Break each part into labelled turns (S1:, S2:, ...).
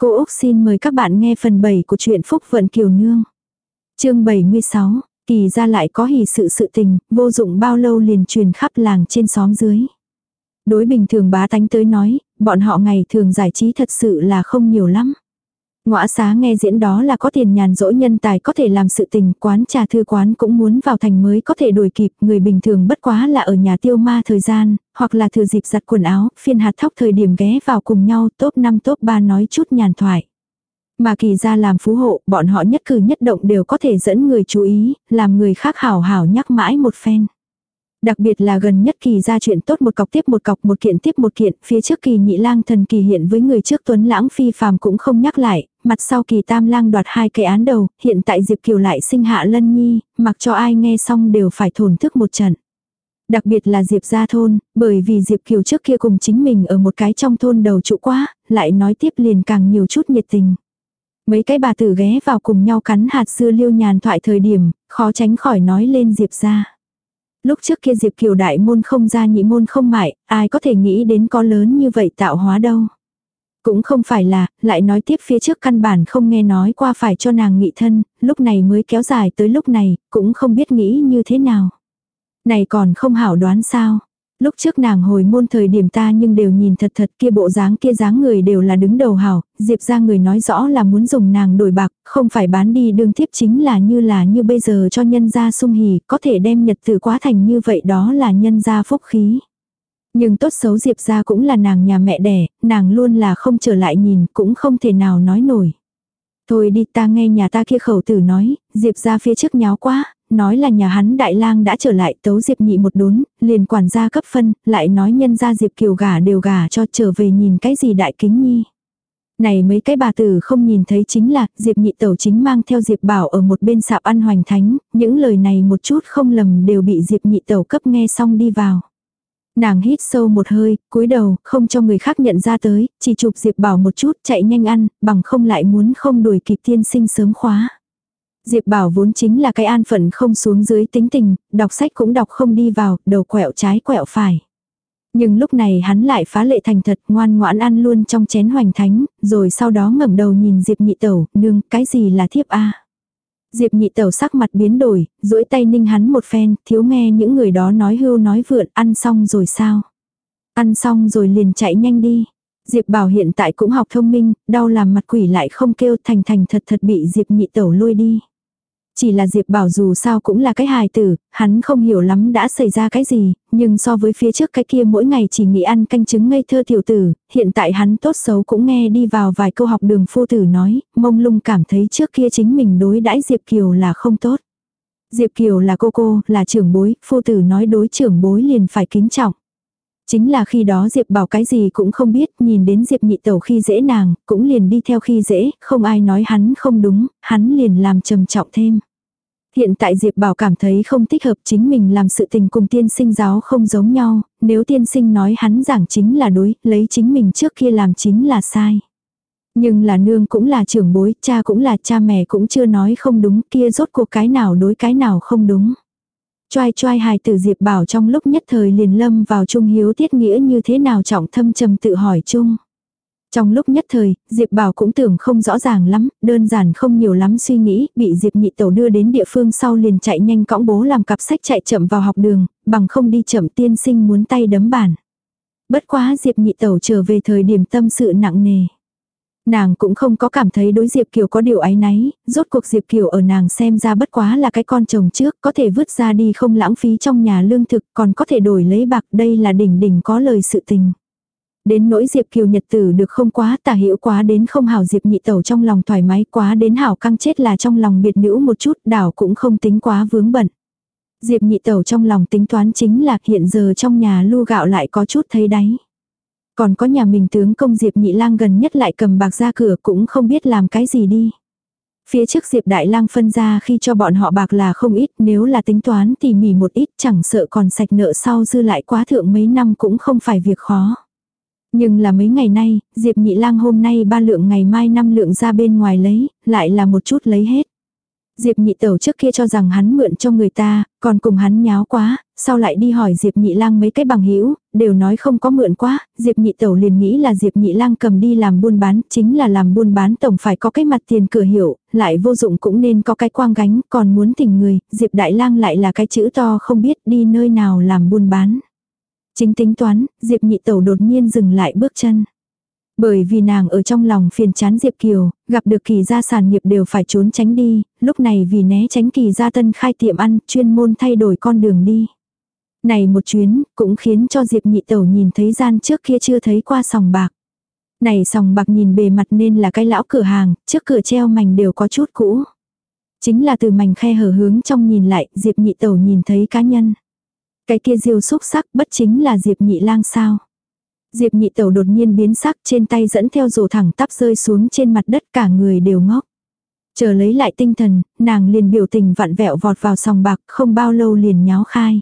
S1: Cô Úc xin mời các bạn nghe phần 7 của truyện Phúc Vận Kiều Nương. chương 76, kỳ ra lại có hỷ sự sự tình, vô dụng bao lâu liền truyền khắp làng trên xóm dưới. Đối bình thường bá tánh tới nói, bọn họ ngày thường giải trí thật sự là không nhiều lắm. Ngõa xá nghe diễn đó là có tiền nhàn rỗi nhân tài có thể làm sự tình, quán trà thư quán cũng muốn vào thành mới có thể đuổi kịp, người bình thường bất quá là ở nhà tiêu ma thời gian, hoặc là thừa dịp giặt quần áo, phiên hạt thóc thời điểm ghé vào cùng nhau, top 5 top 3 nói chút nhàn thoại. Mà kỳ ra làm phú hộ, bọn họ nhất cử nhất động đều có thể dẫn người chú ý, làm người khác hảo hảo nhắc mãi một phen. Đặc biệt là gần nhất kỳ ra chuyện tốt một cọc tiếp một cọc một kiện tiếp một kiện, phía trước kỳ nhị lang thần kỳ hiện với người trước tuấn lãng phi phàm cũng không nhắc lại, mặt sau kỳ tam lang đoạt hai cái án đầu, hiện tại Diệp Kiều lại sinh hạ lân nhi, mặc cho ai nghe xong đều phải thổn thức một trận. Đặc biệt là Diệp gia thôn, bởi vì Diệp Kiều trước kia cùng chính mình ở một cái trong thôn đầu trụ quá, lại nói tiếp liền càng nhiều chút nhiệt tình. Mấy cái bà tử ghé vào cùng nhau cắn hạt dưa liêu nhàn thoại thời điểm, khó tránh khỏi nói lên Diệp gia. Lúc trước kia Diệp Kiều đại môn không ra nhị môn không mại, ai có thể nghĩ đến có lớn như vậy tạo hóa đâu. Cũng không phải là, lại nói tiếp phía trước căn bản không nghe nói qua phải cho nàng nghị thân, lúc này mới kéo dài tới lúc này, cũng không biết nghĩ như thế nào. Này còn không hảo đoán sao. Lúc trước nàng hồi môn thời điểm ta nhưng đều nhìn thật thật kia bộ dáng kia dáng người đều là đứng đầu hảo, diệp ra người nói rõ là muốn dùng nàng đổi bạc, không phải bán đi đương tiếp chính là như là như bây giờ cho nhân gia sung hỉ, có thể đem nhật tử quá thành như vậy đó là nhân gia phúc khí. Nhưng tốt xấu Diệp ra cũng là nàng nhà mẹ đẻ, nàng luôn là không trở lại nhìn, cũng không thể nào nói nổi. Thôi đi ta nghe nhà ta kia khẩu tử nói, Diệp ra phía trước nháo quá, nói là nhà hắn đại lang đã trở lại tấu Diệp nhị một đốn, liền quản gia cấp phân, lại nói nhân gia Diệp kiều gả đều gả cho trở về nhìn cái gì đại kính nhi. Này mấy cái bà tử không nhìn thấy chính là Diệp nhị tẩu chính mang theo Diệp bảo ở một bên sạp ăn hoành thánh, những lời này một chút không lầm đều bị Diệp nhị tẩu cấp nghe xong đi vào. Nàng hít sâu một hơi, cúi đầu, không cho người khác nhận ra tới, chỉ chụp Diệp Bảo một chút, chạy nhanh ăn, bằng không lại muốn không đuổi kịp tiên sinh sớm khóa. Diệp Bảo vốn chính là cái an phận không xuống dưới tính tình, đọc sách cũng đọc không đi vào, đầu quẹo trái quẹo phải. Nhưng lúc này hắn lại phá lệ thành thật ngoan ngoãn ăn luôn trong chén hoành thánh, rồi sau đó ngẩng đầu nhìn Diệp nhị tẩu, nương, cái gì là thiếp a Diệp nhị tẩu sắc mặt biến đổi, duỗi tay ninh hắn một phen, thiếu nghe những người đó nói hưu nói vượn, ăn xong rồi sao? Ăn xong rồi liền chạy nhanh đi. Diệp bảo hiện tại cũng học thông minh, đau làm mặt quỷ lại không kêu thành thành thật thật bị Diệp nhị tẩu lôi đi. Chỉ là Diệp Bảo dù sao cũng là cái hài tử, hắn không hiểu lắm đã xảy ra cái gì, nhưng so với phía trước cái kia mỗi ngày chỉ nghĩ ăn canh trứng ngây thơ tiểu tử, hiện tại hắn tốt xấu cũng nghe đi vào vài câu học đường phu tử nói, mông lung cảm thấy trước kia chính mình đối đãi Diệp Kiều là không tốt. Diệp Kiều là cô cô, là trưởng bối, phu tử nói đối trưởng bối liền phải kính trọng. Chính là khi đó Diệp bảo cái gì cũng không biết, nhìn đến Diệp nhị tẩu khi dễ nàng, cũng liền đi theo khi dễ, không ai nói hắn không đúng, hắn liền làm trầm trọng thêm. Hiện tại Diệp Bảo cảm thấy không thích hợp chính mình làm sự tình cùng tiên sinh giáo không giống nhau, nếu tiên sinh nói hắn giảng chính là đối, lấy chính mình trước kia làm chính là sai. Nhưng là nương cũng là trưởng bối, cha cũng là cha mẹ cũng chưa nói không đúng, kia rốt cuộc cái nào đối cái nào không đúng. Choai choai hài tử Diệp Bảo trong lúc nhất thời liền lâm vào trung hiếu tiết nghĩa như thế nào trọng thâm trầm tự hỏi chung. Trong lúc nhất thời, Diệp Bảo cũng tưởng không rõ ràng lắm, đơn giản không nhiều lắm suy nghĩ, bị Diệp nhị tẩu đưa đến địa phương sau liền chạy nhanh cõng bố làm cặp sách chạy chậm vào học đường, bằng không đi chậm tiên sinh muốn tay đấm bản Bất quá Diệp nhị tẩu trở về thời điểm tâm sự nặng nề. Nàng cũng không có cảm thấy đối Diệp Kiều có điều ái náy, rốt cuộc Diệp Kiều ở nàng xem ra bất quá là cái con chồng trước, có thể vứt ra đi không lãng phí trong nhà lương thực, còn có thể đổi lấy bạc, đây là đỉnh đỉnh có lời sự tình. Đến nỗi Diệp Kiều nhật tử được không quá tả hữu quá đến không hảo Diệp nhị tẩu trong lòng thoải mái quá đến hảo căng chết là trong lòng biệt nữ một chút đảo cũng không tính quá vướng bận. Diệp nhị tẩu trong lòng tính toán chính là hiện giờ trong nhà lu gạo lại có chút thấy đáy. Còn có nhà mình tướng công Diệp nhị lang gần nhất lại cầm bạc ra cửa cũng không biết làm cái gì đi. Phía trước Diệp Đại Lang phân ra khi cho bọn họ bạc là không ít, nếu là tính toán tỉ mỉ một ít chẳng sợ còn sạch nợ sau dư lại quá thượng mấy năm cũng không phải việc khó. Nhưng là mấy ngày nay, Diệp Nhị Lang hôm nay ba lượng ngày mai năm lượng ra bên ngoài lấy, lại là một chút lấy hết. Diệp nhị tẩu trước kia cho rằng hắn mượn cho người ta, còn cùng hắn nháo quá, sau lại đi hỏi Diệp nhị lang mấy cái bằng hữu đều nói không có mượn quá, Diệp nhị tẩu liền nghĩ là Diệp nhị lang cầm đi làm buôn bán, chính là làm buôn bán tổng phải có cái mặt tiền cửa hiệu, lại vô dụng cũng nên có cái quang gánh, còn muốn tình người, Diệp đại lang lại là cái chữ to không biết đi nơi nào làm buôn bán. Chính tính toán, Diệp nhị tẩu đột nhiên dừng lại bước chân. Bởi vì nàng ở trong lòng phiền chán Diệp Kiều, gặp được kỳ gia sản nghiệp đều phải trốn tránh đi, lúc này vì né tránh kỳ gia tân khai tiệm ăn, chuyên môn thay đổi con đường đi. Này một chuyến, cũng khiến cho Diệp nhị tẩu nhìn thấy gian trước kia chưa thấy qua sòng bạc. Này sòng bạc nhìn bề mặt nên là cái lão cửa hàng, trước cửa treo mảnh đều có chút cũ. Chính là từ mảnh khe hở hướng trong nhìn lại, Diệp nhị tẩu nhìn thấy cá nhân. Cái kia diêu xúc sắc bất chính là Diệp nhị lang sao. Diệp nhị tẩu đột nhiên biến sắc trên tay dẫn theo rổ thẳng tắp rơi xuống trên mặt đất cả người đều ngốc. Chờ lấy lại tinh thần, nàng liền biểu tình vặn vẹo vọt vào sòng bạc không bao lâu liền nháo khai.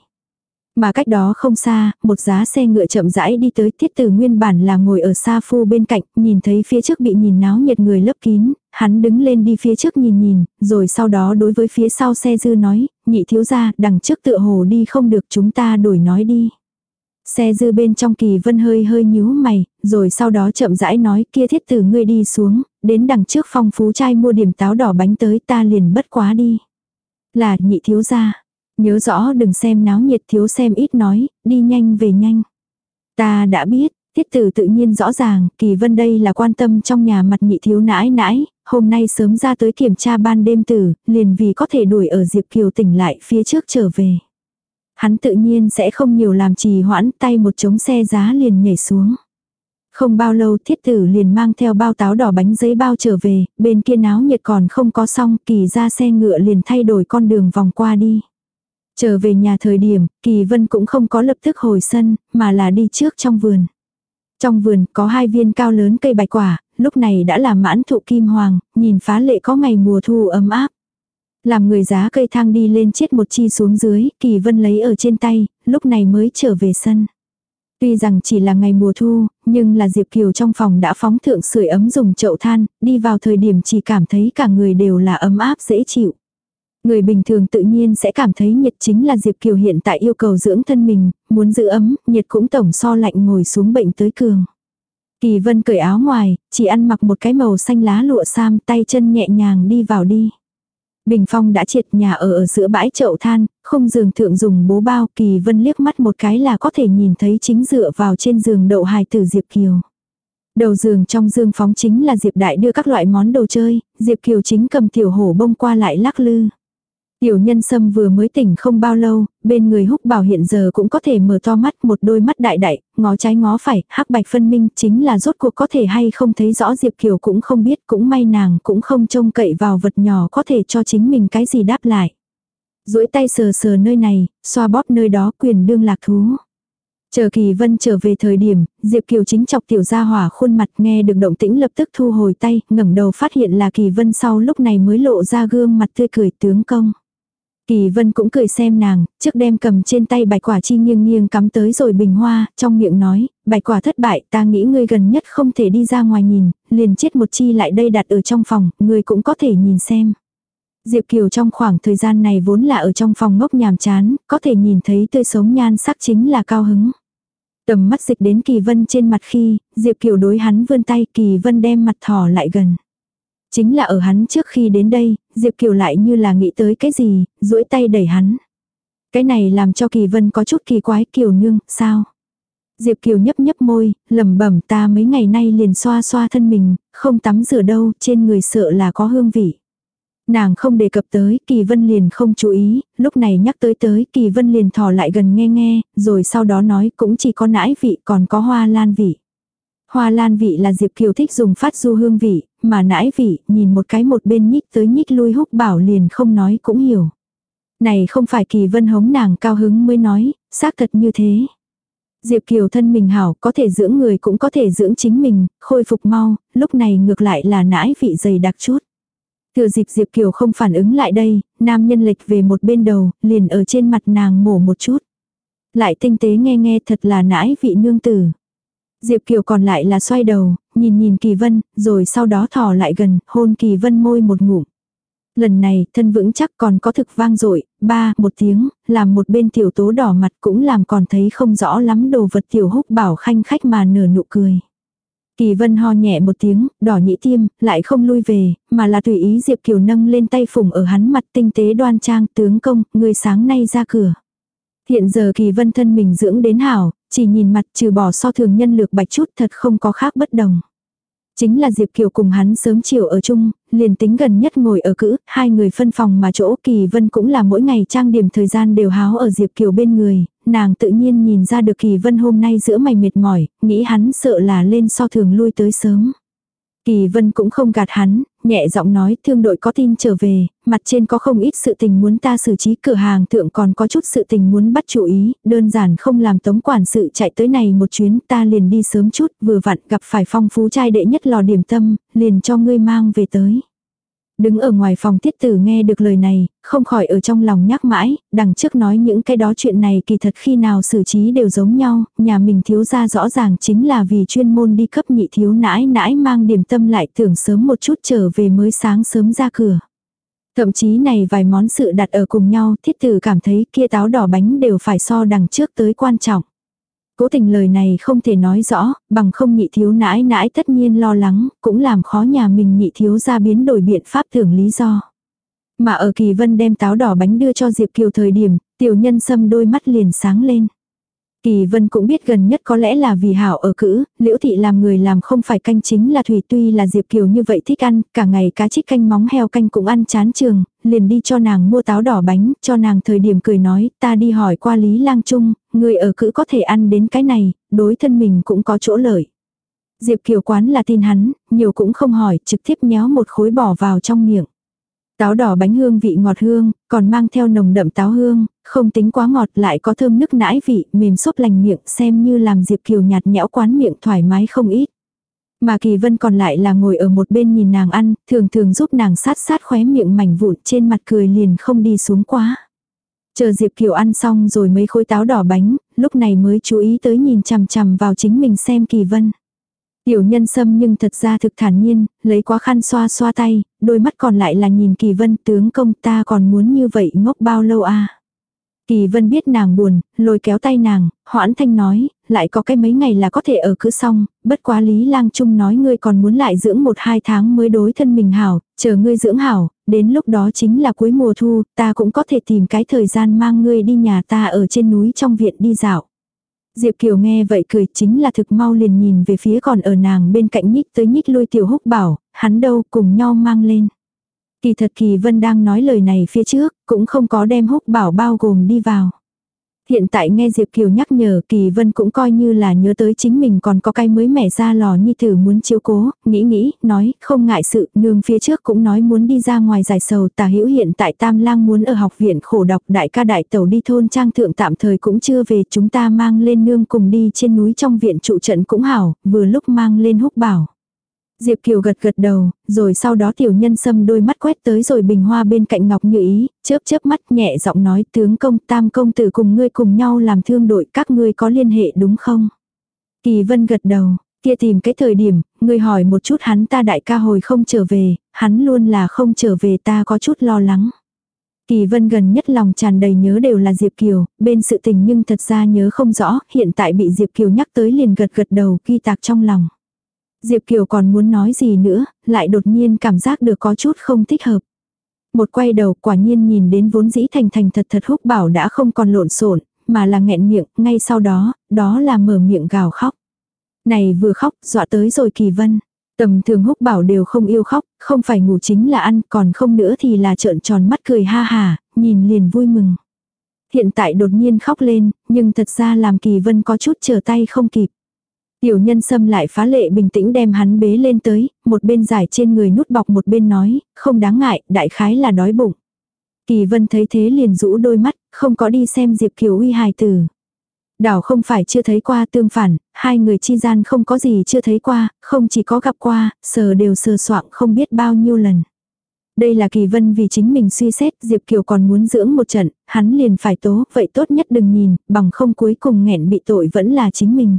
S1: Mà cách đó không xa, một giá xe ngựa chậm rãi đi tới thiết tử nguyên bản là ngồi ở xa phu bên cạnh, nhìn thấy phía trước bị nhìn náo nhiệt người lấp kín, hắn đứng lên đi phía trước nhìn nhìn, rồi sau đó đối với phía sau xe dư nói, nhị thiếu ra, đằng trước tựa hồ đi không được chúng ta đổi nói đi. Xe dư bên trong kỳ vân hơi hơi nhíu mày, rồi sau đó chậm rãi nói kia thiết tử ngươi đi xuống, đến đằng trước phong phú trai mua điểm táo đỏ bánh tới ta liền bất quá đi. Là nhị thiếu gia. Nhớ rõ đừng xem náo nhiệt thiếu xem ít nói, đi nhanh về nhanh. Ta đã biết, Tiết tử tự nhiên rõ ràng, kỳ vân đây là quan tâm trong nhà mặt nhị thiếu nãi nãi, hôm nay sớm ra tới kiểm tra ban đêm tử, liền vì có thể đuổi ở Diệp Kiều tỉnh lại phía trước trở về. Hắn tự nhiên sẽ không nhiều làm trì hoãn tay một trống xe giá liền nhảy xuống. Không bao lâu thiết tử liền mang theo bao táo đỏ bánh giấy bao trở về, bên kia náo nhiệt còn không có xong, kỳ ra xe ngựa liền thay đổi con đường vòng qua đi. Trở về nhà thời điểm, kỳ vân cũng không có lập tức hồi sân, mà là đi trước trong vườn. Trong vườn có hai viên cao lớn cây bạch quả, lúc này đã là mãn thụ kim hoàng, nhìn phá lệ có ngày mùa thu ấm áp. Làm người giá cây thang đi lên chết một chi xuống dưới, kỳ vân lấy ở trên tay, lúc này mới trở về sân. Tuy rằng chỉ là ngày mùa thu, nhưng là Diệp Kiều trong phòng đã phóng thượng sưởi ấm dùng chậu than, đi vào thời điểm chỉ cảm thấy cả người đều là ấm áp dễ chịu. Người bình thường tự nhiên sẽ cảm thấy nhiệt chính là Diệp Kiều hiện tại yêu cầu dưỡng thân mình, muốn giữ ấm, nhiệt cũng tổng so lạnh ngồi xuống bệnh tới cường. Kỳ vân cởi áo ngoài, chỉ ăn mặc một cái màu xanh lá lụa sam tay chân nhẹ nhàng đi vào đi. Bình phong đã triệt nhà ở ở giữa bãi chậu than, không giường thượng dùng bố bao kỳ vân liếc mắt một cái là có thể nhìn thấy chính dựa vào trên giường đậu hài tử Diệp Kiều. Đầu giường trong dương phóng chính là Diệp Đại đưa các loại món đồ chơi, Diệp Kiều chính cầm tiểu hổ bông qua lại lắc lư. Tiểu nhân sâm vừa mới tỉnh không bao lâu, bên người húc bảo hiện giờ cũng có thể mở to mắt một đôi mắt đại đại, ngó trái ngó phải, hắc bạch phân minh chính là rốt cuộc có thể hay không thấy rõ Diệp Kiều cũng không biết cũng may nàng cũng không trông cậy vào vật nhỏ có thể cho chính mình cái gì đáp lại. duỗi tay sờ sờ nơi này, xoa bóp nơi đó quyền đương lạc thú. Chờ Kỳ Vân trở về thời điểm, Diệp Kiều chính chọc tiểu gia hỏa khuôn mặt nghe được động tĩnh lập tức thu hồi tay, ngẩng đầu phát hiện là Kỳ Vân sau lúc này mới lộ ra gương mặt tươi cười tướng công. Kỳ vân cũng cười xem nàng, trước đem cầm trên tay bạch quả chi nghiêng nghiêng cắm tới rồi bình hoa, trong miệng nói, bạch quả thất bại, ta nghĩ ngươi gần nhất không thể đi ra ngoài nhìn, liền chết một chi lại đây đặt ở trong phòng, ngươi cũng có thể nhìn xem. Diệp Kiều trong khoảng thời gian này vốn là ở trong phòng ngốc nhàm chán, có thể nhìn thấy tươi sống nhan sắc chính là cao hứng. Tầm mắt dịch đến Kỳ Vân trên mặt khi, Diệp Kiều đối hắn vươn tay Kỳ Vân đem mặt thỏ lại gần. Chính là ở hắn trước khi đến đây, Diệp Kiều lại như là nghĩ tới cái gì, duỗi tay đẩy hắn. Cái này làm cho Kỳ Vân có chút kỳ quái Kiều nương, sao? Diệp Kiều nhấp nhấp môi, lẩm bẩm ta mấy ngày nay liền xoa xoa thân mình, không tắm rửa đâu, trên người sợ là có hương vị. Nàng không đề cập tới, Kỳ Vân liền không chú ý, lúc này nhắc tới tới, Kỳ Vân liền thò lại gần nghe nghe, rồi sau đó nói cũng chỉ có nãi vị còn có hoa lan vị. Hoa lan vị là Diệp Kiều thích dùng phát du hương vị, mà nãi vị, nhìn một cái một bên nhích tới nhích lui húc bảo liền không nói cũng hiểu. Này không phải kỳ vân hống nàng cao hứng mới nói, xác thật như thế. Diệp Kiều thân mình hảo, có thể dưỡng người cũng có thể dưỡng chính mình, khôi phục mau, lúc này ngược lại là nãi vị dày đặc chút. Thừa dịp Diệp Kiều không phản ứng lại đây, nam nhân lệch về một bên đầu, liền ở trên mặt nàng mổ một chút. Lại tinh tế nghe nghe thật là nãi vị nương tử. Diệp Kiều còn lại là xoay đầu, nhìn nhìn Kỳ Vân, rồi sau đó thò lại gần, hôn Kỳ Vân môi một ngụm. Lần này, thân vững chắc còn có thực vang dội ba, một tiếng, làm một bên tiểu tố đỏ mặt cũng làm còn thấy không rõ lắm đồ vật tiểu húc bảo khanh khách mà nở nụ cười. Kỳ vân ho nhẹ một tiếng, đỏ nhĩ tiêm, lại không lui về, mà là tùy ý Diệp Kiều nâng lên tay phùng ở hắn mặt tinh tế đoan trang tướng công, người sáng nay ra cửa. Hiện giờ kỳ vân thân mình dưỡng đến hảo, chỉ nhìn mặt trừ bỏ so thường nhân lược bạch chút thật không có khác bất đồng. Chính là Diệp Kiều cùng hắn sớm chiều ở chung, liền tính gần nhất ngồi ở cữ, hai người phân phòng mà chỗ Kỳ Vân cũng là mỗi ngày trang điểm thời gian đều háo ở Diệp Kiều bên người, nàng tự nhiên nhìn ra được Kỳ Vân hôm nay giữa mày mệt mỏi, nghĩ hắn sợ là lên so thường lui tới sớm. Kỳ Vân cũng không gạt hắn, nhẹ giọng nói thương đội có tin trở về, mặt trên có không ít sự tình muốn ta xử trí cửa hàng thượng còn có chút sự tình muốn bắt chú ý, đơn giản không làm tống quản sự chạy tới này một chuyến ta liền đi sớm chút vừa vặn gặp phải phong phú trai đệ nhất lò điểm tâm, liền cho ngươi mang về tới. Đứng ở ngoài phòng tiết tử nghe được lời này, không khỏi ở trong lòng nhắc mãi, đằng trước nói những cái đó chuyện này kỳ thật khi nào xử trí đều giống nhau, nhà mình thiếu ra rõ ràng chính là vì chuyên môn đi cấp nhị thiếu nãi nãi mang điểm tâm lại tưởng sớm một chút trở về mới sáng sớm ra cửa. Thậm chí này vài món sự đặt ở cùng nhau, thiết tử cảm thấy kia táo đỏ bánh đều phải so đằng trước tới quan trọng. Cố tình lời này không thể nói rõ, bằng không nhị thiếu nãi nãi tất nhiên lo lắng, cũng làm khó nhà mình nhị thiếu ra biến đổi biện pháp tưởng lý do. Mà ở kỳ vân đem táo đỏ bánh đưa cho Diệp Kiều thời điểm, tiểu nhân sâm đôi mắt liền sáng lên. Kỳ vân cũng biết gần nhất có lẽ là vì hảo ở cữ, liễu thị làm người làm không phải canh chính là thủy tuy là Diệp Kiều như vậy thích ăn, cả ngày cá trích canh móng heo canh cũng ăn chán trường, liền đi cho nàng mua táo đỏ bánh, cho nàng thời điểm cười nói, ta đi hỏi qua Lý Lang Trung, người ở cữ có thể ăn đến cái này, đối thân mình cũng có chỗ lợi. Diệp Kiều quán là tin hắn, nhiều cũng không hỏi, trực tiếp nhéo một khối bỏ vào trong miệng. Táo đỏ bánh hương vị ngọt hương, còn mang theo nồng đậm táo hương, không tính quá ngọt lại có thơm nức nãi vị, mềm xốp lành miệng xem như làm Diệp Kiều nhạt nhẽo quán miệng thoải mái không ít. Mà Kỳ Vân còn lại là ngồi ở một bên nhìn nàng ăn, thường thường giúp nàng sát sát khóe miệng mảnh vụn trên mặt cười liền không đi xuống quá. Chờ Diệp Kiều ăn xong rồi mấy khối táo đỏ bánh, lúc này mới chú ý tới nhìn chằm chằm vào chính mình xem Kỳ Vân. Tiểu nhân sâm nhưng thật ra thực thản nhiên, lấy quá khăn xoa xoa tay, đôi mắt còn lại là nhìn kỳ vân tướng công ta còn muốn như vậy ngốc bao lâu à. Kỳ vân biết nàng buồn, lôi kéo tay nàng, hoãn thanh nói, lại có cái mấy ngày là có thể ở cứ xong, bất quá lý lang trung nói ngươi còn muốn lại dưỡng một hai tháng mới đối thân mình hảo, chờ ngươi dưỡng hảo, đến lúc đó chính là cuối mùa thu, ta cũng có thể tìm cái thời gian mang ngươi đi nhà ta ở trên núi trong viện đi dạo. Diệp Kiều nghe vậy cười chính là thực mau liền nhìn về phía còn ở nàng bên cạnh nhích tới nhích lui tiểu húc bảo, hắn đâu cùng nhau mang lên. Kỳ thật Kỳ Vân đang nói lời này phía trước, cũng không có đem húc bảo bao gồm đi vào. Hiện tại nghe Diệp Kiều nhắc nhở Kỳ Vân cũng coi như là nhớ tới chính mình còn có cái mới mẻ ra lò nhi thử muốn chiếu cố, nghĩ nghĩ, nói, không ngại sự, nương phía trước cũng nói muốn đi ra ngoài giải sầu, tà hữu hiện tại Tam Lang muốn ở học viện khổ đọc đại ca đại tẩu đi thôn trang thượng tạm thời cũng chưa về, chúng ta mang lên nương cùng đi trên núi trong viện trụ trận cũng hảo, vừa lúc mang lên húc bảo. Diệp Kiều gật gật đầu, rồi sau đó tiểu nhân sâm đôi mắt quét tới rồi bình hoa bên cạnh Ngọc Như Ý, chớp chớp mắt nhẹ giọng nói tướng công tam công tử cùng ngươi cùng nhau làm thương đội các ngươi có liên hệ đúng không? Kỳ vân gật đầu, kia tìm cái thời điểm, ngươi hỏi một chút hắn ta đại ca hồi không trở về, hắn luôn là không trở về ta có chút lo lắng. Kỳ vân gần nhất lòng tràn đầy nhớ đều là Diệp Kiều, bên sự tình nhưng thật ra nhớ không rõ, hiện tại bị Diệp Kiều nhắc tới liền gật gật đầu ghi tạc trong lòng. Diệp Kiều còn muốn nói gì nữa, lại đột nhiên cảm giác được có chút không thích hợp. Một quay đầu quả nhiên nhìn đến vốn dĩ thành thành thật thật húc bảo đã không còn lộn xộn mà là nghẹn miệng, ngay sau đó, đó là mở miệng gào khóc. Này vừa khóc, dọa tới rồi kỳ vân. Tầm thường húc bảo đều không yêu khóc, không phải ngủ chính là ăn, còn không nữa thì là trợn tròn mắt cười ha hà, nhìn liền vui mừng. Hiện tại đột nhiên khóc lên, nhưng thật ra làm kỳ vân có chút chờ tay không kịp. Tiểu nhân xâm lại phá lệ bình tĩnh đem hắn bế lên tới, một bên giải trên người nút bọc một bên nói, không đáng ngại, đại khái là đói bụng. Kỳ vân thấy thế liền rũ đôi mắt, không có đi xem Diệp Kiều uy hài tử. Đảo không phải chưa thấy qua tương phản, hai người chi gian không có gì chưa thấy qua, không chỉ có gặp qua, sờ đều sờ soạng không biết bao nhiêu lần. Đây là kỳ vân vì chính mình suy xét, Diệp Kiều còn muốn dưỡng một trận, hắn liền phải tố, vậy tốt nhất đừng nhìn, bằng không cuối cùng nghẹn bị tội vẫn là chính mình.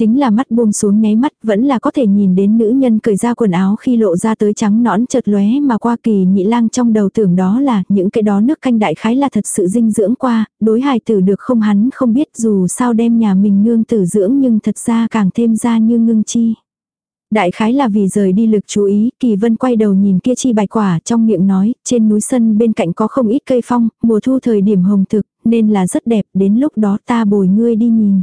S1: Chính là mắt buông xuống nháy mắt vẫn là có thể nhìn đến nữ nhân cởi ra quần áo khi lộ ra tới trắng nõn chợt lóe mà qua kỳ nhị lang trong đầu tưởng đó là những cái đó nước canh đại khái là thật sự dinh dưỡng qua, đối hài tử được không hắn không biết dù sao đem nhà mình nương tử dưỡng nhưng thật ra càng thêm ra như ngưng chi. Đại khái là vì rời đi lực chú ý, Kỳ Vân quay đầu nhìn kia chi bạch quả trong miệng nói, trên núi sân bên cạnh có không ít cây phong, mùa thu thời điểm hồng thực, nên là rất đẹp, đến lúc đó ta bồi ngươi đi nhìn.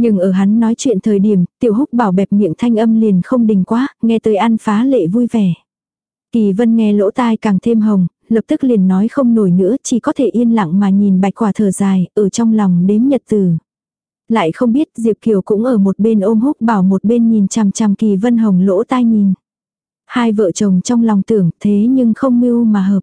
S1: Nhưng ở hắn nói chuyện thời điểm, tiểu húc bảo bẹp miệng thanh âm liền không đình quá, nghe tới ăn phá lệ vui vẻ. Kỳ Vân nghe lỗ tai càng thêm hồng, lập tức liền nói không nổi nữa, chỉ có thể yên lặng mà nhìn bạch quả thở dài, ở trong lòng đếm nhật từ lại không biết Diệp Kiều cũng ở một bên ôm húc bảo một bên nhìn chằm chằm kỳ vân hồng lỗ tai nhìn. Hai vợ chồng trong lòng tưởng thế nhưng không mưu mà hợp.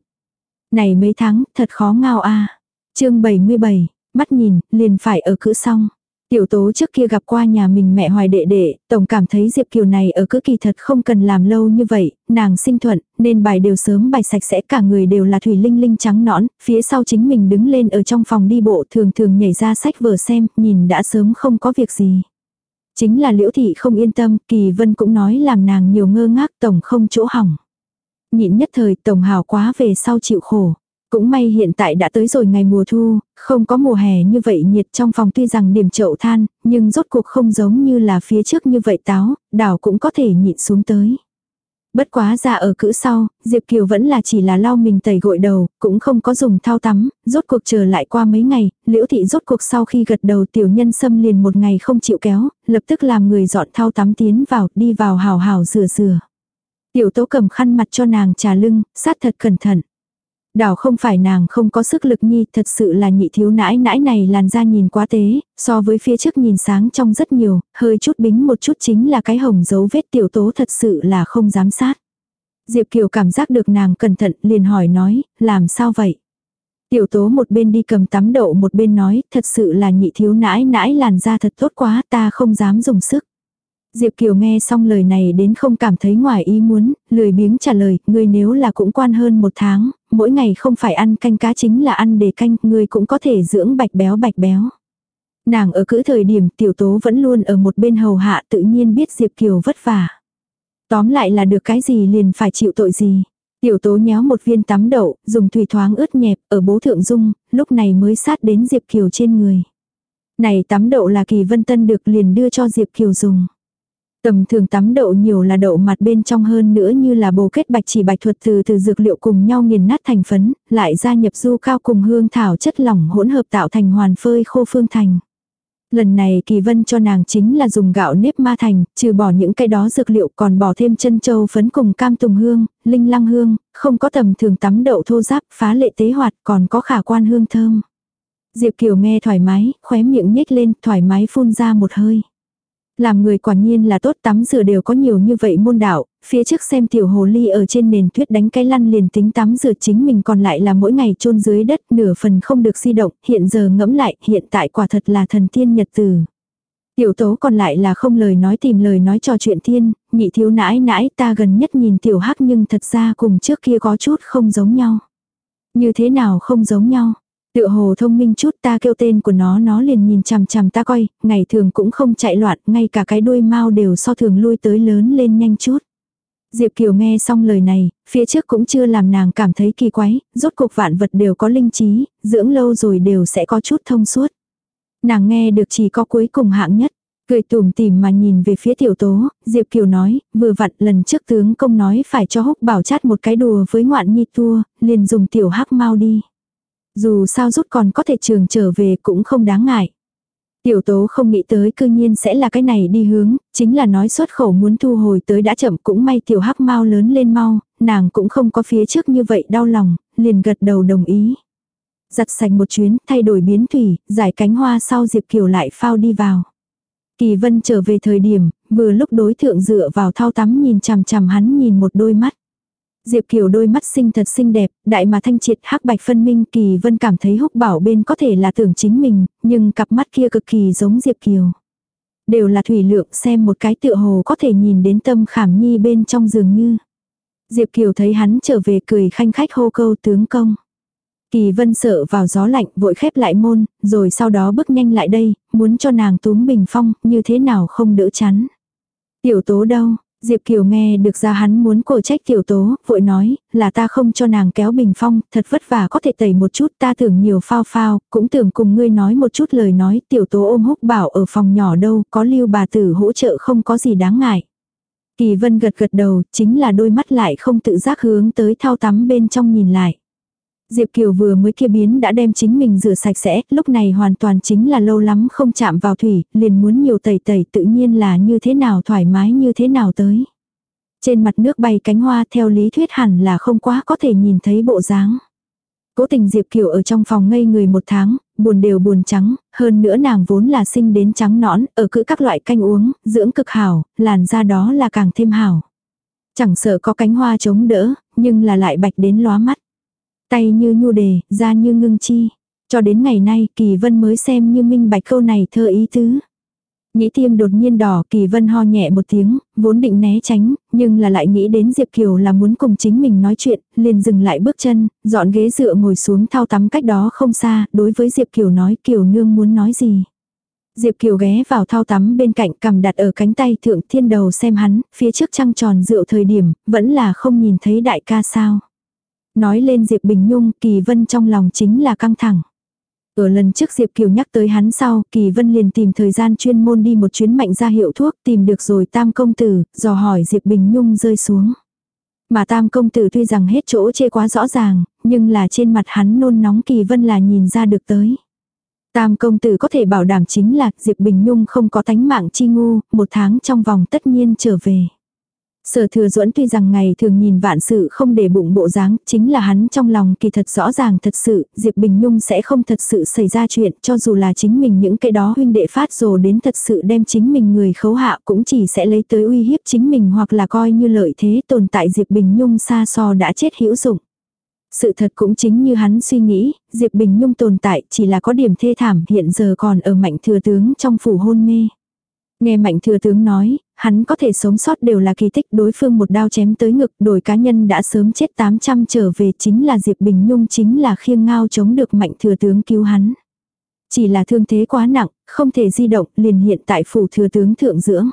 S1: Này mấy tháng thật khó ngao a à. chương 77, mắt nhìn liền phải ở cữ xong. Tiểu tố trước kia gặp qua nhà mình mẹ hoài đệ đệ, tổng cảm thấy Diệp Kiều này ở cứ kỳ thật không cần làm lâu như vậy, nàng sinh thuận, nên bài đều sớm bài sạch sẽ cả người đều là thủy linh linh trắng nõn, phía sau chính mình đứng lên ở trong phòng đi bộ thường thường nhảy ra sách vở xem, nhìn đã sớm không có việc gì. Chính là liễu thị không yên tâm, kỳ vân cũng nói làm nàng nhiều ngơ ngác tổng không chỗ hỏng. Nhịn nhất thời tổng hào quá về sau chịu khổ. Cũng may hiện tại đã tới rồi ngày mùa thu, không có mùa hè như vậy nhiệt trong phòng tuy rằng điểm chậu than, nhưng rốt cuộc không giống như là phía trước như vậy táo, đảo cũng có thể nhịn xuống tới. Bất quá ra ở cữ sau, Diệp Kiều vẫn là chỉ là lau mình tẩy gội đầu, cũng không có dùng thao tắm, rốt cuộc chờ lại qua mấy ngày, liễu thị rốt cuộc sau khi gật đầu tiểu nhân xâm liền một ngày không chịu kéo, lập tức làm người dọn thao tắm tiến vào, đi vào hào hào rửa rửa. Tiểu tố cầm khăn mặt cho nàng trà lưng, sát thật cẩn thận. Đảo không phải nàng không có sức lực nhi, thật sự là nhị thiếu nãi nãi này làn da nhìn quá tế, so với phía trước nhìn sáng trong rất nhiều, hơi chút bính một chút chính là cái hồng dấu vết tiểu tố thật sự là không dám sát. Diệp Kiều cảm giác được nàng cẩn thận liền hỏi nói, làm sao vậy? Tiểu tố một bên đi cầm tắm đậu một bên nói, thật sự là nhị thiếu nãi nãi làn da thật tốt quá ta không dám dùng sức. Diệp Kiều nghe xong lời này đến không cảm thấy ngoài ý muốn, lười biếng trả lời, ngươi nếu là cũng quan hơn một tháng, mỗi ngày không phải ăn canh cá chính là ăn để canh, người cũng có thể dưỡng bạch béo bạch béo. Nàng ở cữ thời điểm tiểu tố vẫn luôn ở một bên hầu hạ tự nhiên biết Diệp Kiều vất vả. Tóm lại là được cái gì liền phải chịu tội gì. Tiểu tố nhéo một viên tắm đậu, dùng thủy thoáng ướt nhẹp ở bố thượng dung, lúc này mới sát đến Diệp Kiều trên người. Này tắm đậu là kỳ vân tân được liền đưa cho Diệp Kiều dùng. Tầm thường tắm đậu nhiều là đậu mặt bên trong hơn nữa như là bồ kết bạch chỉ bạch thuật từ từ dược liệu cùng nhau nghiền nát thành phấn, lại gia nhập du cao cùng hương thảo chất lỏng hỗn hợp tạo thành hoàn phơi khô phương thành. Lần này kỳ vân cho nàng chính là dùng gạo nếp ma thành, trừ bỏ những cái đó dược liệu còn bỏ thêm chân châu phấn cùng cam tùng hương, linh lăng hương, không có tầm thường tắm đậu thô giáp, phá lệ tế hoạt còn có khả quan hương thơm. Diệp Kiều nghe thoải mái, khóe miệng nhếch lên, thoải mái phun ra một hơi. Làm người quả nhiên là tốt tắm rửa đều có nhiều như vậy môn đạo, phía trước xem tiểu hồ ly ở trên nền tuyết đánh cái lăn liền tính tắm rửa chính mình còn lại là mỗi ngày chôn dưới đất nửa phần không được di động, hiện giờ ngẫm lại hiện tại quả thật là thần tiên nhật tử. Tiểu tố còn lại là không lời nói tìm lời nói trò chuyện thiên, nhị thiếu nãi nãi ta gần nhất nhìn tiểu hắc nhưng thật ra cùng trước kia có chút không giống nhau. Như thế nào không giống nhau? Tựa hồ thông minh chút ta kêu tên của nó nó liền nhìn chằm chằm ta coi, ngày thường cũng không chạy loạn, ngay cả cái đuôi mau đều so thường lui tới lớn lên nhanh chút. Diệp Kiều nghe xong lời này, phía trước cũng chưa làm nàng cảm thấy kỳ quái, rốt cuộc vạn vật đều có linh trí, dưỡng lâu rồi đều sẽ có chút thông suốt. Nàng nghe được chỉ có cuối cùng hạng nhất, cười tùm tìm mà nhìn về phía tiểu tố, Diệp Kiều nói, vừa vặn lần trước tướng công nói phải cho húc bảo chát một cái đùa với ngoạn nhi tua, liền dùng tiểu hắc mau đi. Dù sao rút còn có thể trường trở về cũng không đáng ngại. Tiểu tố không nghĩ tới cư nhiên sẽ là cái này đi hướng, chính là nói xuất khẩu muốn thu hồi tới đã chậm cũng may tiểu hắc mau lớn lên mau, nàng cũng không có phía trước như vậy đau lòng, liền gật đầu đồng ý. Giặt sạch một chuyến, thay đổi biến thủy, giải cánh hoa sau Diệp Kiều lại phao đi vào. Kỳ vân trở về thời điểm, vừa lúc đối thượng dựa vào thao tắm nhìn chằm chằm hắn nhìn một đôi mắt. Diệp Kiều đôi mắt xinh thật xinh đẹp, đại mà thanh triệt hắc bạch phân minh Kỳ Vân cảm thấy húc bảo bên có thể là tưởng chính mình, nhưng cặp mắt kia cực kỳ giống Diệp Kiều. Đều là thủy lượng xem một cái tựa hồ có thể nhìn đến tâm khảm nhi bên trong giường như. Diệp Kiều thấy hắn trở về cười khanh khách hô câu tướng công. Kỳ vân sợ vào gió lạnh vội khép lại môn, rồi sau đó bước nhanh lại đây, muốn cho nàng túm bình phong, như thế nào không đỡ chắn. Tiểu tố đâu, Diệp Kiều nghe được ra hắn muốn cổ trách tiểu tố, vội nói, là ta không cho nàng kéo bình phong, thật vất vả có thể tẩy một chút, ta tưởng nhiều phao phao, cũng tưởng cùng ngươi nói một chút lời nói, tiểu tố ôm húc bảo ở phòng nhỏ đâu, có lưu bà tử hỗ trợ không có gì đáng ngại. Kỳ vân gật gật đầu, chính là đôi mắt lại không tự giác hướng tới thao tắm bên trong nhìn lại. Diệp Kiều vừa mới kia biến đã đem chính mình rửa sạch sẽ, lúc này hoàn toàn chính là lâu lắm không chạm vào thủy, liền muốn nhiều tẩy tẩy tự nhiên là như thế nào thoải mái như thế nào tới. Trên mặt nước bay cánh hoa theo lý thuyết hẳn là không quá có thể nhìn thấy bộ dáng. Cố tình Diệp Kiều ở trong phòng ngây người một tháng, buồn đều buồn trắng, hơn nữa nàng vốn là sinh đến trắng nõn, ở cữ các loại canh uống, dưỡng cực hảo, làn da đó là càng thêm hảo. Chẳng sợ có cánh hoa chống đỡ, nhưng là lại bạch đến lóa mắt. Tay như nhu đề, da như ngưng chi. Cho đến ngày nay Kỳ Vân mới xem như minh bạch câu này thơ ý tứ. Nhĩ tiêm đột nhiên đỏ Kỳ Vân ho nhẹ một tiếng, vốn định né tránh, nhưng là lại nghĩ đến Diệp Kiều là muốn cùng chính mình nói chuyện, liền dừng lại bước chân, dọn ghế dựa ngồi xuống thao tắm cách đó không xa, đối với Diệp Kiều nói Kiều nương muốn nói gì. Diệp Kiều ghé vào thao tắm bên cạnh cầm đặt ở cánh tay thượng thiên đầu xem hắn, phía trước trăng tròn rượu thời điểm, vẫn là không nhìn thấy đại ca sao. Nói lên Diệp Bình Nhung, Kỳ Vân trong lòng chính là căng thẳng. Ở lần trước Diệp Kiều nhắc tới hắn sau, Kỳ Vân liền tìm thời gian chuyên môn đi một chuyến mạnh ra hiệu thuốc, tìm được rồi tam công tử, dò hỏi Diệp Bình Nhung rơi xuống. Mà tam công tử tuy rằng hết chỗ chê quá rõ ràng, nhưng là trên mặt hắn nôn nóng Kỳ Vân là nhìn ra được tới. Tam công tử có thể bảo đảm chính là Diệp Bình Nhung không có tánh mạng chi ngu, một tháng trong vòng tất nhiên trở về. Sở thừa duẫn tuy rằng ngày thường nhìn vạn sự không để bụng bộ dáng, chính là hắn trong lòng kỳ thật rõ ràng thật sự, Diệp Bình Nhung sẽ không thật sự xảy ra chuyện, cho dù là chính mình những cái đó huynh đệ phát rồ đến thật sự đem chính mình người khấu hạ cũng chỉ sẽ lấy tới uy hiếp chính mình hoặc là coi như lợi thế tồn tại Diệp Bình Nhung xa so đã chết hữu dụng. Sự thật cũng chính như hắn suy nghĩ, Diệp Bình Nhung tồn tại chỉ là có điểm thê thảm hiện giờ còn ở mạnh thừa tướng trong phủ hôn mê. Nghe mạnh thừa tướng nói, hắn có thể sống sót đều là kỳ tích đối phương một đao chém tới ngực đổi cá nhân đã sớm chết 800 trở về chính là Diệp Bình Nhung chính là khiêng ngao chống được mạnh thừa tướng cứu hắn. Chỉ là thương thế quá nặng, không thể di động liền hiện tại phủ thừa tướng thượng dưỡng.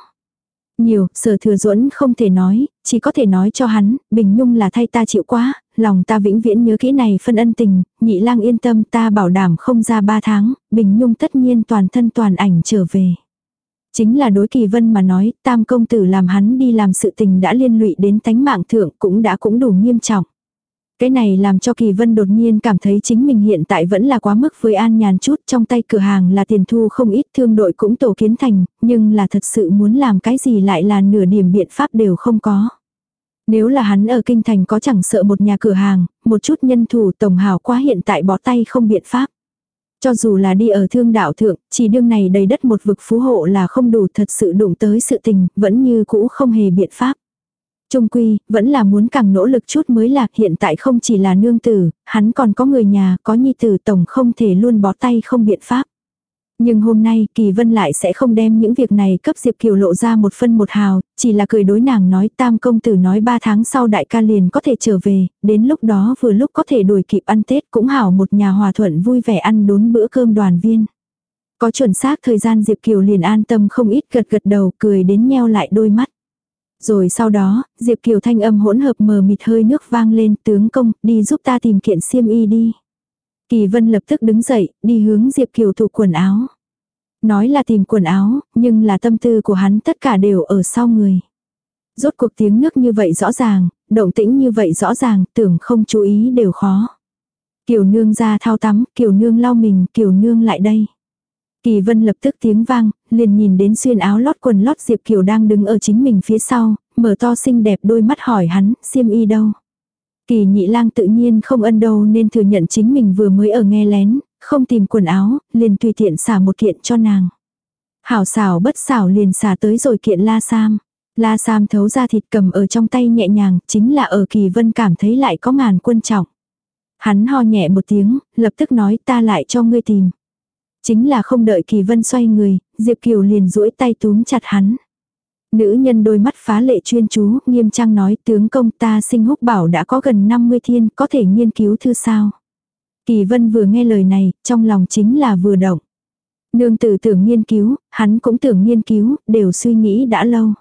S1: Nhiều, sở thừa duẫn không thể nói, chỉ có thể nói cho hắn, Bình Nhung là thay ta chịu quá, lòng ta vĩnh viễn nhớ kỹ này phân ân tình, nhị lang yên tâm ta bảo đảm không ra ba tháng, Bình Nhung tất nhiên toàn thân toàn ảnh trở về. Chính là đối kỳ vân mà nói, tam công tử làm hắn đi làm sự tình đã liên lụy đến tánh mạng thượng cũng đã cũng đủ nghiêm trọng. Cái này làm cho Kỳ Vân đột nhiên cảm thấy chính mình hiện tại vẫn là quá mức với an nhàn chút trong tay cửa hàng là tiền thu không ít thương đội cũng tổ kiến thành, nhưng là thật sự muốn làm cái gì lại là nửa điểm biện pháp đều không có. Nếu là hắn ở kinh thành có chẳng sợ một nhà cửa hàng, một chút nhân thủ tổng hào quá hiện tại bỏ tay không biện pháp. Cho dù là đi ở thương đạo thượng, chỉ đương này đầy đất một vực phú hộ là không đủ thật sự đụng tới sự tình, vẫn như cũ không hề biện pháp. Trung quy, vẫn là muốn càng nỗ lực chút mới là hiện tại không chỉ là nương tử, hắn còn có người nhà, có nhi tử tổng không thể luôn bó tay không biện pháp. Nhưng hôm nay Kỳ Vân lại sẽ không đem những việc này cấp Diệp Kiều lộ ra một phân một hào, chỉ là cười đối nàng nói tam công tử nói ba tháng sau đại ca liền có thể trở về, đến lúc đó vừa lúc có thể đuổi kịp ăn Tết cũng hảo một nhà hòa thuận vui vẻ ăn đốn bữa cơm đoàn viên. Có chuẩn xác thời gian Diệp Kiều liền an tâm không ít gật gật đầu cười đến nheo lại đôi mắt. Rồi sau đó, Diệp Kiều thanh âm hỗn hợp mờ mịt hơi nước vang lên tướng công đi giúp ta tìm kiện xiêm y đi. Kỳ Vân lập tức đứng dậy, đi hướng Diệp Kiều thụ quần áo. Nói là tìm quần áo, nhưng là tâm tư của hắn tất cả đều ở sau người. Rốt cuộc tiếng nước như vậy rõ ràng, động tĩnh như vậy rõ ràng, tưởng không chú ý đều khó. Kiều nương ra thao tắm, kiều nương lau mình, kiều nương lại đây. Kỳ vân lập tức tiếng vang, liền nhìn đến xuyên áo lót quần lót Diệp Kiều đang đứng ở chính mình phía sau, mở to xinh đẹp đôi mắt hỏi hắn, xiêm y đâu. Kỳ nhị lang tự nhiên không ân đâu nên thừa nhận chính mình vừa mới ở nghe lén, không tìm quần áo, liền tùy tiện xả một kiện cho nàng. Hảo xảo bất xảo liền xả tới rồi kiện la sam. La sam thấu ra thịt cầm ở trong tay nhẹ nhàng, chính là ở kỳ vân cảm thấy lại có ngàn quân trọng. Hắn ho nhẹ một tiếng, lập tức nói ta lại cho ngươi tìm. Chính là không đợi kỳ vân xoay người, Diệp Kiều liền duỗi tay túm chặt hắn. Nữ nhân đôi mắt phá lệ chuyên chú, nghiêm trang nói tướng công ta sinh húc bảo đã có gần 50 thiên, có thể nghiên cứu thư sao. Kỳ vân vừa nghe lời này, trong lòng chính là vừa động. Nương tử tưởng nghiên cứu, hắn cũng tưởng nghiên cứu, đều suy nghĩ đã lâu.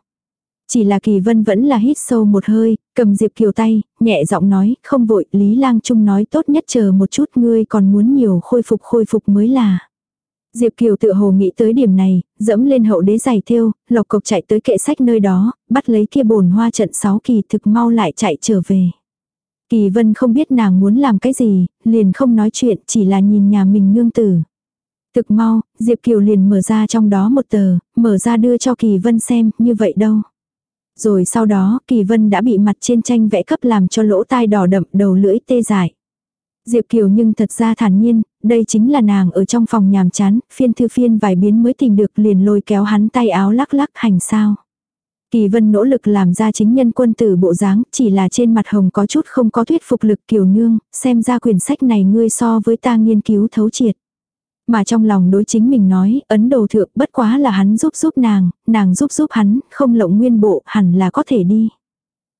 S1: Chỉ là kỳ vân vẫn là hít sâu một hơi, cầm Diệp Kiều tay, nhẹ giọng nói, không vội, Lý Lang Trung nói tốt nhất chờ một chút ngươi còn muốn nhiều khôi phục khôi phục mới là. Diệp Kiều tự hồ nghĩ tới điểm này, dẫm lên hậu đế giày thêu, lộc cộc chạy tới kệ sách nơi đó, bắt lấy kia bồn hoa trận sáu kỳ thực mau lại chạy trở về. Kỳ vân không biết nàng muốn làm cái gì, liền không nói chuyện, chỉ là nhìn nhà mình nương tử. Thực mau, Diệp Kiều liền mở ra trong đó một tờ, mở ra đưa cho Kỳ Vân xem, như vậy đâu. Rồi sau đó, Kỳ Vân đã bị mặt trên tranh vẽ cấp làm cho lỗ tai đỏ đậm đầu lưỡi tê dại. Diệp Kiều nhưng thật ra thản nhiên, đây chính là nàng ở trong phòng nhàm chán, phiên thư phiên vài biến mới tìm được liền lôi kéo hắn tay áo lắc lắc hành sao. Kỳ vân nỗ lực làm ra chính nhân quân tử bộ dáng, chỉ là trên mặt hồng có chút không có thuyết phục lực kiều nương, xem ra quyển sách này ngươi so với ta nghiên cứu thấu triệt. Mà trong lòng đối chính mình nói, ấn đồ thượng bất quá là hắn giúp giúp nàng, nàng giúp giúp hắn, không lộng nguyên bộ, hẳn là có thể đi.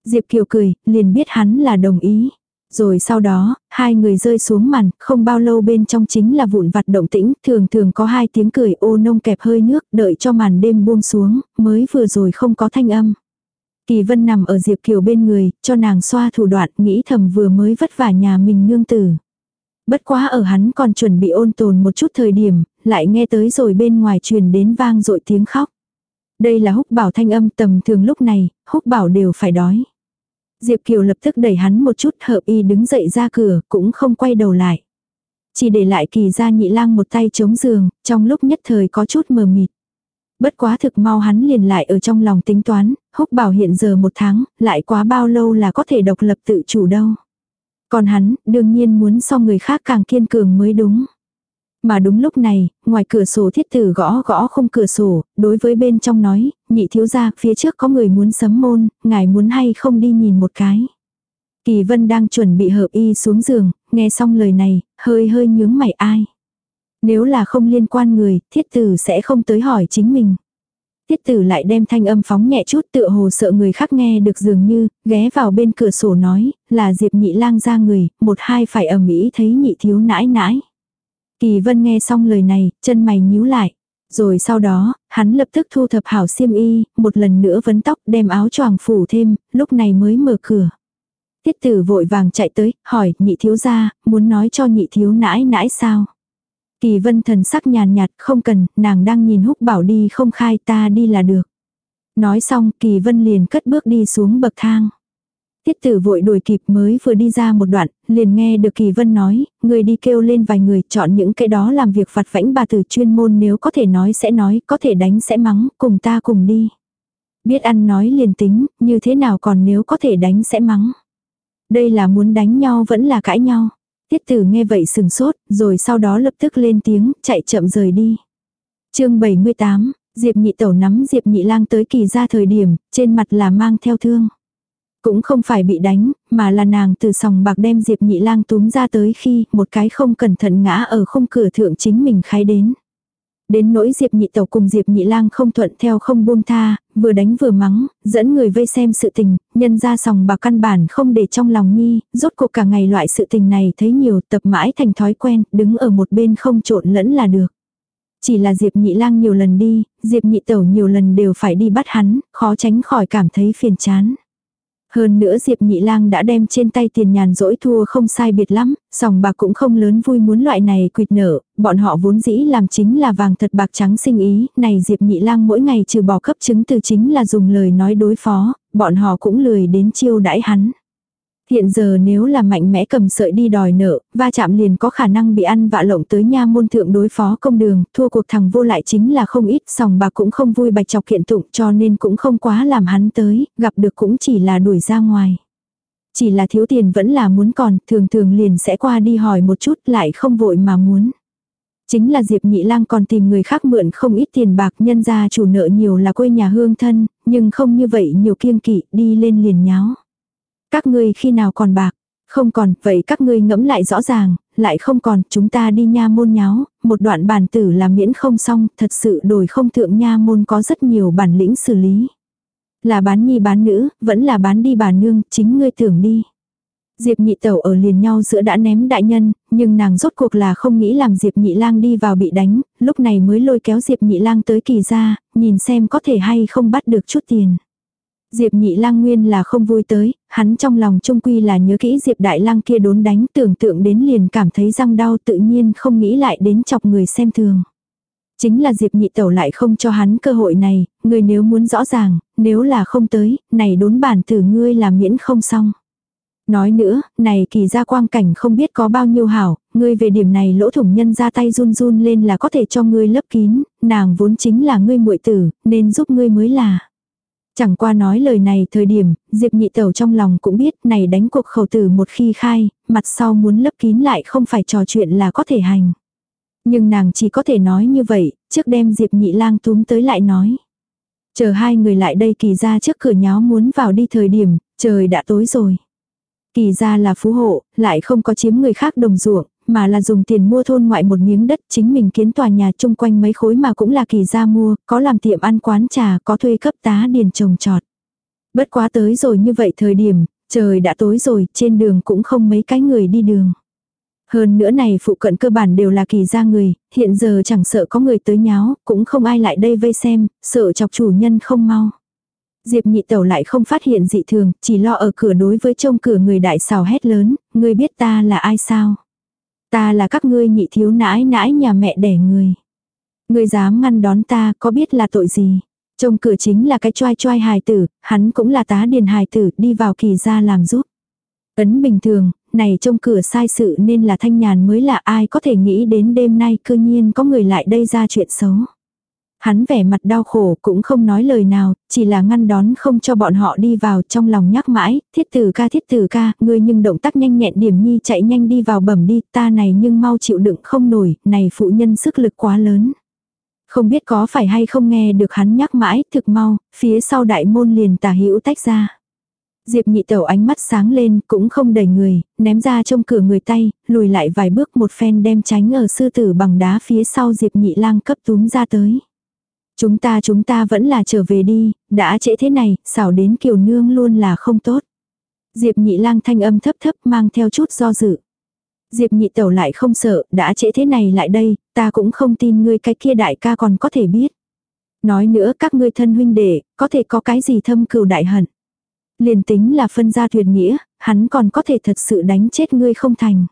S1: Diệp Kiều cười, liền biết hắn là đồng ý. Rồi sau đó, hai người rơi xuống màn, không bao lâu bên trong chính là vụn vặt động tĩnh, thường thường có hai tiếng cười ô nông kẹp hơi nước, đợi cho màn đêm buông xuống, mới vừa rồi không có thanh âm. Kỳ vân nằm ở Diệp Kiều bên người, cho nàng xoa thủ đoạn, nghĩ thầm vừa mới vất vả nhà mình nương tử. Bất quá ở hắn còn chuẩn bị ôn tồn một chút thời điểm, lại nghe tới rồi bên ngoài truyền đến vang dội tiếng khóc. Đây là húc bảo thanh âm tầm thường lúc này, húc bảo đều phải đói. Diệp Kiều lập tức đẩy hắn một chút hợp y đứng dậy ra cửa, cũng không quay đầu lại. Chỉ để lại kỳ ra nhị lang một tay chống giường, trong lúc nhất thời có chút mờ mịt. Bất quá thực mau hắn liền lại ở trong lòng tính toán, húc bảo hiện giờ một tháng, lại quá bao lâu là có thể độc lập tự chủ đâu. Còn hắn, đương nhiên muốn so người khác càng kiên cường mới đúng. Mà đúng lúc này, ngoài cửa sổ thiết tử gõ gõ không cửa sổ, đối với bên trong nói, nhị thiếu gia, phía trước có người muốn sấm môn, ngài muốn hay không đi nhìn một cái. Kỳ vân đang chuẩn bị hợp y xuống giường, nghe xong lời này, hơi hơi nhướng mày ai. Nếu là không liên quan người, thiết tử sẽ không tới hỏi chính mình. Tiết tử lại đem thanh âm phóng nhẹ chút tựa hồ sợ người khác nghe được dường như, ghé vào bên cửa sổ nói, là Diệp nhị lang ra người, một hai phải ầm ĩ thấy nhị thiếu nãi nãi. Kỳ vân nghe xong lời này, chân mày nhíu lại. Rồi sau đó, hắn lập tức thu thập hảo xiêm y, một lần nữa vấn tóc đem áo choàng phủ thêm, lúc này mới mở cửa. Tiết tử vội vàng chạy tới, hỏi nhị thiếu ra, muốn nói cho nhị thiếu nãi nãi sao. Kỳ vân thần sắc nhàn nhạt, không cần, nàng đang nhìn húc bảo đi không khai ta đi là được. Nói xong, kỳ vân liền cất bước đi xuống bậc thang. Tiết tử vội đuổi kịp mới vừa đi ra một đoạn, liền nghe được Kỳ Vân nói, người đi kêu lên vài người chọn những cái đó làm việc phạt vãnh bà tử chuyên môn nếu có thể nói sẽ nói, có thể đánh sẽ mắng, cùng ta cùng đi. Biết ăn nói liền tính, như thế nào còn nếu có thể đánh sẽ mắng. Đây là muốn đánh nhau vẫn là cãi nhau. Tiết tử nghe vậy sừng sốt, rồi sau đó lập tức lên tiếng, chạy chậm rời đi. chương 78, Diệp nhị tẩu nắm Diệp nhị lang tới kỳ ra thời điểm, trên mặt là mang theo thương. Cũng không phải bị đánh, mà là nàng từ sòng bạc đem Diệp nhị lang túm ra tới khi một cái không cẩn thận ngã ở khung cửa thượng chính mình khai đến. Đến nỗi Diệp nhị tẩu cùng Diệp nhị lang không thuận theo không buông tha, vừa đánh vừa mắng, dẫn người vây xem sự tình, nhân ra sòng bạc căn bản không để trong lòng nhi, rốt cuộc cả ngày loại sự tình này thấy nhiều tập mãi thành thói quen, đứng ở một bên không trộn lẫn là được. Chỉ là Diệp nhị lang nhiều lần đi, Diệp nhị tẩu nhiều lần đều phải đi bắt hắn, khó tránh khỏi cảm thấy phiền chán. Hơn nữa Diệp Nhị Lang đã đem trên tay tiền nhàn rỗi thua không sai biệt lắm, sòng bạc cũng không lớn vui muốn loại này quỵt nợ, bọn họ vốn dĩ làm chính là vàng thật bạc trắng sinh ý, này Diệp Nhị Lang mỗi ngày trừ bỏ cấp chứng từ chính là dùng lời nói đối phó, bọn họ cũng lười đến chiêu đãi hắn. Hiện giờ nếu là mạnh mẽ cầm sợi đi đòi nợ, va chạm liền có khả năng bị ăn vạ lộng tới nha môn thượng đối phó công đường, thua cuộc thằng vô lại chính là không ít, sòng bạc cũng không vui bạch chọc kiện tụng cho nên cũng không quá làm hắn tới, gặp được cũng chỉ là đuổi ra ngoài. Chỉ là thiếu tiền vẫn là muốn còn, thường thường liền sẽ qua đi hỏi một chút lại không vội mà muốn. Chính là Diệp Nhị Lang còn tìm người khác mượn không ít tiền bạc nhân ra chủ nợ nhiều là quê nhà hương thân, nhưng không như vậy nhiều kiêng kỵ đi lên liền nháo. Các ngươi khi nào còn bạc? Không còn, vậy các ngươi ngẫm lại rõ ràng, lại không còn, chúng ta đi nha môn nháo, một đoạn bản tử là miễn không xong, thật sự đổi không thượng nha môn có rất nhiều bản lĩnh xử lý. Là bán nhi bán nữ, vẫn là bán đi bà nương, chính ngươi tưởng đi. Diệp nhị tẩu ở liền nhau giữa đã ném đại nhân, nhưng nàng rốt cuộc là không nghĩ làm Diệp nhị lang đi vào bị đánh, lúc này mới lôi kéo Diệp nhị lang tới kỳ ra, nhìn xem có thể hay không bắt được chút tiền. Diệp nhị lang nguyên là không vui tới, hắn trong lòng trung quy là nhớ kỹ Diệp đại lang kia đốn đánh tưởng tượng đến liền cảm thấy răng đau tự nhiên không nghĩ lại đến chọc người xem thường. Chính là Diệp nhị tẩu lại không cho hắn cơ hội này, người nếu muốn rõ ràng, nếu là không tới, này đốn bản tử ngươi là miễn không xong. Nói nữa, này kỳ ra quang cảnh không biết có bao nhiêu hảo, ngươi về điểm này lỗ thủng nhân ra tay run run lên là có thể cho ngươi lấp kín, nàng vốn chính là ngươi muội tử, nên giúp ngươi mới là. Chẳng qua nói lời này thời điểm, Diệp nhị tẩu trong lòng cũng biết này đánh cuộc khẩu tử một khi khai, mặt sau muốn lấp kín lại không phải trò chuyện là có thể hành. Nhưng nàng chỉ có thể nói như vậy, trước đem Diệp nhị lang túm tới lại nói. Chờ hai người lại đây kỳ ra trước cửa nháo muốn vào đi thời điểm, trời đã tối rồi. Kỳ ra là phú hộ, lại không có chiếm người khác đồng ruộng, mà là dùng tiền mua thôn ngoại một miếng đất chính mình kiến tòa nhà chung quanh mấy khối mà cũng là kỳ ra mua, có làm tiệm ăn quán trà, có thuê cấp tá điền trồng trọt. Bất quá tới rồi như vậy thời điểm, trời đã tối rồi, trên đường cũng không mấy cái người đi đường. Hơn nữa này phụ cận cơ bản đều là kỳ gia người, hiện giờ chẳng sợ có người tới nháo, cũng không ai lại đây vây xem, sợ chọc chủ nhân không mau. Diệp nhị tẩu lại không phát hiện dị thường, chỉ lo ở cửa đối với trông cửa người đại xào hét lớn, người biết ta là ai sao? Ta là các ngươi nhị thiếu nãi nãi nhà mẹ đẻ người. Ngươi dám ngăn đón ta có biết là tội gì? Trông cửa chính là cái choai choai hài tử, hắn cũng là tá điền hài tử, đi vào kỳ gia làm giúp. Ấn bình thường, này trông cửa sai sự nên là thanh nhàn mới là ai có thể nghĩ đến đêm nay cư nhiên có người lại đây ra chuyện xấu. Hắn vẻ mặt đau khổ cũng không nói lời nào, chỉ là ngăn đón không cho bọn họ đi vào trong lòng nhắc mãi, thiết tử ca thiết tử ca, ngươi nhưng động tác nhanh nhẹn điểm nhi chạy nhanh đi vào bẩm đi, ta này nhưng mau chịu đựng không nổi, này phụ nhân sức lực quá lớn. Không biết có phải hay không nghe được hắn nhắc mãi, thực mau, phía sau đại môn liền tà hữu tách ra. Diệp nhị tẩu ánh mắt sáng lên, cũng không đẩy người, ném ra trong cửa người tay, lùi lại vài bước một phen đem tránh ở sư tử bằng đá phía sau Diệp nhị lang cấp túm ra tới. Chúng ta chúng ta vẫn là trở về đi, đã trễ thế này, xảo đến kiều nương luôn là không tốt. Diệp nhị lang thanh âm thấp thấp mang theo chút do dự. Diệp nhị tẩu lại không sợ, đã trễ thế này lại đây, ta cũng không tin ngươi cái kia đại ca còn có thể biết. Nói nữa các ngươi thân huynh đệ, có thể có cái gì thâm cừu đại hận. Liền tính là phân gia tuyệt nghĩa, hắn còn có thể thật sự đánh chết ngươi không thành.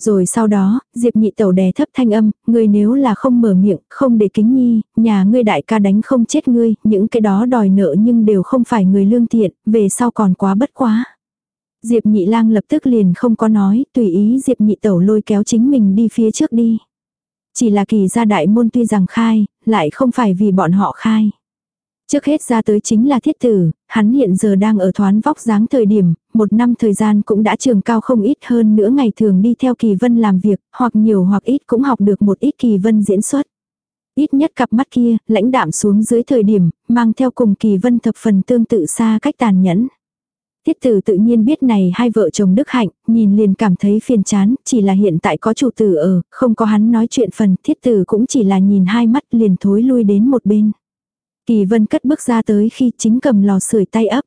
S1: Rồi sau đó, Diệp nhị tẩu đè thấp thanh âm, ngươi nếu là không mở miệng, không để kính nhi, nhà ngươi đại ca đánh không chết ngươi, những cái đó đòi nợ nhưng đều không phải người lương thiện, về sau còn quá bất quá. Diệp nhị lang lập tức liền không có nói, tùy ý Diệp nhị tẩu lôi kéo chính mình đi phía trước đi. Chỉ là kỳ gia đại môn tuy rằng khai, lại không phải vì bọn họ khai. Trước hết ra tới chính là thiết tử, hắn hiện giờ đang ở thoán vóc dáng thời điểm, một năm thời gian cũng đã trường cao không ít hơn nữa ngày thường đi theo kỳ vân làm việc, hoặc nhiều hoặc ít cũng học được một ít kỳ vân diễn xuất. Ít nhất cặp mắt kia, lãnh đạm xuống dưới thời điểm, mang theo cùng kỳ vân thập phần tương tự xa cách tàn nhẫn. Thiết tử tự nhiên biết này hai vợ chồng Đức Hạnh, nhìn liền cảm thấy phiền chán, chỉ là hiện tại có chủ tử ở, không có hắn nói chuyện phần, thiết tử cũng chỉ là nhìn hai mắt liền thối lui đến một bên. Kỳ vân cất bước ra tới khi chính cầm lò sưởi tay ấp.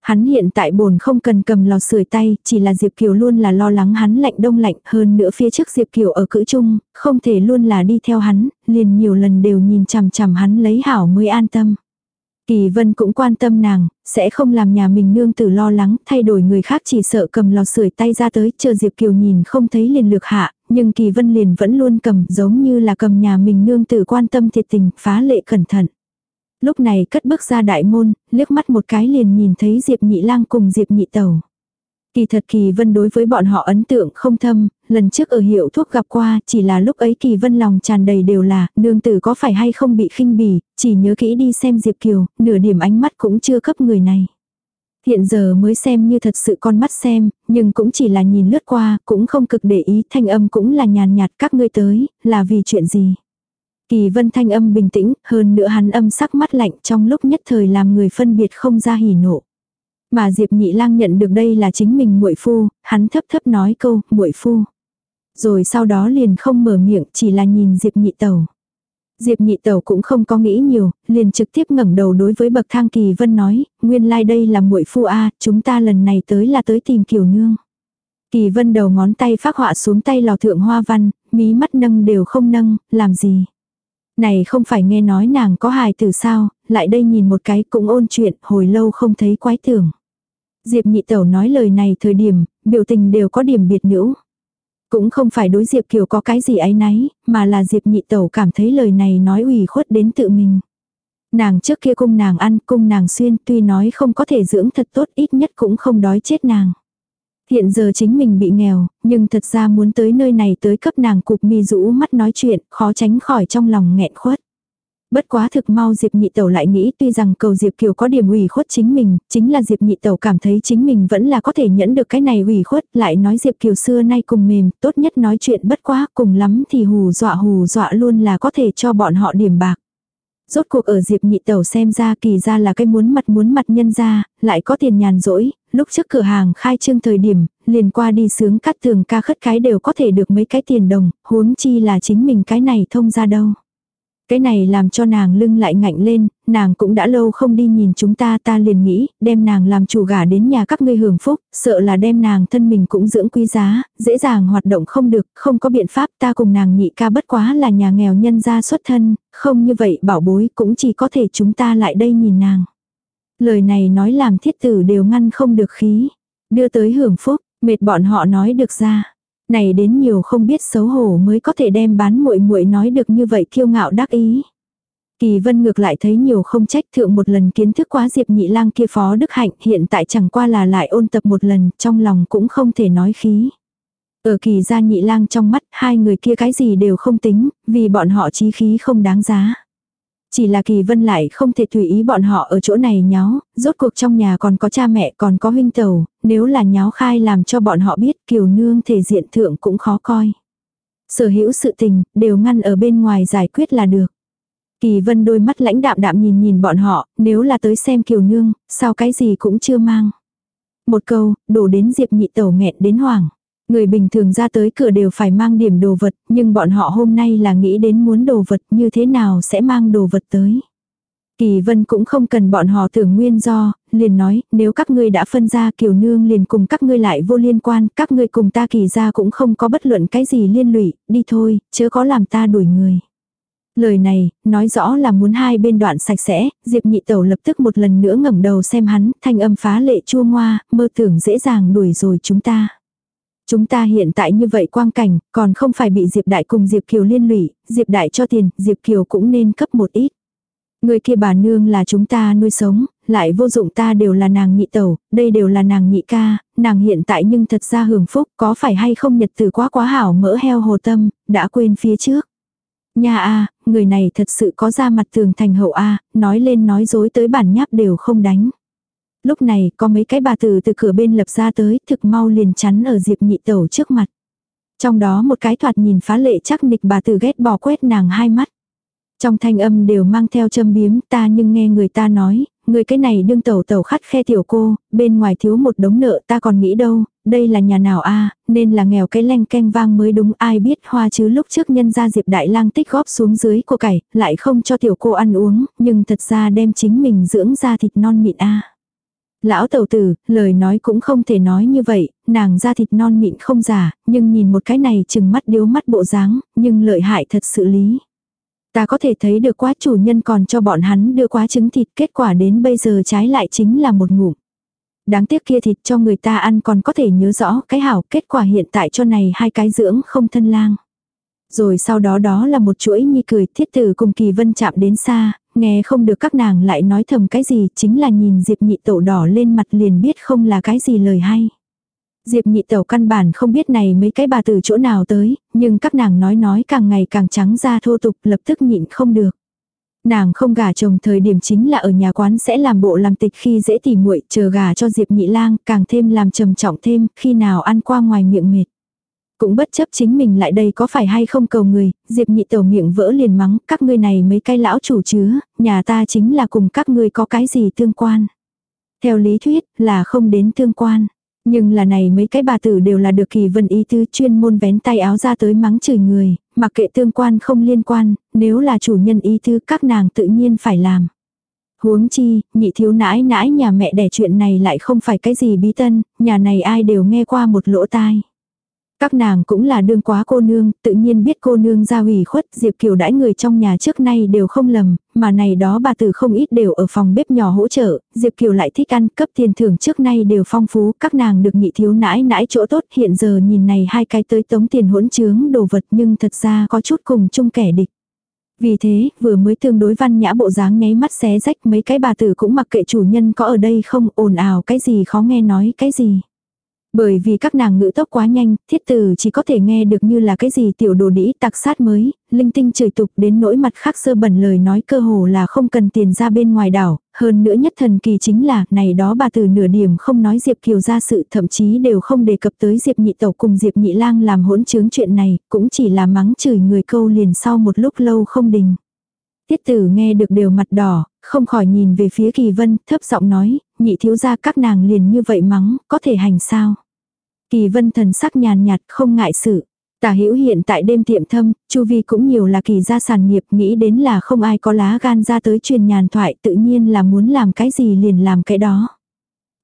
S1: Hắn hiện tại bồn không cần cầm lò sưởi tay, chỉ là Diệp Kiều luôn là lo lắng hắn lạnh đông lạnh hơn nữa phía trước Diệp Kiều ở cữ chung, không thể luôn là đi theo hắn, liền nhiều lần đều nhìn chằm chằm hắn lấy hảo mới an tâm. Kỳ vân cũng quan tâm nàng, sẽ không làm nhà mình nương tử lo lắng, thay đổi người khác chỉ sợ cầm lò sưởi tay ra tới, chờ Diệp Kiều nhìn không thấy liền lược hạ, nhưng Kỳ vân liền vẫn luôn cầm giống như là cầm nhà mình nương tử quan tâm thiệt tình, phá lệ cẩn thận. Lúc này cất bước ra đại môn, liếc mắt một cái liền nhìn thấy Diệp Nhị Lang cùng Diệp Nhị Tẩu. Kỳ thật Kỳ Vân đối với bọn họ ấn tượng không thâm, lần trước ở hiệu thuốc gặp qua, chỉ là lúc ấy Kỳ Vân lòng tràn đầy đều là, nương tử có phải hay không bị khinh bỉ, chỉ nhớ kỹ đi xem Diệp Kiều, nửa điểm ánh mắt cũng chưa cấp người này. Hiện giờ mới xem như thật sự con mắt xem, nhưng cũng chỉ là nhìn lướt qua, cũng không cực để ý, thanh âm cũng là nhàn nhạt các ngươi tới, là vì chuyện gì. Kỳ vân thanh âm bình tĩnh, hơn nữa hắn âm sắc mắt lạnh trong lúc nhất thời làm người phân biệt không ra hỉ nộ. Mà Diệp Nhị Lang nhận được đây là chính mình muội phu, hắn thấp thấp nói câu, muội phu. Rồi sau đó liền không mở miệng, chỉ là nhìn Diệp Nhị Tẩu. Diệp Nhị Tẩu cũng không có nghĩ nhiều, liền trực tiếp ngẩng đầu đối với bậc thang Kỳ Vân nói, nguyên lai like đây là muội phu a, chúng ta lần này tới là tới tìm Kiều nương. Kỳ vân đầu ngón tay phác họa xuống tay lò thượng hoa văn, mí mắt nâng đều không nâng, làm gì. Này không phải nghe nói nàng có hài từ sao, lại đây nhìn một cái cũng ôn chuyện, hồi lâu không thấy quái tưởng. Diệp nhị tẩu nói lời này thời điểm, biểu tình đều có điểm biệt nữ. Cũng không phải đối Diệp Kiều có cái gì ấy nấy, mà là Diệp nhị tẩu cảm thấy lời này nói ủy khuất đến tự mình. Nàng trước kia cung nàng ăn, cung nàng xuyên, tuy nói không có thể dưỡng thật tốt ít nhất cũng không đói chết nàng. Hiện giờ chính mình bị nghèo, nhưng thật ra muốn tới nơi này tới cấp nàng cục mi rũ mắt nói chuyện, khó tránh khỏi trong lòng nghẹn khuất. Bất quá thực mau Diệp Nhị Tẩu lại nghĩ tuy rằng cầu Diệp Kiều có điểm ủy khuất chính mình, chính là Diệp Nhị Tẩu cảm thấy chính mình vẫn là có thể nhẫn được cái này ủy khuất, lại nói Diệp Kiều xưa nay cùng mềm, tốt nhất nói chuyện bất quá, cùng lắm thì hù dọa hù dọa luôn là có thể cho bọn họ điểm bạc. Rốt cuộc ở Diệp Nhị Tẩu xem ra kỳ ra là cái muốn mặt muốn mặt nhân ra, lại có tiền nhàn rỗi, lúc trước cửa hàng khai trương thời điểm, liền qua đi sướng cắt tường ca khất cái đều có thể được mấy cái tiền đồng, huống chi là chính mình cái này thông ra đâu. Cái này làm cho nàng lưng lại ngạnh lên, nàng cũng đã lâu không đi nhìn chúng ta ta liền nghĩ, đem nàng làm chủ gả đến nhà các ngươi hưởng phúc, sợ là đem nàng thân mình cũng dưỡng quý giá, dễ dàng hoạt động không được, không có biện pháp ta cùng nàng nhị ca bất quá là nhà nghèo nhân gia xuất thân, không như vậy bảo bối cũng chỉ có thể chúng ta lại đây nhìn nàng. Lời này nói làm thiết tử đều ngăn không được khí, đưa tới hưởng phúc, mệt bọn họ nói được ra này đến nhiều không biết xấu hổ mới có thể đem bán muội muội nói được như vậy kiêu ngạo đắc ý. Kỳ vân ngược lại thấy nhiều không trách thượng một lần kiến thức quá diệp nhị lang kia phó đức hạnh hiện tại chẳng qua là lại ôn tập một lần, trong lòng cũng không thể nói khí. Ở kỳ gia nhị lang trong mắt, hai người kia cái gì đều không tính, vì bọn họ chí khí không đáng giá. Chỉ là kỳ vân lại không thể tùy ý bọn họ ở chỗ này nháo, rốt cuộc trong nhà còn có cha mẹ còn có huynh tàu, nếu là nháo khai làm cho bọn họ biết kiều nương thể diện thượng cũng khó coi. Sở hữu sự tình, đều ngăn ở bên ngoài giải quyết là được. Kỳ vân đôi mắt lãnh đạm đạm nhìn nhìn bọn họ, nếu là tới xem kiều nương, sao cái gì cũng chưa mang. Một câu, đổ đến diệp nhị tẩu nghẹn đến hoảng. Người bình thường ra tới cửa đều phải mang điểm đồ vật, nhưng bọn họ hôm nay là nghĩ đến muốn đồ vật như thế nào sẽ mang đồ vật tới. Kỳ vân cũng không cần bọn họ tưởng nguyên do, liền nói, nếu các ngươi đã phân ra kiều nương liền cùng các ngươi lại vô liên quan, các ngươi cùng ta kỳ ra cũng không có bất luận cái gì liên lụy, đi thôi, chớ có làm ta đuổi người. Lời này, nói rõ là muốn hai bên đoạn sạch sẽ, Diệp nhị tẩu lập tức một lần nữa ngẩng đầu xem hắn, thanh âm phá lệ chua ngoa, mơ tưởng dễ dàng đuổi rồi chúng ta. Chúng ta hiện tại như vậy quang cảnh, còn không phải bị Diệp Đại cùng Diệp Kiều liên lụy, Diệp Đại cho tiền, Diệp Kiều cũng nên cấp một ít. Người kia bà nương là chúng ta nuôi sống, lại vô dụng ta đều là nàng nhị tẩu, đây đều là nàng nhị ca, nàng hiện tại nhưng thật ra hưởng phúc, có phải hay không nhật từ quá quá hảo mỡ heo hồ tâm, đã quên phía trước. Nhà a người này thật sự có ra mặt tường thành hậu a nói lên nói dối tới bản nháp đều không đánh. Lúc này có mấy cái bà tử từ cửa bên lập ra tới thực mau liền chắn ở Diệp nhị tẩu trước mặt. Trong đó một cái thoạt nhìn phá lệ chắc nịch bà tử ghét bỏ quét nàng hai mắt. Trong thanh âm đều mang theo châm biếm ta nhưng nghe người ta nói, người cái này đương tẩu tẩu khắt khe tiểu cô, bên ngoài thiếu một đống nợ ta còn nghĩ đâu, đây là nhà nào a nên là nghèo cái leng canh vang mới đúng ai biết hoa chứ lúc trước nhân ra diệp đại lang tích góp xuống dưới của cải, lại không cho tiểu cô ăn uống, nhưng thật ra đem chính mình dưỡng ra thịt non mịn a Lão tẩu tử, lời nói cũng không thể nói như vậy, nàng da thịt non mịn không giả, nhưng nhìn một cái này chừng mắt điếu mắt bộ dáng, nhưng lợi hại thật sự lý. Ta có thể thấy được quá chủ nhân còn cho bọn hắn đưa quá trứng thịt kết quả đến bây giờ trái lại chính là một ngụm. Đáng tiếc kia thịt cho người ta ăn còn có thể nhớ rõ cái hảo kết quả hiện tại cho này hai cái dưỡng không thân lang. Rồi sau đó đó là một chuỗi nhi cười thiết tử cùng kỳ vân chạm đến xa, nghe không được các nàng lại nói thầm cái gì chính là nhìn Diệp nhị tẩu đỏ lên mặt liền biết không là cái gì lời hay. Diệp nhị tẩu căn bản không biết này mấy cái bà từ chỗ nào tới, nhưng các nàng nói nói càng ngày càng trắng ra thô tục lập tức nhịn không được. Nàng không gả chồng thời điểm chính là ở nhà quán sẽ làm bộ làm tịch khi dễ tỉ muội chờ gả cho Diệp nhị lang càng thêm làm trầm trọng thêm khi nào ăn qua ngoài miệng mệt. Cũng bất chấp chính mình lại đây có phải hay không cầu người, Diệp nhị tẩu miệng vỡ liền mắng, các ngươi này mấy cái lão chủ chứa, nhà ta chính là cùng các ngươi có cái gì tương quan. Theo lý thuyết là không đến tương quan. Nhưng là này mấy cái bà tử đều là được kỳ vân ý tư chuyên môn vén tay áo ra tới mắng chửi người, mặc kệ tương quan không liên quan, nếu là chủ nhân ý tư các nàng tự nhiên phải làm. Huống chi, nhị thiếu nãi nãi nhà mẹ đẻ chuyện này lại không phải cái gì bí tân, nhà này ai đều nghe qua một lỗ tai. Các nàng cũng là đương quá cô nương, tự nhiên biết cô nương ra ủy khuất, Diệp Kiều đãi người trong nhà trước nay đều không lầm, mà này đó bà tử không ít đều ở phòng bếp nhỏ hỗ trợ, Diệp Kiều lại thích ăn, cấp tiền thưởng trước nay đều phong phú, các nàng được nhị thiếu nãi nãi chỗ tốt, hiện giờ nhìn này hai cái tới tống tiền hỗn trướng đồ vật nhưng thật ra có chút cùng chung kẻ địch. Vì thế, vừa mới tương đối văn nhã bộ dáng nháy mắt xé rách mấy cái bà tử cũng mặc kệ chủ nhân có ở đây không ồn ào cái gì khó nghe nói cái gì. Bởi vì các nàng ngữ tốc quá nhanh, thiết tử chỉ có thể nghe được như là cái gì tiểu đồ đĩ tặc sát mới, linh tinh trời tục đến nỗi mặt khác sơ bẩn lời nói cơ hồ là không cần tiền ra bên ngoài đảo, hơn nữa nhất thần kỳ chính là, này đó bà từ nửa điểm không nói Diệp Kiều ra sự thậm chí đều không đề cập tới Diệp Nhị Tẩu cùng Diệp Nhị Lang làm hỗn chứng chuyện này, cũng chỉ là mắng chửi người câu liền sau một lúc lâu không đình. Tiết tử nghe được đều mặt đỏ, không khỏi nhìn về phía kỳ vân, thấp giọng nói, nhị thiếu gia các nàng liền như vậy mắng, có thể hành sao. Kỳ vân thần sắc nhàn nhạt, không ngại sự. Tả hữu hiện tại đêm tiệm thâm, chu vi cũng nhiều là kỳ gia sản nghiệp, nghĩ đến là không ai có lá gan ra tới truyền nhàn thoại, tự nhiên là muốn làm cái gì liền làm cái đó.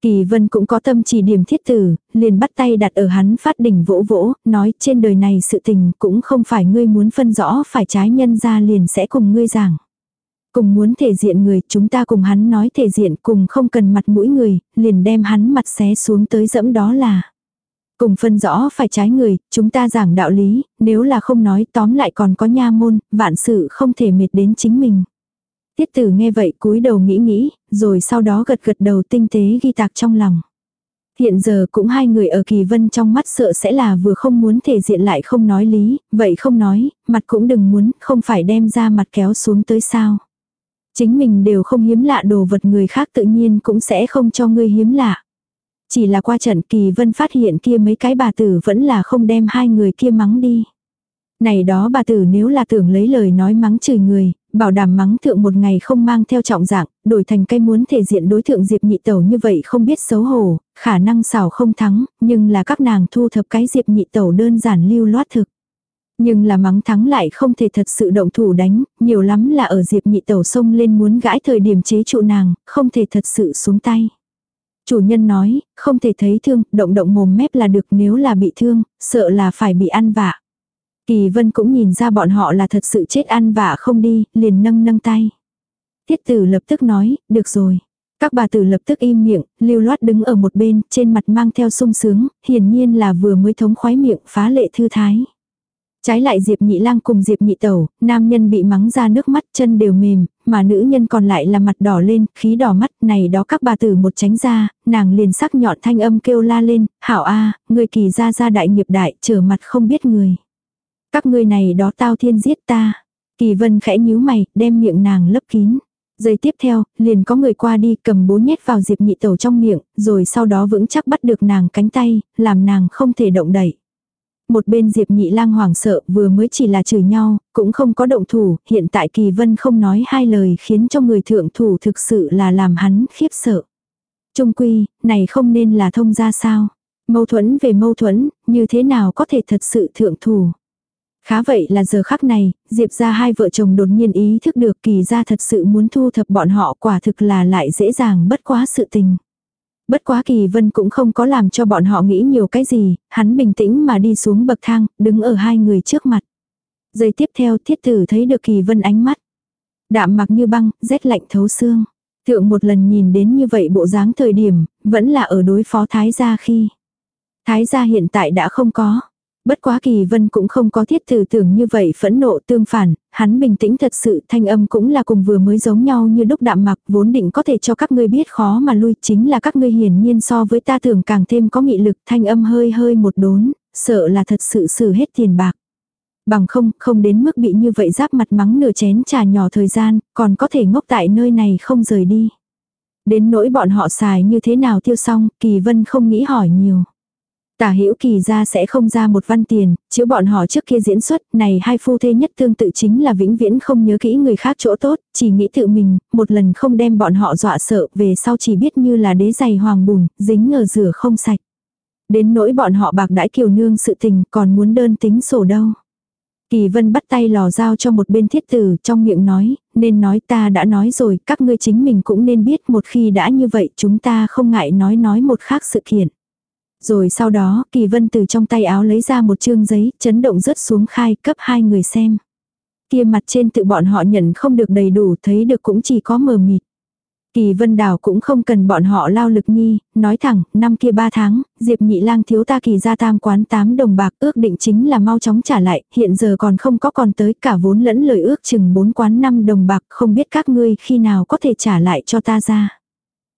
S1: Kỳ vân cũng có tâm chỉ điểm thiết tử, liền bắt tay đặt ở hắn phát đỉnh vỗ vỗ, nói trên đời này sự tình cũng không phải ngươi muốn phân rõ phải trái nhân ra liền sẽ cùng ngươi giảng. Cùng muốn thể diện người, chúng ta cùng hắn nói thể diện cùng không cần mặt mũi người, liền đem hắn mặt xé xuống tới dẫm đó là. Cùng phân rõ phải trái người, chúng ta giảng đạo lý, nếu là không nói tóm lại còn có nha môn, vạn sự không thể mệt đến chính mình. Tiết tử nghe vậy cúi đầu nghĩ nghĩ, rồi sau đó gật gật đầu tinh tế ghi tạc trong lòng. Hiện giờ cũng hai người ở kỳ vân trong mắt sợ sẽ là vừa không muốn thể diện lại không nói lý, vậy không nói, mặt cũng đừng muốn, không phải đem ra mặt kéo xuống tới sao. Chính mình đều không hiếm lạ đồ vật người khác tự nhiên cũng sẽ không cho ngươi hiếm lạ. Chỉ là qua trận kỳ vân phát hiện kia mấy cái bà tử vẫn là không đem hai người kia mắng đi. Này đó bà tử nếu là tưởng lấy lời nói mắng chửi người, bảo đảm mắng thượng một ngày không mang theo trọng dạng, đổi thành cây muốn thể diện đối thượng Diệp nhị tẩu như vậy không biết xấu hổ, khả năng xảo không thắng, nhưng là các nàng thu thập cái Diệp nhị tẩu đơn giản lưu loát thực. Nhưng là mắng thắng lại không thể thật sự động thủ đánh, nhiều lắm là ở Diệp nhị tẩu sông lên muốn gãi thời điểm chế trụ nàng, không thể thật sự xuống tay. Chủ nhân nói, không thể thấy thương, động động mồm mép là được nếu là bị thương, sợ là phải bị ăn vạ. Kỳ vân cũng nhìn ra bọn họ là thật sự chết ăn vạ không đi, liền nâng nâng tay. Tiết tử lập tức nói, được rồi. Các bà tử lập tức im miệng, lưu loát đứng ở một bên, trên mặt mang theo sung sướng, hiển nhiên là vừa mới thống khoái miệng phá lệ thư thái. Trái lại Diệp Nhị Lang cùng Diệp Nhị Tẩu, nam nhân bị mắng ra nước mắt chân đều mềm, mà nữ nhân còn lại là mặt đỏ lên, khí đỏ mắt, này đó các bà tử một tránh ra, nàng liền sắc nhọn thanh âm kêu la lên, hảo a, người kỳ ra ra đại nghiệp đại, trở mặt không biết người. Các ngươi này đó tao thiên giết ta. Kỳ vân khẽ nhíu mày, đem miệng nàng lấp kín. Giây tiếp theo, liền có người qua đi cầm bố nhét vào diệp nhị tẩu trong miệng, rồi sau đó vững chắc bắt được nàng cánh tay, làm nàng không thể động đẩy. Một bên diệp nhị lang hoảng sợ vừa mới chỉ là chửi nhau, cũng không có động thủ, hiện tại kỳ vân không nói hai lời khiến cho người thượng thủ thực sự là làm hắn khiếp sợ. Trung quy, này không nên là thông ra sao. Mâu thuẫn về mâu thuẫn, như thế nào có thể thật sự thượng thủ. Khá vậy là giờ khắc này, Diệp ra hai vợ chồng đột nhiên ý thức được kỳ ra thật sự muốn thu thập bọn họ quả thực là lại dễ dàng bất quá sự tình. Bất quá kỳ vân cũng không có làm cho bọn họ nghĩ nhiều cái gì, hắn bình tĩnh mà đi xuống bậc thang, đứng ở hai người trước mặt. Giây tiếp theo thiết tử thấy được kỳ vân ánh mắt. Đạm mặc như băng, rét lạnh thấu xương. Thượng một lần nhìn đến như vậy bộ dáng thời điểm, vẫn là ở đối phó thái gia khi. Thái gia hiện tại đã không có. Bất quá kỳ vân cũng không có thiết thử tưởng như vậy phẫn nộ tương phản, hắn bình tĩnh thật sự thanh âm cũng là cùng vừa mới giống nhau như đúc đạm mặc vốn định có thể cho các ngươi biết khó mà lui chính là các ngươi hiển nhiên so với ta tưởng càng thêm có nghị lực thanh âm hơi hơi một đốn, sợ là thật sự xử hết tiền bạc. Bằng không, không đến mức bị như vậy giáp mặt mắng nửa chén trà nhỏ thời gian, còn có thể ngốc tại nơi này không rời đi. Đến nỗi bọn họ xài như thế nào tiêu xong, kỳ vân không nghĩ hỏi nhiều. Tả hữu kỳ ra sẽ không ra một văn tiền, chiếu bọn họ trước kia diễn xuất, này hai phu thê nhất tương tự chính là vĩnh viễn không nhớ kỹ người khác chỗ tốt, chỉ nghĩ tự mình, một lần không đem bọn họ dọa sợ, về sau chỉ biết như là đế giày hoàng bùn, dính ở rửa không sạch. Đến nỗi bọn họ bạc đãi kiều nương sự tình còn muốn đơn tính sổ đâu. Kỳ vân bắt tay lò dao cho một bên thiết tử trong miệng nói, nên nói ta đã nói rồi, các ngươi chính mình cũng nên biết một khi đã như vậy chúng ta không ngại nói nói một khác sự kiện. Rồi sau đó, Kỳ Vân từ trong tay áo lấy ra một chương giấy, chấn động rớt xuống khai cấp hai người xem. Kia mặt trên tự bọn họ nhận không được đầy đủ, thấy được cũng chỉ có mờ mịt. Kỳ Vân Đào cũng không cần bọn họ lao lực nhi, nói thẳng, năm kia ba tháng, Diệp Nhị Lang thiếu ta kỳ ra tam quán tám đồng bạc ước định chính là mau chóng trả lại, hiện giờ còn không có còn tới cả vốn lẫn lời ước chừng bốn quán năm đồng bạc, không biết các ngươi khi nào có thể trả lại cho ta ra.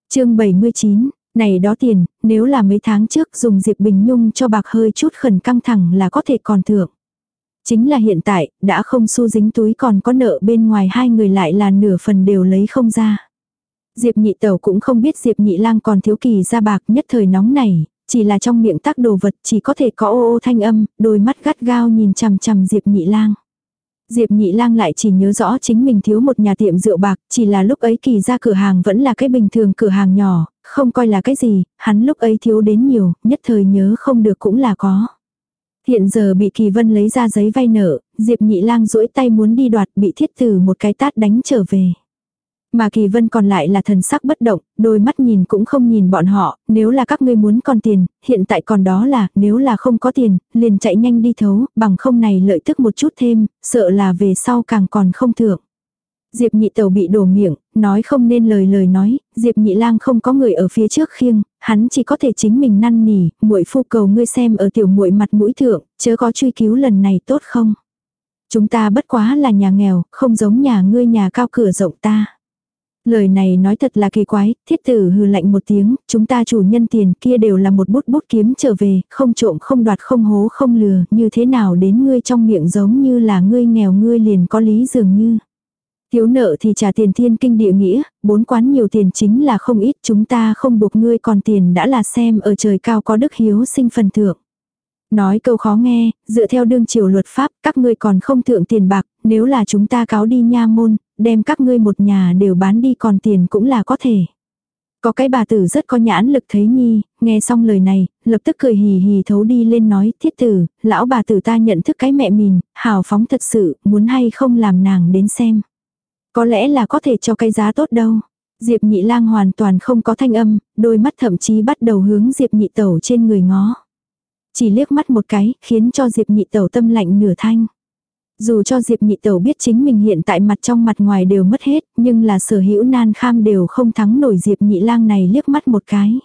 S1: chương 79, này đó tiền, nếu là mấy tháng trước dùng Diệp Bình Nhung cho bạc hơi chút khẩn căng thẳng là có thể còn thưởng. Chính là hiện tại, đã không xu dính túi còn có nợ bên ngoài hai người lại là nửa phần đều lấy không ra. Diệp nhị tẩu cũng không biết Diệp nhị lang còn thiếu kỳ ra bạc nhất thời nóng này, chỉ là trong miệng tác đồ vật chỉ có thể có ô ô thanh âm, đôi mắt gắt gao nhìn chằm chằm Diệp nhị lang. Diệp nhị lang lại chỉ nhớ rõ chính mình thiếu một nhà tiệm rượu bạc, chỉ là lúc ấy kỳ ra cửa hàng vẫn là cái bình thường cửa hàng nhỏ, không coi là cái gì, hắn lúc ấy thiếu đến nhiều, nhất thời nhớ không được cũng là có. Hiện giờ bị kỳ vân lấy ra giấy vay nợ, Diệp nhị lang duỗi tay muốn đi đoạt bị thiết tử một cái tát đánh trở về. Mà Kỳ Vân còn lại là thần sắc bất động, đôi mắt nhìn cũng không nhìn bọn họ, nếu là các ngươi muốn còn tiền, hiện tại còn đó là, nếu là không có tiền, liền chạy nhanh đi thấu, bằng không này lợi tức một chút thêm, sợ là về sau càng còn không thượng. Diệp nhị tẩu bị đổ miệng, nói không nên lời lời nói, Diệp nhị lang không có người ở phía trước khiêng, hắn chỉ có thể chính mình năn nỉ, muội phu cầu ngươi xem ở tiểu muội mặt mũi thượng, chớ có truy cứu lần này tốt không. Chúng ta bất quá là nhà nghèo, không giống nhà ngươi nhà cao cửa rộng ta. Lời này nói thật là kỳ quái, thiết tử hừ lạnh một tiếng, chúng ta chủ nhân tiền kia đều là một bút bút kiếm trở về, không trộm không đoạt không hố không lừa, như thế nào đến ngươi trong miệng giống như là ngươi nghèo ngươi liền có lý dường như. Thiếu nợ thì trả tiền thiên kinh địa nghĩa, bốn quán nhiều tiền chính là không ít chúng ta không buộc ngươi còn tiền đã là xem ở trời cao có đức hiếu sinh phần thượng. Nói câu khó nghe, dựa theo đương triều luật pháp, các ngươi còn không thượng tiền bạc, nếu là chúng ta cáo đi nha môn, đem các ngươi một nhà đều bán đi còn tiền cũng là có thể. Có cái bà tử rất có nhãn lực thấy nhi, nghe xong lời này, lập tức cười hì hì thấu đi lên nói, thiết tử, lão bà tử ta nhận thức cái mẹ mình, hào phóng thật sự, muốn hay không làm nàng đến xem. Có lẽ là có thể cho cái giá tốt đâu. Diệp nhị lang hoàn toàn không có thanh âm, đôi mắt thậm chí bắt đầu hướng Diệp nhị tẩu trên người ngó. Chỉ liếc mắt một cái, khiến cho Diệp nhị tẩu tâm lạnh nửa thanh. Dù cho Diệp nhị tẩu biết chính mình hiện tại mặt trong mặt ngoài đều mất hết, nhưng là sở hữu nan kham đều không thắng nổi Diệp nhị lang này liếc mắt một cái.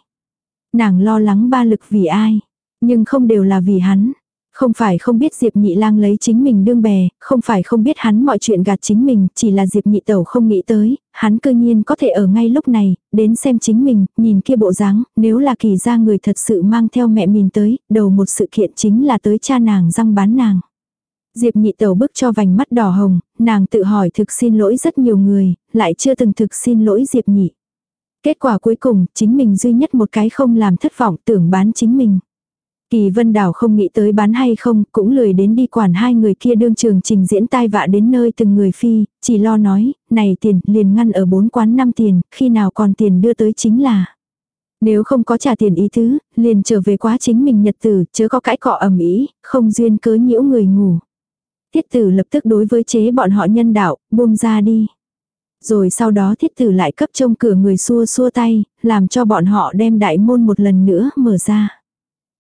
S1: Nàng lo lắng ba lực vì ai, nhưng không đều là vì hắn. Không phải không biết Diệp Nhị Lang lấy chính mình đương bè, không phải không biết hắn mọi chuyện gạt chính mình, chỉ là Diệp Nhị Tẩu không nghĩ tới, hắn cơ nhiên có thể ở ngay lúc này, đến xem chính mình, nhìn kia bộ dáng, nếu là kỳ ra người thật sự mang theo mẹ mình tới, đầu một sự kiện chính là tới cha nàng răng bán nàng. Diệp Nhị Tẩu bức cho vành mắt đỏ hồng, nàng tự hỏi thực xin lỗi rất nhiều người, lại chưa từng thực xin lỗi Diệp Nhị. Kết quả cuối cùng, chính mình duy nhất một cái không làm thất vọng tưởng bán chính mình. Kỳ Vân Đào không nghĩ tới bán hay không, cũng lười đến đi quản hai người kia đương trường trình diễn tai vạ đến nơi từng người phi, chỉ lo nói, này tiền liền ngăn ở bốn quán năm tiền, khi nào còn tiền đưa tới chính là. Nếu không có trả tiền ý tứ, liền trở về quá chính mình nhật tử, chớ có cãi cọ ầm ĩ, không duyên cớ nhiễu người ngủ. Thiết tử lập tức đối với chế bọn họ nhân đạo, buông ra đi. Rồi sau đó thiết tử lại cấp trông cửa người xua xua tay, làm cho bọn họ đem đại môn một lần nữa mở ra.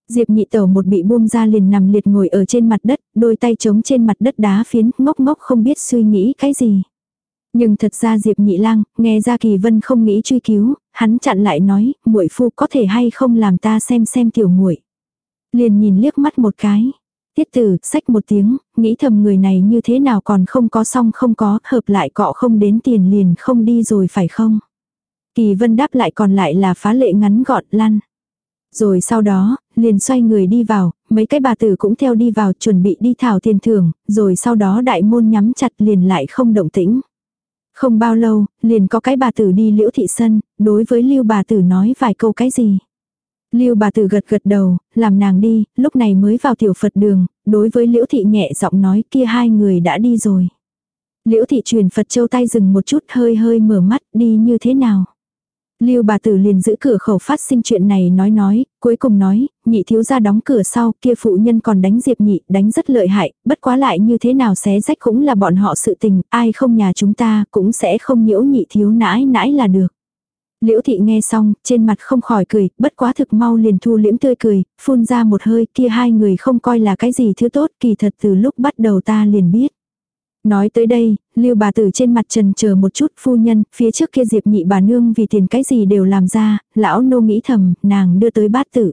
S1: Diệp nhị tẩu một bị buông ra liền nằm liệt ngồi ở trên mặt đất, đôi tay trống trên mặt đất đá phiến, ngốc ngốc không biết suy nghĩ cái gì. Nhưng thật ra Diệp nhị lang, nghe ra kỳ vân không nghĩ truy cứu, hắn chặn lại nói, muội phu có thể hay không làm ta xem xem tiểu muội Liền nhìn liếc mắt một cái. Tiết tử, sách một tiếng, nghĩ thầm người này như thế nào còn không có xong không có, hợp lại cọ không đến tiền liền không đi rồi phải không? Kỳ vân đáp lại còn lại là phá lệ ngắn gọn lăn. Rồi sau đó, liền xoay người đi vào, mấy cái bà tử cũng theo đi vào chuẩn bị đi thảo tiền thưởng, rồi sau đó đại môn nhắm chặt liền lại không động tĩnh. Không bao lâu, liền có cái bà tử đi liễu thị sân, đối với lưu bà tử nói vài câu cái gì. Lưu bà tử gật gật đầu, làm nàng đi, lúc này mới vào tiểu Phật đường, đối với liễu thị nhẹ giọng nói kia hai người đã đi rồi. Liễu thị truyền Phật châu tay dừng một chút hơi hơi mở mắt đi như thế nào. Lưu bà tử liền giữ cửa khẩu phát sinh chuyện này nói nói, cuối cùng nói, nhị thiếu gia đóng cửa sau, kia phụ nhân còn đánh Diệp nhị, đánh rất lợi hại, bất quá lại như thế nào xé rách cũng là bọn họ sự tình, ai không nhà chúng ta cũng sẽ không nhiễu nhị thiếu nãi nãi là được. Liễu thị nghe xong, trên mặt không khỏi cười, bất quá thực mau liền thu liễm tươi cười, phun ra một hơi kia hai người không coi là cái gì thứ tốt, kỳ thật từ lúc bắt đầu ta liền biết. Nói tới đây, lưu bà tử trên mặt trần chờ một chút phu nhân, phía trước kia diệp nhị bà nương vì tiền cái gì đều làm ra, lão nô nghĩ thầm, nàng đưa tới bát tử.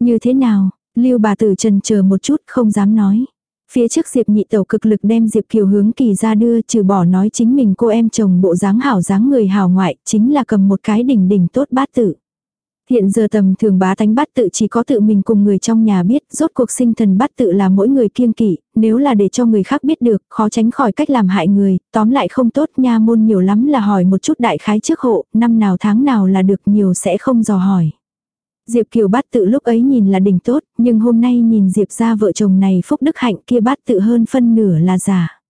S1: Như thế nào, lưu bà tử trần chờ một chút không dám nói. Phía trước Diệp nhị tẩu cực lực đem Diệp Kiều hướng kỳ ra đưa trừ bỏ nói chính mình cô em chồng bộ dáng hảo dáng người hảo ngoại chính là cầm một cái đỉnh đỉnh tốt bát tử. Hiện giờ tầm thường bá tánh bát tự chỉ có tự mình cùng người trong nhà biết, rốt cuộc sinh thần bát tự là mỗi người kiêng kỵ, nếu là để cho người khác biết được, khó tránh khỏi cách làm hại người, tóm lại không tốt nha môn nhiều lắm là hỏi một chút đại khái trước hộ, năm nào tháng nào là được nhiều sẽ không dò hỏi. Diệp Kiều bát tự lúc ấy nhìn là đỉnh tốt, nhưng hôm nay nhìn Diệp ra vợ chồng này phúc đức hạnh kia bát tự hơn phân nửa là giả.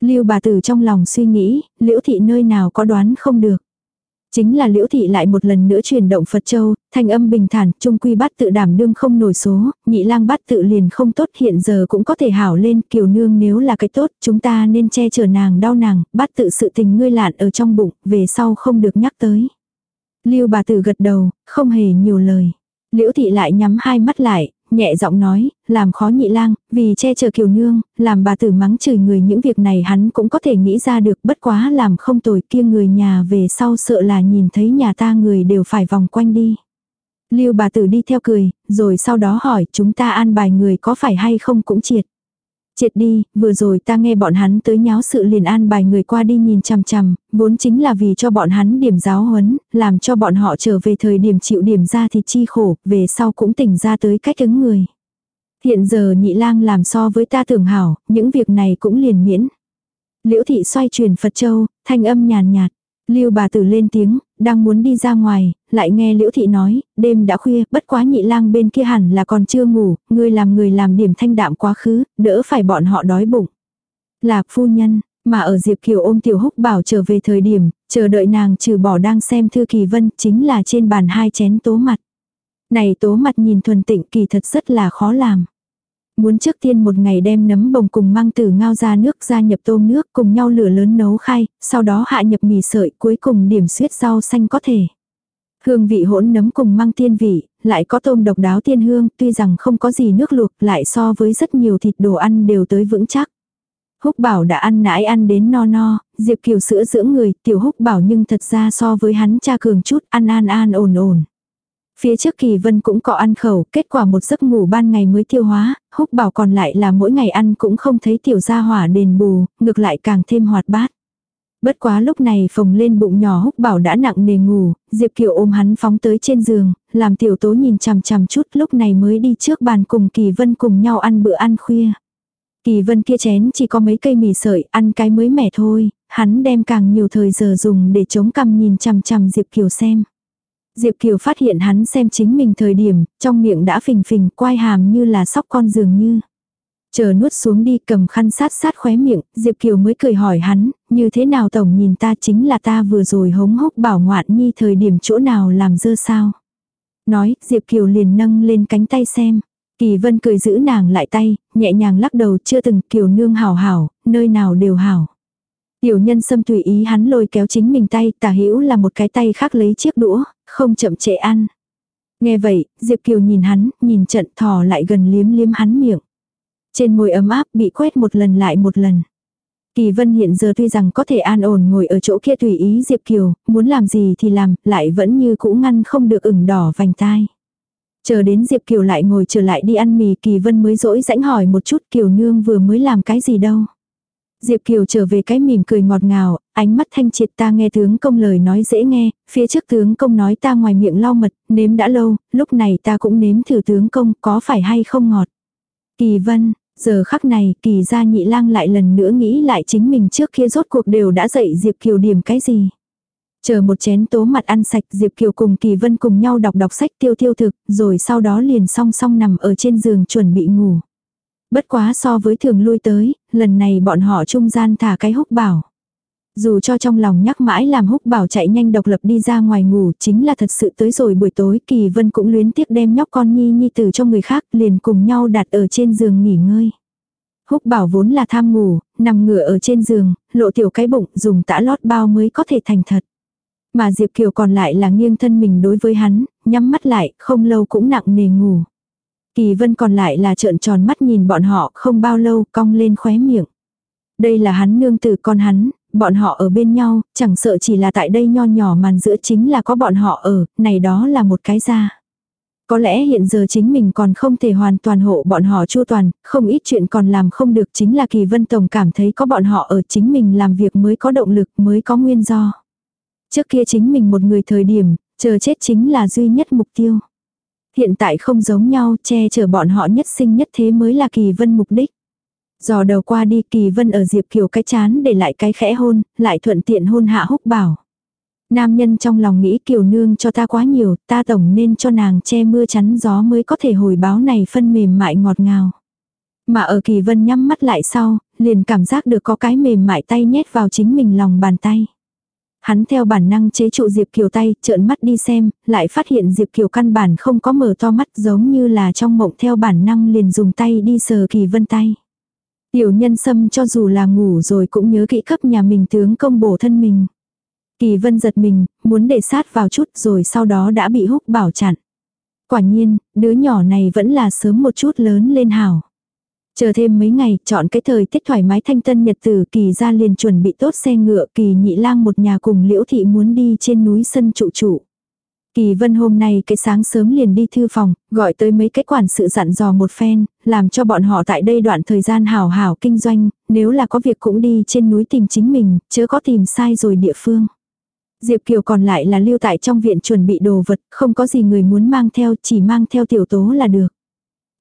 S1: Lưu bà tử trong lòng suy nghĩ, liễu thị nơi nào có đoán không được. Chính là liễu thị lại một lần nữa chuyển động Phật Châu, thanh âm bình thản, trung quy bát tự đảm đương không nổi số, nhị lang bát tự liền không tốt hiện giờ cũng có thể hảo lên, kiều nương nếu là cái tốt, chúng ta nên che chở nàng đau nàng, bát tự sự tình ngươi lạn ở trong bụng, về sau không được nhắc tới. Lưu bà tử gật đầu, không hề nhiều lời. Liễu thị lại nhắm hai mắt lại, nhẹ giọng nói, làm khó nhị lang, vì che chở kiều nương, làm bà tử mắng chửi người những việc này hắn cũng có thể nghĩ ra được bất quá làm không tồi kia người nhà về sau sợ là nhìn thấy nhà ta người đều phải vòng quanh đi. Lưu bà tử đi theo cười, rồi sau đó hỏi chúng ta an bài người có phải hay không cũng triệt. Triệt đi, vừa rồi ta nghe bọn hắn tới nháo sự liền an bài người qua đi nhìn chằm chằm, vốn chính là vì cho bọn hắn điểm giáo huấn, làm cho bọn họ trở về thời điểm chịu điểm ra thì chi khổ, về sau cũng tỉnh ra tới cách ứng người. Hiện giờ nhị lang làm so với ta tưởng hảo, những việc này cũng liền miễn. Liễu thị xoay truyền Phật Châu, thanh âm nhàn nhạt. Lưu bà tử lên tiếng, đang muốn đi ra ngoài, lại nghe Liễu thị nói, đêm đã khuya, bất quá nhị lang bên kia hẳn là còn chưa ngủ, ngươi làm người làm điểm thanh đạm quá khứ, đỡ phải bọn họ đói bụng. Là phu nhân, mà ở Diệp Kiều ôm Tiểu Húc bảo trở về thời điểm, chờ đợi nàng trừ bỏ đang xem Thư Kỳ Vân, chính là trên bàn hai chén tố mặt. Này tố mặt nhìn thuần tịnh kỳ thật rất là khó làm. Muốn trước tiên một ngày đem nấm bồng cùng mang từ ngao ra nước gia nhập tôm nước cùng nhau lửa lớn nấu khai, sau đó hạ nhập mì sợi cuối cùng điểm suyết rau xanh có thể. Hương vị hỗn nấm cùng mang tiên vị, lại có tôm độc đáo tiên hương, tuy rằng không có gì nước luộc lại so với rất nhiều thịt đồ ăn đều tới vững chắc. Húc bảo đã ăn nãi ăn đến no no, Diệp Kiều sữa dưỡng người, tiểu húc bảo nhưng thật ra so với hắn cha cường chút, ăn an an ổn ổn. Phía trước kỳ vân cũng có ăn khẩu, kết quả một giấc ngủ ban ngày mới tiêu hóa, húc bảo còn lại là mỗi ngày ăn cũng không thấy tiểu gia hỏa đền bù, ngược lại càng thêm hoạt bát. Bất quá lúc này phồng lên bụng nhỏ húc bảo đã nặng nề ngủ, Diệp Kiều ôm hắn phóng tới trên giường, làm tiểu tố nhìn chằm chằm chút lúc này mới đi trước bàn cùng Kỳ Vân cùng nhau ăn bữa ăn khuya. Kỳ Vân kia chén chỉ có mấy cây mì sợi, ăn cái mới mẻ thôi, hắn đem càng nhiều thời giờ dùng để chống cằm nhìn chằm chằm Diệp Kiều xem. Diệp Kiều phát hiện hắn xem chính mình thời điểm, trong miệng đã phình phình, quai hàm như là sóc con dường như. Chờ nuốt xuống đi cầm khăn sát sát khóe miệng, Diệp Kiều mới cười hỏi hắn, như thế nào tổng nhìn ta chính là ta vừa rồi hống hốc bảo ngoạn nhi thời điểm chỗ nào làm dơ sao. Nói, Diệp Kiều liền nâng lên cánh tay xem. Kỳ Vân cười giữ nàng lại tay, nhẹ nhàng lắc đầu chưa từng Kiều nương hảo hảo, nơi nào đều hảo. Tiểu nhân xâm tùy ý hắn lôi kéo chính mình tay, tả hữu là một cái tay khác lấy chiếc đũa, không chậm trễ ăn. Nghe vậy, Diệp Kiều nhìn hắn, nhìn trận thò lại gần liếm liếm hắn miệng. Trên môi ấm áp bị quét một lần lại một lần. Kỳ Vân hiện giờ tuy rằng có thể an ổn ngồi ở chỗ kia tùy ý Diệp Kiều, muốn làm gì thì làm, lại vẫn như cũ ngăn không được ửng đỏ vành tai. Chờ đến Diệp Kiều lại ngồi trở lại đi ăn mì Kỳ Vân mới dỗi rãnh hỏi một chút Kiều Nương vừa mới làm cái gì đâu. Diệp Kiều trở về cái mỉm cười ngọt ngào, ánh mắt thanh triệt ta nghe tướng công lời nói dễ nghe, phía trước tướng công nói ta ngoài miệng lau mật, nếm đã lâu, lúc này ta cũng nếm thử tướng công có phải hay không ngọt. Kỳ vân, giờ khắc này kỳ gia nhị lang lại lần nữa nghĩ lại chính mình trước kia rốt cuộc đều đã dạy Diệp Kiều điểm cái gì. Chờ một chén tố mặt ăn sạch Diệp Kiều cùng Kỳ Vân cùng nhau đọc đọc sách tiêu tiêu thực, rồi sau đó liền song song nằm ở trên giường chuẩn bị ngủ. Bất quá so với thường lui tới, lần này bọn họ trung gian thả cái húc bảo. Dù cho trong lòng nhắc mãi làm húc bảo chạy nhanh độc lập đi ra ngoài ngủ chính là thật sự tới rồi buổi tối kỳ vân cũng luyến tiếc đem nhóc con nhi nhi từ cho người khác liền cùng nhau đặt ở trên giường nghỉ ngơi. Húc bảo vốn là tham ngủ, nằm ngửa ở trên giường, lộ tiểu cái bụng dùng tã lót bao mới có thể thành thật. Mà Diệp Kiều còn lại là nghiêng thân mình đối với hắn, nhắm mắt lại, không lâu cũng nặng nề ngủ. Kỳ vân còn lại là trợn tròn mắt nhìn bọn họ không bao lâu cong lên khóe miệng. Đây là hắn nương tử con hắn, bọn họ ở bên nhau, chẳng sợ chỉ là tại đây nho nhỏ màn giữa chính là có bọn họ ở, này đó là một cái ra. Có lẽ hiện giờ chính mình còn không thể hoàn toàn hộ bọn họ chu toàn, không ít chuyện còn làm không được chính là Kỳ Vân Tổng cảm thấy có bọn họ ở chính mình làm việc mới có động lực mới có nguyên do. Trước kia chính mình một người thời điểm, chờ chết chính là duy nhất mục tiêu. Hiện tại không giống nhau, che chở bọn họ nhất sinh nhất thế mới là Kỳ Vân mục đích. Dò đầu qua đi Kỳ Vân ở Diệp Kiều cái chán để lại cái khẽ hôn, lại thuận tiện hôn hạ húc bảo. Nam nhân trong lòng nghĩ Kiều Nương cho ta quá nhiều, ta tổng nên cho nàng che mưa chắn gió mới có thể hồi báo này phân mềm mại ngọt ngào. Mà ở Kỳ Vân nhắm mắt lại sau, liền cảm giác được có cái mềm mại tay nhét vào chính mình lòng bàn tay. Hắn theo bản năng chế trụ Diệp Kiều tay, trợn mắt đi xem, lại phát hiện Diệp Kiều căn bản không có mở to mắt giống như là trong mộng theo bản năng liền dùng tay đi sờ Kỳ Vân tay. Tiểu nhân sâm cho dù là ngủ rồi cũng nhớ kỹ cấp nhà mình tướng công bổ thân mình. Kỳ vân giật mình, muốn để sát vào chút rồi sau đó đã bị húc bảo chặn. Quả nhiên, đứa nhỏ này vẫn là sớm một chút lớn lên hảo. Chờ thêm mấy ngày, chọn cái thời tiết thoải mái thanh tân nhật tử kỳ ra liền chuẩn bị tốt xe ngựa kỳ nhị lang một nhà cùng liễu thị muốn đi trên núi sân trụ trụ. Kỳ vân hôm nay cái sáng sớm liền đi thư phòng, gọi tới mấy cái quản sự dặn dò một phen, làm cho bọn họ tại đây đoạn thời gian hào hào kinh doanh, nếu là có việc cũng đi trên núi tìm chính mình, chớ có tìm sai rồi địa phương. Diệp Kiều còn lại là lưu tại trong viện chuẩn bị đồ vật, không có gì người muốn mang theo, chỉ mang theo tiểu tố là được.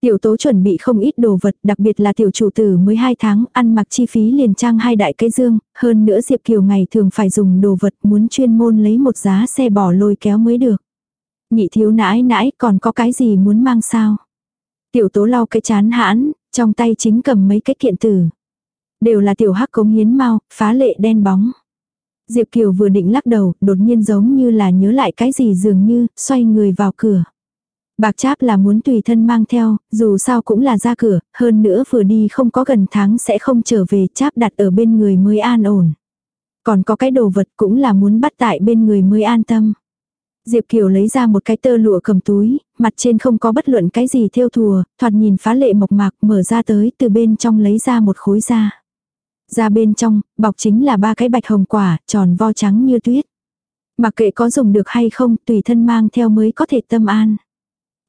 S1: Tiểu tố chuẩn bị không ít đồ vật, đặc biệt là tiểu chủ tử mới 2 tháng, ăn mặc chi phí liền trang hai đại cây dương, hơn nữa Diệp Kiều ngày thường phải dùng đồ vật muốn chuyên môn lấy một giá xe bỏ lôi kéo mới được. Nhị thiếu nãi nãi còn có cái gì muốn mang sao? Tiểu tố lau cái chán hãn, trong tay chính cầm mấy cái kiện tử. Đều là tiểu hắc cống hiến mau, phá lệ đen bóng. Diệp Kiều vừa định lắc đầu, đột nhiên giống như là nhớ lại cái gì dường như, xoay người vào cửa. Bạc cháp là muốn tùy thân mang theo, dù sao cũng là ra cửa, hơn nữa vừa đi không có gần tháng sẽ không trở về cháp đặt ở bên người mới an ổn. Còn có cái đồ vật cũng là muốn bắt tại bên người mới an tâm. Diệp Kiều lấy ra một cái tơ lụa cầm túi, mặt trên không có bất luận cái gì thêu thùa, thoạt nhìn phá lệ mộc mạc mở ra tới từ bên trong lấy ra một khối da. Ra bên trong, bọc chính là ba cái bạch hồng quả, tròn vo trắng như tuyết. Mặc kệ có dùng được hay không, tùy thân mang theo mới có thể tâm an.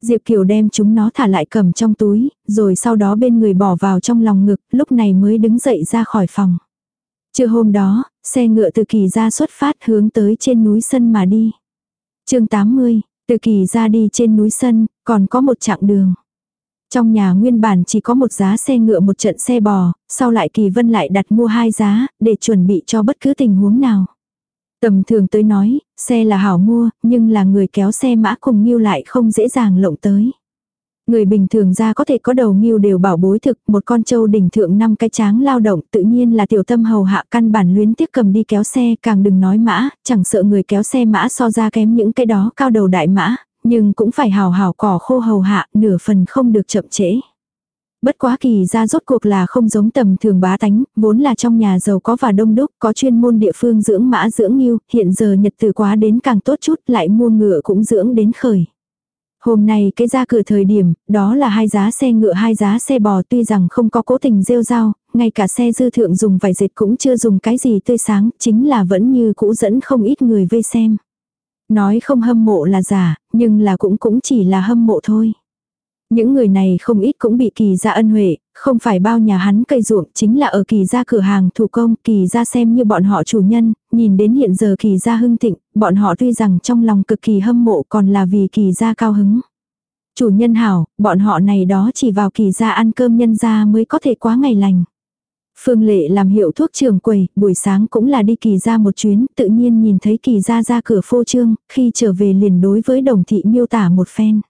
S1: Diệp Kiều đem chúng nó thả lại cầm trong túi, rồi sau đó bên người bỏ vào trong lòng ngực, lúc này mới đứng dậy ra khỏi phòng. Trưa hôm đó, xe ngựa từ kỳ ra xuất phát hướng tới trên núi sân mà đi. chương 80, từ kỳ ra đi trên núi sân, còn có một chặng đường. Trong nhà nguyên bản chỉ có một giá xe ngựa một trận xe bò, sau lại kỳ vân lại đặt mua hai giá, để chuẩn bị cho bất cứ tình huống nào. Tầm thường tới nói, xe là hảo mua, nhưng là người kéo xe mã cùng nghiêu lại không dễ dàng lộng tới. Người bình thường ra có thể có đầu nghiêu đều bảo bối thực, một con trâu đỉnh thượng năm cái tráng lao động tự nhiên là tiểu tâm hầu hạ căn bản luyến tiếc cầm đi kéo xe, càng đừng nói mã, chẳng sợ người kéo xe mã so ra kém những cái đó cao đầu đại mã, nhưng cũng phải hào hào cỏ khô hầu hạ, nửa phần không được chậm trễ. Bất quá kỳ ra rốt cuộc là không giống tầm thường bá tánh, vốn là trong nhà giàu có và đông đúc, có chuyên môn địa phương dưỡng mã dưỡng nghiêu, hiện giờ nhật từ quá đến càng tốt chút lại mua ngựa cũng dưỡng đến khởi. Hôm nay cái ra cửa thời điểm, đó là hai giá xe ngựa hai giá xe bò tuy rằng không có cố tình rêu rao, ngay cả xe dư thượng dùng vải dệt cũng chưa dùng cái gì tươi sáng, chính là vẫn như cũ dẫn không ít người vây xem. Nói không hâm mộ là giả, nhưng là cũng cũng chỉ là hâm mộ thôi. Những người này không ít cũng bị kỳ ra ân huệ, không phải bao nhà hắn cây ruộng, chính là ở kỳ ra cửa hàng thủ công, kỳ ra xem như bọn họ chủ nhân, nhìn đến hiện giờ kỳ ra hưng thịnh, bọn họ tuy rằng trong lòng cực kỳ hâm mộ còn là vì kỳ ra cao hứng. Chủ nhân hảo, bọn họ này đó chỉ vào kỳ ra ăn cơm nhân ra mới có thể quá ngày lành. Phương Lệ làm hiệu thuốc trường quầy, buổi sáng cũng là đi kỳ ra một chuyến, tự nhiên nhìn thấy kỳ ra ra cửa phô trương, khi trở về liền đối với đồng thị miêu tả một phen.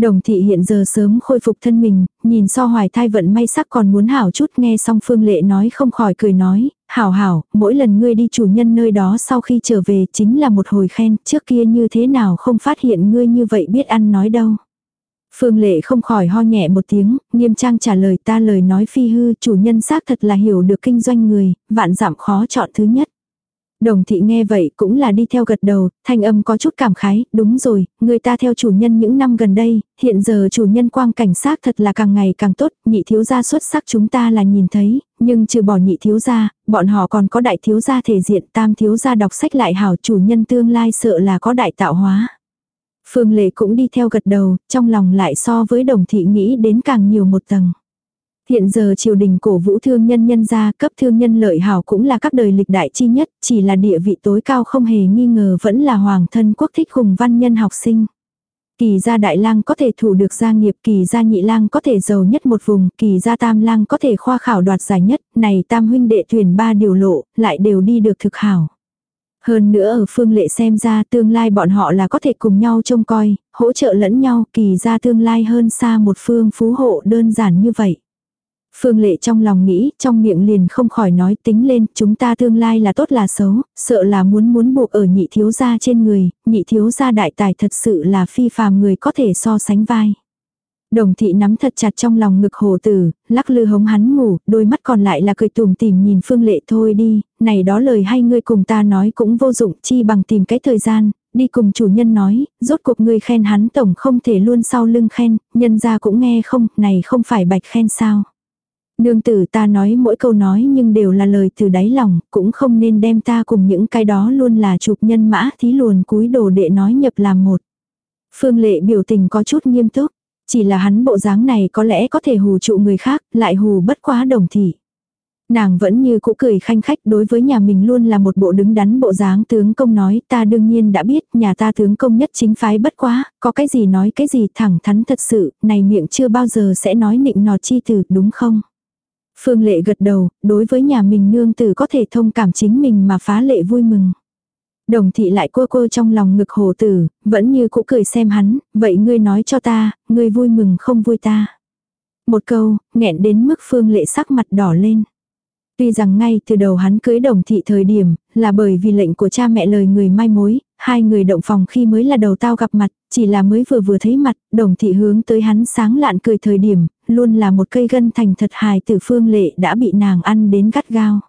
S1: Đồng thị hiện giờ sớm khôi phục thân mình, nhìn so hoài thai vận may sắc còn muốn hảo chút nghe xong phương lệ nói không khỏi cười nói, hảo hảo, mỗi lần ngươi đi chủ nhân nơi đó sau khi trở về chính là một hồi khen, trước kia như thế nào không phát hiện ngươi như vậy biết ăn nói đâu. Phương Lệ không khỏi ho nhẹ một tiếng, nghiêm trang trả lời ta lời nói phi hư chủ nhân xác thật là hiểu được kinh doanh người, vạn giảm khó chọn thứ nhất. Đồng thị nghe vậy cũng là đi theo gật đầu, thanh âm có chút cảm khái, đúng rồi, người ta theo chủ nhân những năm gần đây, hiện giờ chủ nhân quang cảnh sát thật là càng ngày càng tốt, nhị thiếu gia xuất sắc chúng ta là nhìn thấy, nhưng trừ bỏ nhị thiếu gia, bọn họ còn có đại thiếu gia thể diện, tam thiếu gia đọc sách lại hảo chủ nhân tương lai sợ là có đại tạo hóa. Phương Lệ cũng đi theo gật đầu, trong lòng lại so với đồng thị nghĩ đến càng nhiều một tầng. Hiện giờ triều đình cổ vũ thương nhân nhân gia cấp thương nhân lợi hảo cũng là các đời lịch đại chi nhất, chỉ là địa vị tối cao không hề nghi ngờ vẫn là hoàng thân quốc thích cùng văn nhân học sinh. Kỳ gia đại lang có thể thủ được gia nghiệp, kỳ gia nhị lang có thể giàu nhất một vùng, kỳ gia tam lang có thể khoa khảo đoạt giải nhất, này tam huynh đệ thuyền ba điều lộ, lại đều đi được thực hảo. Hơn nữa ở phương lệ xem ra tương lai bọn họ là có thể cùng nhau trông coi, hỗ trợ lẫn nhau, kỳ ra tương lai hơn xa một phương phú hộ đơn giản như vậy. Phương lệ trong lòng nghĩ, trong miệng liền không khỏi nói tính lên, chúng ta tương lai là tốt là xấu, sợ là muốn muốn buộc ở nhị thiếu gia trên người, nhị thiếu gia đại tài thật sự là phi phàm người có thể so sánh vai. Đồng thị nắm thật chặt trong lòng ngực hồ tử, lắc lư hống hắn ngủ, đôi mắt còn lại là cười tùm tìm nhìn phương lệ thôi đi, này đó lời hay ngươi cùng ta nói cũng vô dụng chi bằng tìm cái thời gian, đi cùng chủ nhân nói, rốt cuộc ngươi khen hắn tổng không thể luôn sau lưng khen, nhân ra cũng nghe không, này không phải bạch khen sao. Nương tử ta nói mỗi câu nói nhưng đều là lời từ đáy lòng, cũng không nên đem ta cùng những cái đó luôn là chụp nhân mã thí luồn cúi đồ đệ nói nhập làm một. Phương lệ biểu tình có chút nghiêm túc, chỉ là hắn bộ dáng này có lẽ có thể hù trụ người khác, lại hù bất quá đồng thị. Nàng vẫn như cũ cười khanh khách đối với nhà mình luôn là một bộ đứng đắn bộ dáng tướng công nói ta đương nhiên đã biết nhà ta tướng công nhất chính phái bất quá, có cái gì nói cái gì thẳng thắn thật sự, này miệng chưa bao giờ sẽ nói nịnh nọt chi từ đúng không? Phương lệ gật đầu, đối với nhà mình nương tử có thể thông cảm chính mình mà phá lệ vui mừng. Đồng thị lại cô cô trong lòng ngực hồ tử, vẫn như cũ cười xem hắn, vậy ngươi nói cho ta, ngươi vui mừng không vui ta. Một câu, nghẹn đến mức phương lệ sắc mặt đỏ lên. Tuy rằng ngay từ đầu hắn cưới đồng thị thời điểm, là bởi vì lệnh của cha mẹ lời người mai mối, hai người động phòng khi mới là đầu tao gặp mặt, chỉ là mới vừa vừa thấy mặt, đồng thị hướng tới hắn sáng lạn cười thời điểm, luôn là một cây gân thành thật hài tử phương lệ đã bị nàng ăn đến gắt gao.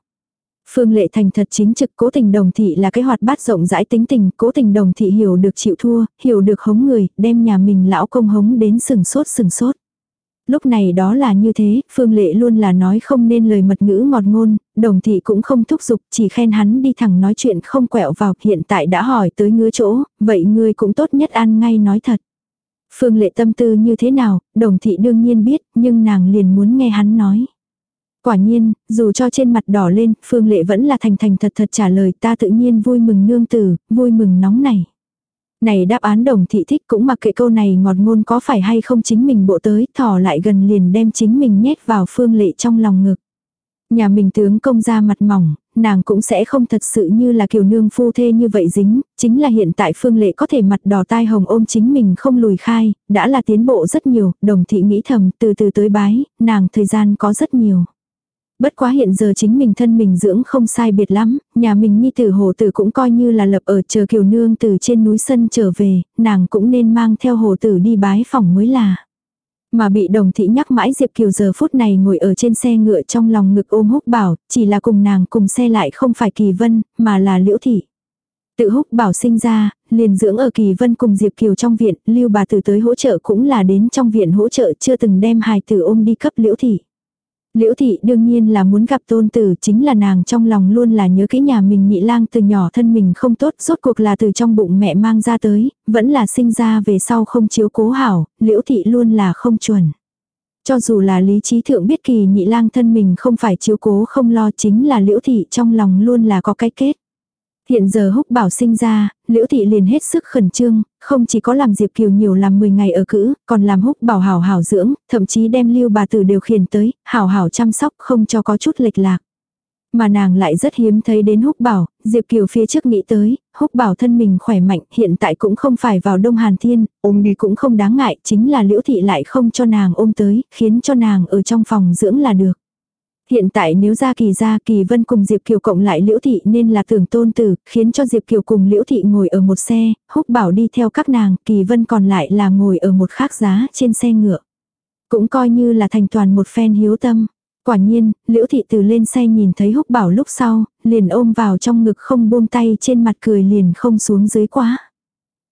S1: Phương lệ thành thật chính trực cố tình đồng thị là cái hoạt bát rộng rãi tính tình, cố tình đồng thị hiểu được chịu thua, hiểu được hống người, đem nhà mình lão công hống đến sừng sốt sừng sốt. Lúc này đó là như thế, Phương Lệ luôn là nói không nên lời mật ngữ ngọt ngôn, đồng thị cũng không thúc giục, chỉ khen hắn đi thẳng nói chuyện không quẹo vào, hiện tại đã hỏi tới ngứa chỗ, vậy ngươi cũng tốt nhất ăn ngay nói thật. Phương Lệ tâm tư như thế nào, đồng thị đương nhiên biết, nhưng nàng liền muốn nghe hắn nói. Quả nhiên, dù cho trên mặt đỏ lên, Phương Lệ vẫn là thành thành thật thật trả lời ta tự nhiên vui mừng nương tử, vui mừng nóng này. Này đáp án đồng thị thích cũng mặc kệ câu này ngọt ngôn có phải hay không chính mình bộ tới, thỏ lại gần liền đem chính mình nhét vào Phương Lệ trong lòng ngực. Nhà mình tướng công ra mặt mỏng, nàng cũng sẽ không thật sự như là kiều nương phu thê như vậy dính, chính là hiện tại phương lệ có thể mặt đỏ tai hồng ôm chính mình không lùi khai, đã là tiến bộ rất nhiều, đồng thị nghĩ thầm từ từ tới bái, nàng thời gian có rất nhiều. Bất quá hiện giờ chính mình thân mình dưỡng không sai biệt lắm, nhà mình nhi tử hồ tử cũng coi như là lập ở chờ kiều nương từ trên núi sân trở về, nàng cũng nên mang theo hồ tử đi bái phòng mới là. Mà bị đồng thị nhắc mãi Diệp Kiều giờ phút này ngồi ở trên xe ngựa trong lòng ngực ôm húc bảo, chỉ là cùng nàng cùng xe lại không phải kỳ vân, mà là liễu thị. Tự húc bảo sinh ra, liền dưỡng ở kỳ vân cùng Diệp Kiều trong viện, lưu bà tử tới hỗ trợ cũng là đến trong viện hỗ trợ chưa từng đem hài tử ôm đi cấp liễu thị. Liễu thị đương nhiên là muốn gặp tôn tử chính là nàng trong lòng luôn là nhớ cái nhà mình nhị lang từ nhỏ thân mình không tốt rốt cuộc là từ trong bụng mẹ mang ra tới, vẫn là sinh ra về sau không chiếu cố hảo, liễu thị luôn là không chuẩn. Cho dù là lý trí thượng biết kỳ nhị lang thân mình không phải chiếu cố không lo chính là liễu thị trong lòng luôn là có cái kết. Hiện giờ húc bảo sinh ra, liễu thị liền hết sức khẩn trương, không chỉ có làm Diệp Kiều nhiều làm 10 ngày ở cữ, còn làm húc bảo hảo hảo dưỡng, thậm chí đem lưu bà tử đều khiển tới, hảo hảo chăm sóc không cho có chút lệch lạc. Mà nàng lại rất hiếm thấy đến húc bảo, Diệp Kiều phía trước nghĩ tới, húc bảo thân mình khỏe mạnh, hiện tại cũng không phải vào Đông Hàn Thiên, ôm đi cũng không đáng ngại, chính là liễu thị lại không cho nàng ôm tới, khiến cho nàng ở trong phòng dưỡng là được. Hiện tại nếu ra kỳ ra kỳ vân cùng Diệp Kiều cộng lại liễu thị nên là tưởng tôn tử, khiến cho Diệp Kiều cùng liễu thị ngồi ở một xe, húc bảo đi theo các nàng, kỳ vân còn lại là ngồi ở một khác giá trên xe ngựa. Cũng coi như là thành toàn một phen hiếu tâm. Quả nhiên, liễu thị từ lên xe nhìn thấy húc bảo lúc sau, liền ôm vào trong ngực không buông tay trên mặt cười liền không xuống dưới quá.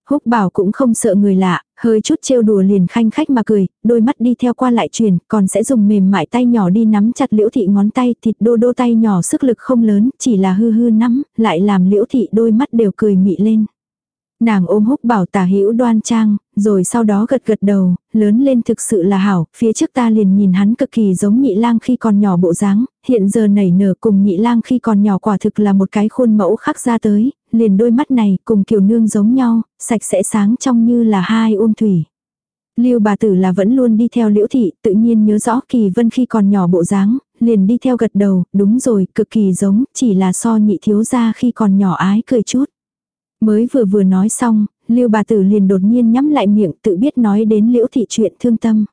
S1: Húc bảo cũng không sợ người lạ, hơi chút trêu đùa liền khanh khách mà cười, đôi mắt đi theo qua lại truyền, còn sẽ dùng mềm mại tay nhỏ đi nắm chặt liễu thị ngón tay, thịt đô đô tay nhỏ sức lực không lớn, chỉ là hư hư nắm, lại làm liễu thị đôi mắt đều cười mị lên. Nàng ôm húc bảo tả hữu đoan trang, rồi sau đó gật gật đầu, lớn lên thực sự là hảo, phía trước ta liền nhìn hắn cực kỳ giống nhị lang khi còn nhỏ bộ dáng, hiện giờ nảy nở cùng nhị lang khi còn nhỏ quả thực là một cái khuôn mẫu khắc ra tới, liền đôi mắt này cùng kiều nương giống nhau, sạch sẽ sáng trong như là hai ôm thủy. Lưu bà tử là vẫn luôn đi theo liễu thị, tự nhiên nhớ rõ kỳ vân khi còn nhỏ bộ dáng, liền đi theo gật đầu, đúng rồi, cực kỳ giống, chỉ là so nhị thiếu ra khi còn nhỏ ái cười chút. Mới vừa vừa nói xong, Lưu bà tử liền đột nhiên nhắm lại miệng tự biết nói đến liễu thị chuyện thương tâm.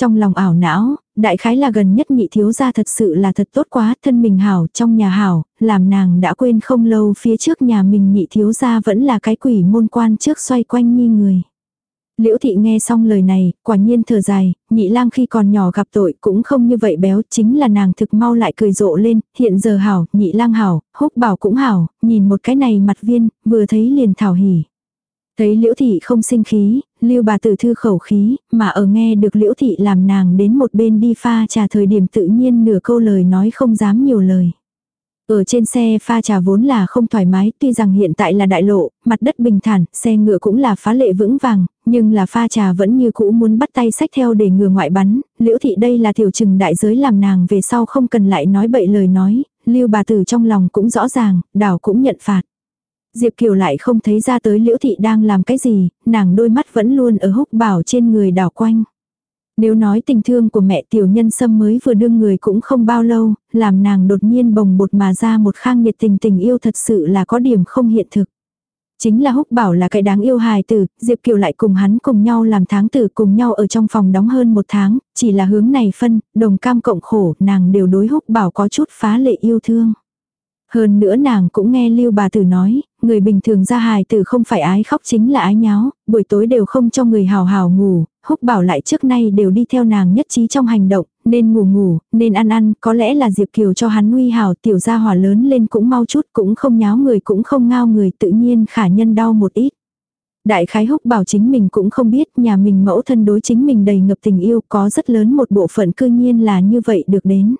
S1: Trong lòng ảo não, đại khái là gần nhất nhị thiếu gia thật sự là thật tốt quá, thân mình hảo, trong nhà hảo, làm nàng đã quên không lâu phía trước nhà mình nhị thiếu gia vẫn là cái quỷ môn quan trước xoay quanh như người. Liễu thị nghe xong lời này, quả nhiên thở dài, nhị lang khi còn nhỏ gặp tội cũng không như vậy béo, chính là nàng thực mau lại cười rộ lên, hiện giờ hảo, nhị lang hảo, húc bảo cũng hảo, nhìn một cái này mặt viên, vừa thấy liền thảo hỉ. Thấy liễu thị không sinh khí, lưu bà tử thư khẩu khí, mà ở nghe được liễu thị làm nàng đến một bên đi pha trà thời điểm tự nhiên nửa câu lời nói không dám nhiều lời. Ở trên xe pha trà vốn là không thoải mái, tuy rằng hiện tại là đại lộ, mặt đất bình thản, xe ngựa cũng là phá lệ vững vàng, nhưng là pha trà vẫn như cũ muốn bắt tay sách theo để ngừa ngoại bắn, liễu thị đây là tiểu trừng đại giới làm nàng về sau không cần lại nói bậy lời nói, lưu bà tử trong lòng cũng rõ ràng, đảo cũng nhận phạt. Diệp Kiều lại không thấy ra tới liễu thị đang làm cái gì, nàng đôi mắt vẫn luôn ở húc bảo trên người đảo quanh. Nếu nói tình thương của mẹ tiểu nhân sâm mới vừa đương người cũng không bao lâu, làm nàng đột nhiên bồng bột mà ra một khang nhiệt tình tình yêu thật sự là có điểm không hiện thực. Chính là húc bảo là cái đáng yêu hài tử, Diệp Kiều lại cùng hắn cùng nhau làm tháng tử cùng nhau ở trong phòng đóng hơn một tháng, chỉ là hướng này phân, đồng cam cộng khổ, nàng đều đối húc bảo có chút phá lệ yêu thương. Hơn nữa nàng cũng nghe lưu bà tử nói, người bình thường ra hài tử không phải ái khóc chính là ái nháo, buổi tối đều không cho người hào hào ngủ, húc bảo lại trước nay đều đi theo nàng nhất trí trong hành động, nên ngủ ngủ, nên ăn ăn, có lẽ là Diệp Kiều cho hắn nguy hào tiểu gia hỏa lớn lên cũng mau chút, cũng không nháo người cũng không ngao người tự nhiên khả nhân đau một ít. Đại khái húc bảo chính mình cũng không biết nhà mình mẫu thân đối chính mình đầy ngập tình yêu có rất lớn một bộ phận cư nhiên là như vậy được đến.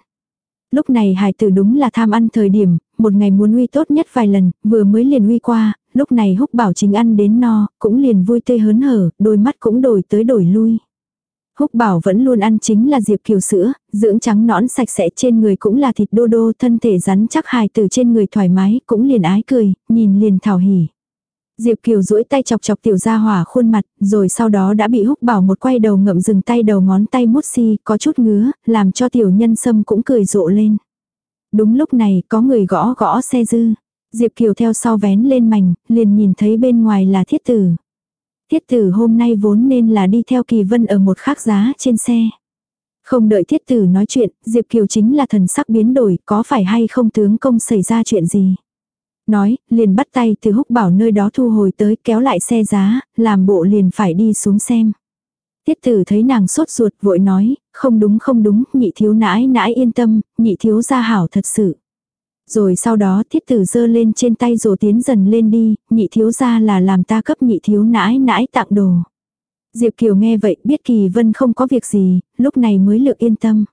S1: Lúc này hài tử đúng là tham ăn thời điểm, một ngày muốn uy tốt nhất vài lần, vừa mới liền uy qua, lúc này húc bảo chính ăn đến no, cũng liền vui tươi hớn hở, đôi mắt cũng đổi tới đổi lui. Húc bảo vẫn luôn ăn chính là diệp kiều sữa, dưỡng trắng nõn sạch sẽ trên người cũng là thịt đô đô thân thể rắn chắc hài từ trên người thoải mái, cũng liền ái cười, nhìn liền thảo hỉ. Diệp Kiều duỗi tay chọc chọc tiểu gia hỏa khuôn mặt, rồi sau đó đã bị húc bảo một quay đầu ngậm dừng tay đầu ngón tay mút si, có chút ngứa, làm cho tiểu nhân sâm cũng cười rộ lên. Đúng lúc này có người gõ gõ xe dư. Diệp Kiều theo sau vén lên mảnh, liền nhìn thấy bên ngoài là thiết tử. Thiết tử hôm nay vốn nên là đi theo kỳ vân ở một khác giá trên xe. Không đợi thiết tử nói chuyện, Diệp Kiều chính là thần sắc biến đổi, có phải hay không tướng công xảy ra chuyện gì. Nói, liền bắt tay từ húc bảo nơi đó thu hồi tới kéo lại xe giá, làm bộ liền phải đi xuống xem. Tiết tử thấy nàng sốt ruột vội nói, không đúng không đúng, nhị thiếu nãi nãi yên tâm, nhị thiếu gia hảo thật sự. Rồi sau đó thiết tử giơ lên trên tay rồi tiến dần lên đi, nhị thiếu gia là làm ta cấp nhị thiếu nãi nãi tặng đồ. Diệp Kiều nghe vậy biết Kỳ Vân không có việc gì, lúc này mới lược yên tâm.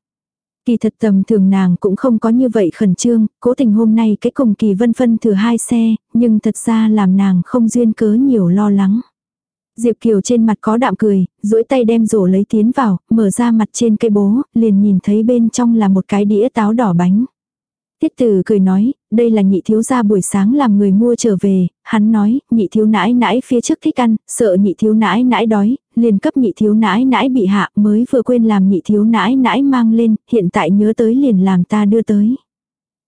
S1: Kỳ thật tầm thường nàng cũng không có như vậy khẩn trương, cố tình hôm nay cái cùng Kỳ Vân phân thử hai xe, nhưng thật ra làm nàng không duyên cớ nhiều lo lắng. Diệp Kiều trên mặt có đạm cười, duỗi tay đem rổ lấy tiến vào, mở ra mặt trên cây bố, liền nhìn thấy bên trong là một cái đĩa táo đỏ bánh. Tiết tử cười nói, đây là nhị thiếu gia buổi sáng làm người mua trở về, hắn nói, nhị thiếu nãi nãi phía trước thích ăn, sợ nhị thiếu nãi nãi đói, liền cấp nhị thiếu nãi nãi bị hạ mới vừa quên làm nhị thiếu nãi nãi mang lên, hiện tại nhớ tới liền làm ta đưa tới.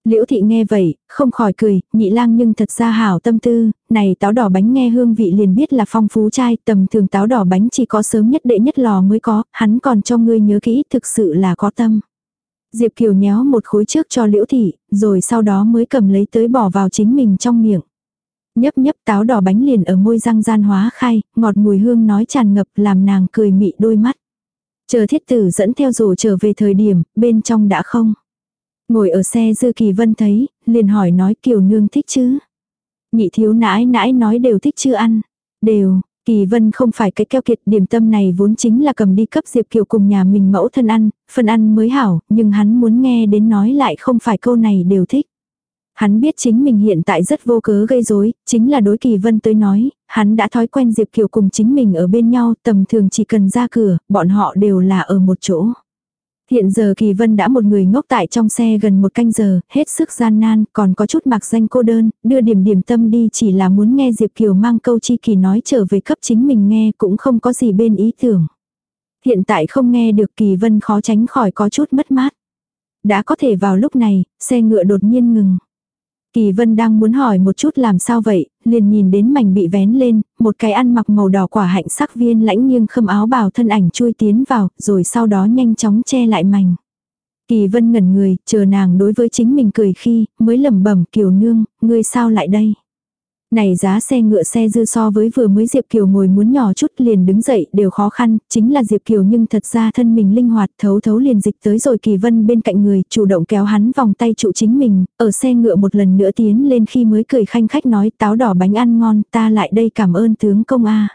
S1: Liễu thị nghe vậy, không khỏi cười, nhị lang nhưng thật ra hảo tâm tư, này táo đỏ bánh nghe hương vị liền biết là phong phú trai, tầm thường táo đỏ bánh chỉ có sớm nhất đệ nhất lò mới có, hắn còn cho ngươi nhớ kỹ thực sự là có tâm. Diệp Kiều nhéo một khối trước cho liễu thị, rồi sau đó mới cầm lấy tới bỏ vào chính mình trong miệng. Nhấp nhấp táo đỏ bánh liền ở môi răng gian hóa khai, ngọt mùi hương nói tràn ngập làm nàng cười mị đôi mắt. Chờ thiết tử dẫn theo rổ trở về thời điểm, bên trong đã không. Ngồi ở xe dư kỳ vân thấy, liền hỏi nói kiều nương thích chứ. Nhị thiếu nãi nãi nói đều thích chưa ăn. Đều, Kỳ vân không phải cái keo kiệt điểm tâm này vốn chính là cầm đi cấp Diệp Kiều cùng nhà mình mẫu thân ăn, phần ăn mới hảo, nhưng hắn muốn nghe đến nói lại không phải câu này đều thích. Hắn biết chính mình hiện tại rất vô cớ gây rối, chính là đối kỳ vân tới nói, hắn đã thói quen Diệp Kiều cùng chính mình ở bên nhau, tầm thường chỉ cần ra cửa, bọn họ đều là ở một chỗ. Hiện giờ Kỳ Vân đã một người ngốc tại trong xe gần một canh giờ, hết sức gian nan, còn có chút mặc danh cô đơn, đưa điểm điểm tâm đi chỉ là muốn nghe Diệp Kiều mang câu chi kỳ nói trở về cấp chính mình nghe cũng không có gì bên ý tưởng. Hiện tại không nghe được Kỳ Vân khó tránh khỏi có chút mất mát. Đã có thể vào lúc này, xe ngựa đột nhiên ngừng. Kỳ Vân đang muốn hỏi một chút làm sao vậy, liền nhìn đến mảnh bị vén lên, một cái ăn mặc màu đỏ quả hạnh sắc viên lãnh nghiêng khâm áo bào thân ảnh chui tiến vào, rồi sau đó nhanh chóng che lại mảnh. Kỳ Vân ngẩn người, chờ nàng đối với chính mình cười khi, mới lẩm bẩm kiều nương, ngươi sao lại đây. Này giá xe ngựa xe dư so với vừa mới Diệp Kiều ngồi muốn nhỏ chút liền đứng dậy đều khó khăn, chính là Diệp Kiều nhưng thật ra thân mình linh hoạt thấu thấu liền dịch tới rồi Kỳ Vân bên cạnh người chủ động kéo hắn vòng tay trụ chính mình, ở xe ngựa một lần nữa tiến lên khi mới cười khanh khách nói táo đỏ bánh ăn ngon ta lại đây cảm ơn tướng công A.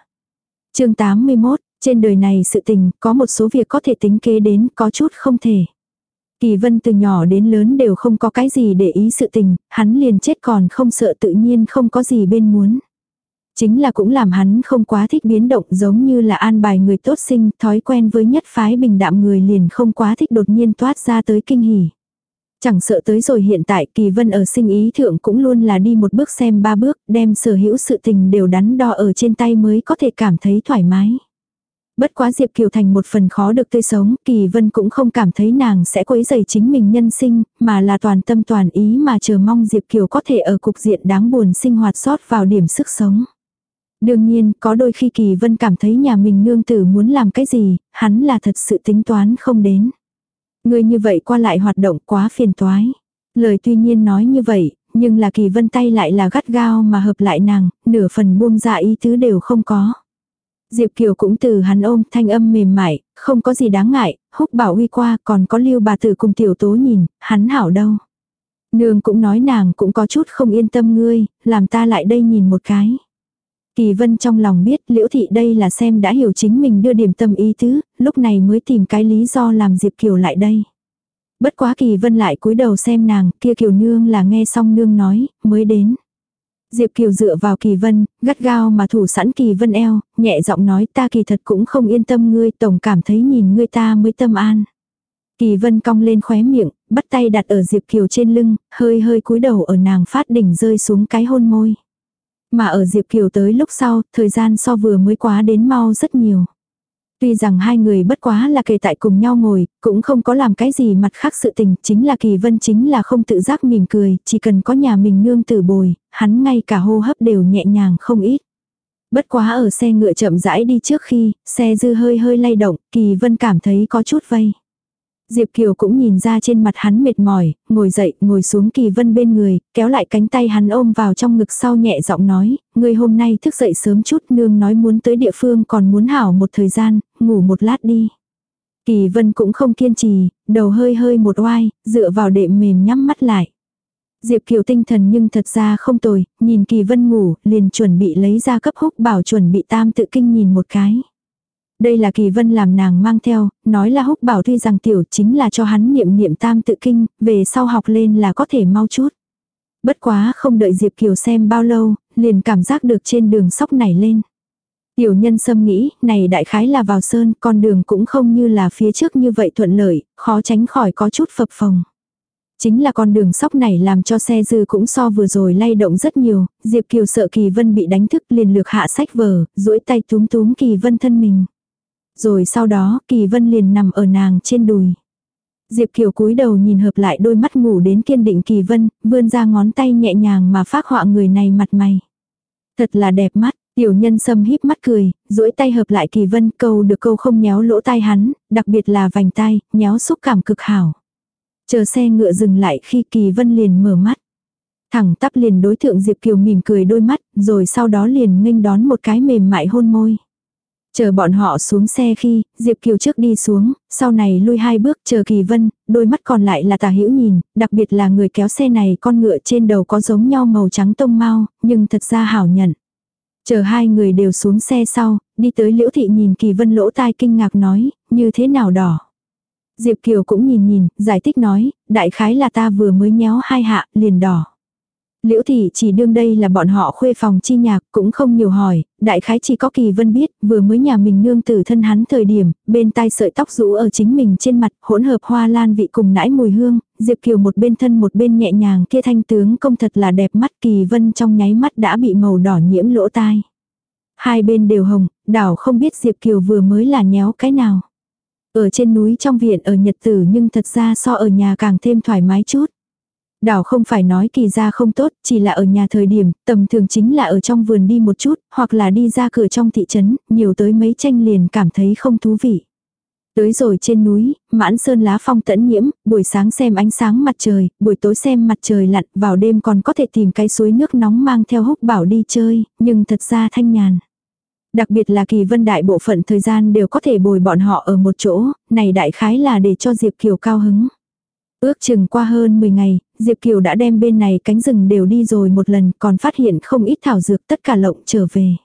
S1: chương 81, trên đời này sự tình có một số việc có thể tính kế đến có chút không thể. Kỳ vân từ nhỏ đến lớn đều không có cái gì để ý sự tình, hắn liền chết còn không sợ tự nhiên không có gì bên muốn. Chính là cũng làm hắn không quá thích biến động giống như là an bài người tốt sinh, thói quen với nhất phái bình đạm người liền không quá thích đột nhiên toát ra tới kinh hỉ. Chẳng sợ tới rồi hiện tại kỳ vân ở sinh ý thượng cũng luôn là đi một bước xem ba bước, đem sở hữu sự tình đều đắn đo ở trên tay mới có thể cảm thấy thoải mái. Bất quá Diệp Kiều thành một phần khó được tươi sống, Kỳ Vân cũng không cảm thấy nàng sẽ quấy dày chính mình nhân sinh, mà là toàn tâm toàn ý mà chờ mong Diệp Kiều có thể ở cục diện đáng buồn sinh hoạt sót vào điểm sức sống. Đương nhiên, có đôi khi Kỳ Vân cảm thấy nhà mình nương tử muốn làm cái gì, hắn là thật sự tính toán không đến. Người như vậy qua lại hoạt động quá phiền toái. Lời tuy nhiên nói như vậy, nhưng là Kỳ Vân tay lại là gắt gao mà hợp lại nàng, nửa phần buông ra ý tứ đều không có. Diệp Kiều cũng từ hắn ôm thanh âm mềm mại, không có gì đáng ngại, húc bảo uy qua còn có lưu bà tử cùng tiểu tố nhìn, hắn hảo đâu. Nương cũng nói nàng cũng có chút không yên tâm ngươi, làm ta lại đây nhìn một cái. Kỳ vân trong lòng biết liễu thị đây là xem đã hiểu chính mình đưa điểm tâm ý tứ, lúc này mới tìm cái lý do làm Diệp Kiều lại đây. Bất quá kỳ vân lại cúi đầu xem nàng, kia kiều nương là nghe xong nương nói, mới đến. Diệp Kiều dựa vào Kỳ Vân, gắt gao mà thủ sẵn Kỳ Vân eo, nhẹ giọng nói ta kỳ thật cũng không yên tâm ngươi, tổng cảm thấy nhìn ngươi ta mới tâm an. Kỳ Vân cong lên khóe miệng, bắt tay đặt ở Diệp Kiều trên lưng, hơi hơi cúi đầu ở nàng phát đỉnh rơi xuống cái hôn môi. Mà ở Diệp Kiều tới lúc sau, thời gian so vừa mới quá đến mau rất nhiều. Tuy rằng hai người bất quá là kề tại cùng nhau ngồi, cũng không có làm cái gì mặt khác sự tình, chính là kỳ vân chính là không tự giác mỉm cười, chỉ cần có nhà mình nương tử bồi, hắn ngay cả hô hấp đều nhẹ nhàng không ít. Bất quá ở xe ngựa chậm rãi đi trước khi, xe dư hơi hơi lay động, kỳ vân cảm thấy có chút vây. Diệp Kiều cũng nhìn ra trên mặt hắn mệt mỏi, ngồi dậy, ngồi xuống Kỳ Vân bên người, kéo lại cánh tay hắn ôm vào trong ngực sau nhẹ giọng nói, người hôm nay thức dậy sớm chút nương nói muốn tới địa phương còn muốn hảo một thời gian, ngủ một lát đi. Kỳ Vân cũng không kiên trì, đầu hơi hơi một oai, dựa vào đệm mềm nhắm mắt lại. Diệp Kiều tinh thần nhưng thật ra không tồi, nhìn Kỳ Vân ngủ, liền chuẩn bị lấy ra cấp húc bảo chuẩn bị tam tự kinh nhìn một cái. Đây là kỳ vân làm nàng mang theo, nói là húc bảo tuy rằng tiểu chính là cho hắn niệm niệm tam tự kinh, về sau học lên là có thể mau chút. Bất quá không đợi Diệp Kiều xem bao lâu, liền cảm giác được trên đường sóc nảy lên. Tiểu nhân sâm nghĩ, này đại khái là vào sơn, con đường cũng không như là phía trước như vậy thuận lợi, khó tránh khỏi có chút phập phồng. Chính là con đường sóc này làm cho xe dư cũng so vừa rồi lay động rất nhiều, Diệp Kiều sợ Kỳ Vân bị đánh thức liền lược hạ sách vở, duỗi tay túm túm Kỳ Vân thân mình. Rồi sau đó Kỳ Vân liền nằm ở nàng trên đùi. Diệp Kiều cúi đầu nhìn hợp lại đôi mắt ngủ đến kiên định kỳ vân, vươn ra ngón tay nhẹ nhàng mà phác họa người này mặt mày. Thật là đẹp mắt, tiểu nhân sâm híp mắt cười, duỗi tay hợp lại kỳ vân câu được câu không nhéo lỗ tai hắn, đặc biệt là vành tai, nhéo xúc cảm cực hảo. Chờ xe ngựa dừng lại khi kỳ vân liền mở mắt. Thẳng tắp liền đối thượng Diệp Kiều mỉm cười đôi mắt, rồi sau đó liền nghênh đón một cái mềm mại hôn môi. Chờ bọn họ xuống xe khi, Diệp Kiều trước đi xuống, sau này lui hai bước chờ Kỳ Vân, đôi mắt còn lại là tà hữu nhìn, đặc biệt là người kéo xe này con ngựa trên đầu có giống nhau màu trắng tông mau, nhưng thật ra hảo nhận. Chờ hai người đều xuống xe sau, đi tới liễu thị nhìn Kỳ Vân lỗ tai kinh ngạc nói, như thế nào đỏ. Diệp Kiều cũng nhìn nhìn, giải thích nói, đại khái là ta vừa mới nhéo hai hạ, liền đỏ. Liễu thị chỉ đương đây là bọn họ khuê phòng chi nhạc, cũng không nhiều hỏi, đại khái chỉ có kỳ vân biết, vừa mới nhà mình nương tử thân hắn thời điểm, bên tai sợi tóc rũ ở chính mình trên mặt, hỗn hợp hoa lan vị cùng nãi mùi hương, Diệp Kiều một bên thân một bên nhẹ nhàng kia thanh tướng công thật là đẹp mắt kỳ vân trong nháy mắt đã bị màu đỏ nhiễm lỗ tai. Hai bên đều hồng, đảo không biết Diệp Kiều vừa mới là nhéo cái nào. Ở trên núi trong viện ở Nhật Tử nhưng thật ra so ở nhà càng thêm thoải mái chút. Đảo không phải nói kỳ ra không tốt, chỉ là ở nhà thời điểm, tầm thường chính là ở trong vườn đi một chút, hoặc là đi ra cửa trong thị trấn, nhiều tới mấy tranh liền cảm thấy không thú vị. Tới rồi trên núi, mãn sơn lá phong tẫn nhiễm, buổi sáng xem ánh sáng mặt trời, buổi tối xem mặt trời lặn, vào đêm còn có thể tìm cái suối nước nóng mang theo húc bảo đi chơi, nhưng thật ra thanh nhàn. Đặc biệt là kỳ vân đại bộ phận thời gian đều có thể bồi bọn họ ở một chỗ, này đại khái là để cho Diệp Kiều cao hứng. Ước chừng qua hơn 10 ngày, Diệp Kiều đã đem bên này cánh rừng đều đi rồi một lần, còn phát hiện không ít thảo dược tất cả lộng trở về.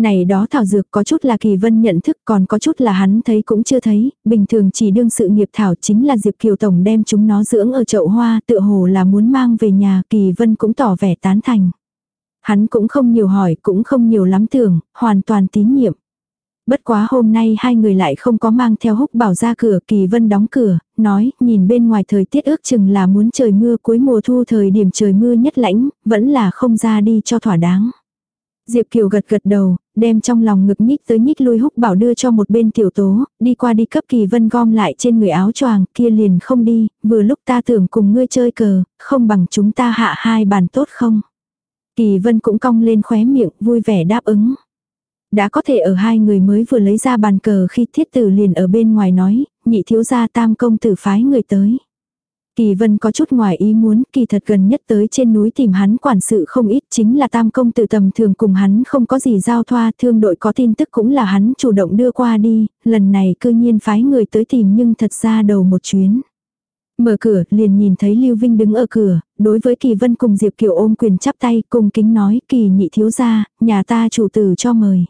S1: Này đó thảo dược có chút là Kỳ Vân nhận thức còn có chút là hắn thấy cũng chưa thấy, bình thường chỉ đương sự nghiệp thảo chính là Diệp Kiều Tổng đem chúng nó dưỡng ở chậu hoa tựa hồ là muốn mang về nhà Kỳ Vân cũng tỏ vẻ tán thành. Hắn cũng không nhiều hỏi cũng không nhiều lắm tưởng, hoàn toàn tín nhiệm. Bất quá hôm nay hai người lại không có mang theo húc bảo ra cửa kỳ vân đóng cửa, nói nhìn bên ngoài thời tiết ước chừng là muốn trời mưa cuối mùa thu thời điểm trời mưa nhất lãnh, vẫn là không ra đi cho thỏa đáng. Diệp Kiều gật gật đầu, đem trong lòng ngực nhích tới nhích lui húc bảo đưa cho một bên tiểu tố, đi qua đi cấp kỳ vân gom lại trên người áo choàng, kia liền không đi, vừa lúc ta tưởng cùng ngươi chơi cờ, không bằng chúng ta hạ hai bàn tốt không. Kỳ vân cũng cong lên khóe miệng, vui vẻ đáp ứng. Đã có thể ở hai người mới vừa lấy ra bàn cờ khi thiết tử liền ở bên ngoài nói, nhị thiếu gia tam công tử phái người tới. Kỳ vân có chút ngoài ý muốn, kỳ thật gần nhất tới trên núi tìm hắn quản sự không ít chính là tam công tử tầm thường cùng hắn không có gì giao thoa, thương đội có tin tức cũng là hắn chủ động đưa qua đi, lần này cư nhiên phái người tới tìm nhưng thật ra đầu một chuyến. Mở cửa, liền nhìn thấy Lưu Vinh đứng ở cửa, đối với Kỳ Vân cùng Diệp Kiều ôm quyền chắp tay, cùng kính nói, Kỳ nhị thiếu gia, nhà ta chủ tử cho mời.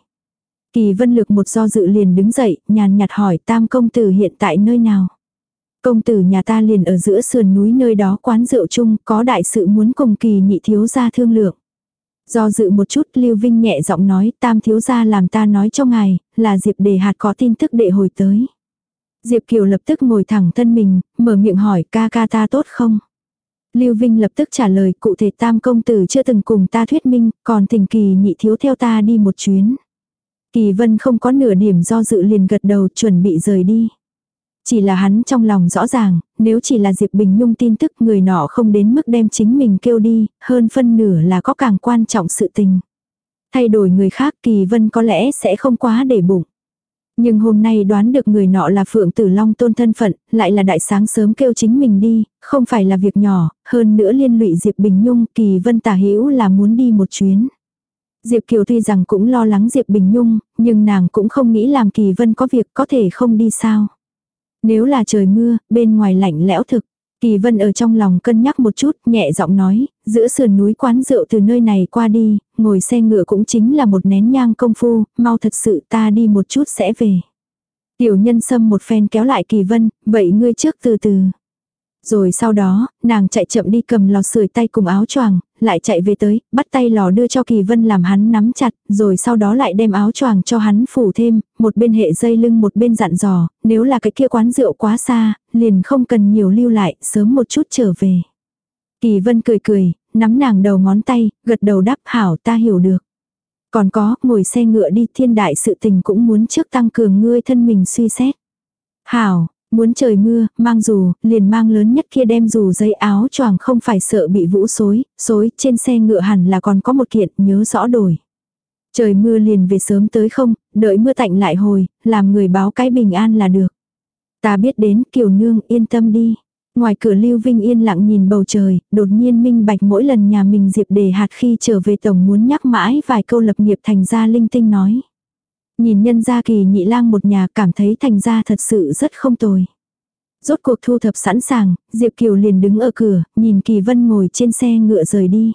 S1: Kỳ vân lược một do dự liền đứng dậy, nhàn nhạt hỏi tam công tử hiện tại nơi nào. Công tử nhà ta liền ở giữa sườn núi nơi đó quán rượu chung, có đại sự muốn cùng kỳ nhị thiếu gia thương lượng. Do dự một chút Lưu Vinh nhẹ giọng nói tam thiếu gia làm ta nói cho ngài, là Diệp đề hạt có tin tức đệ hồi tới. Diệp Kiều lập tức ngồi thẳng thân mình, mở miệng hỏi ca ca ta tốt không? Lưu Vinh lập tức trả lời cụ thể tam công tử chưa từng cùng ta thuyết minh, còn thỉnh kỳ nhị thiếu theo ta đi một chuyến. Kỳ vân không có nửa điểm do dự liền gật đầu chuẩn bị rời đi. Chỉ là hắn trong lòng rõ ràng, nếu chỉ là Diệp Bình Nhung tin tức người nọ không đến mức đem chính mình kêu đi, hơn phân nửa là có càng quan trọng sự tình. Thay đổi người khác Kỳ Vân có lẽ sẽ không quá để bụng. Nhưng hôm nay đoán được người nọ là Phượng Tử Long tôn thân phận, lại là đại sáng sớm kêu chính mình đi, không phải là việc nhỏ, hơn nữa liên lụy Diệp Bình Nhung, Kỳ Vân tả hữu là muốn đi một chuyến. Diệp Kiều tuy rằng cũng lo lắng Diệp Bình Nhung, nhưng nàng cũng không nghĩ làm Kỳ Vân có việc có thể không đi sao. Nếu là trời mưa, bên ngoài lạnh lẽo thực. Kỳ Vân ở trong lòng cân nhắc một chút, nhẹ giọng nói, giữa sườn núi quán rượu từ nơi này qua đi, ngồi xe ngựa cũng chính là một nén nhang công phu, mau thật sự ta đi một chút sẽ về. Tiểu nhân sâm một phen kéo lại Kỳ Vân, vậy ngươi trước từ từ. Rồi sau đó, nàng chạy chậm đi cầm lò sưởi tay cùng áo choàng, lại chạy về tới, bắt tay lò đưa cho Kỳ Vân làm hắn nắm chặt, rồi sau đó lại đem áo choàng cho hắn phủ thêm, một bên hệ dây lưng một bên dặn dò, nếu là cái kia quán rượu quá xa, liền không cần nhiều lưu lại, sớm một chút trở về. Kỳ Vân cười cười, nắm nàng đầu ngón tay, gật đầu đáp hảo ta hiểu được. Còn có, ngồi xe ngựa đi thiên đại sự tình cũng muốn trước tăng cường ngươi thân mình suy xét. Hảo, Muốn trời mưa, mang dù, liền mang lớn nhất kia đem dù giấy áo choàng không phải sợ bị vũ xối, xối trên xe ngựa hẳn là còn có một kiện, nhớ rõ đổi. Trời mưa liền về sớm tới không, đợi mưa tạnh lại hồi, làm người báo cái bình an là được. Ta biết đến kiều nương yên tâm đi. Ngoài cửa Lưu Vinh yên lặng nhìn bầu trời, đột nhiên minh bạch mỗi lần nhà mình Diệp đề hạt khi trở về tổng muốn nhắc mãi vài câu lập nghiệp thành ra linh tinh nói. Nhìn nhân gia kỳ nhị lang một nhà cảm thấy thành ra thật sự rất không tồi. Rốt cuộc thu thập sẵn sàng, Diệp Kiều liền đứng ở cửa, nhìn Kỳ Vân ngồi trên xe ngựa rời đi.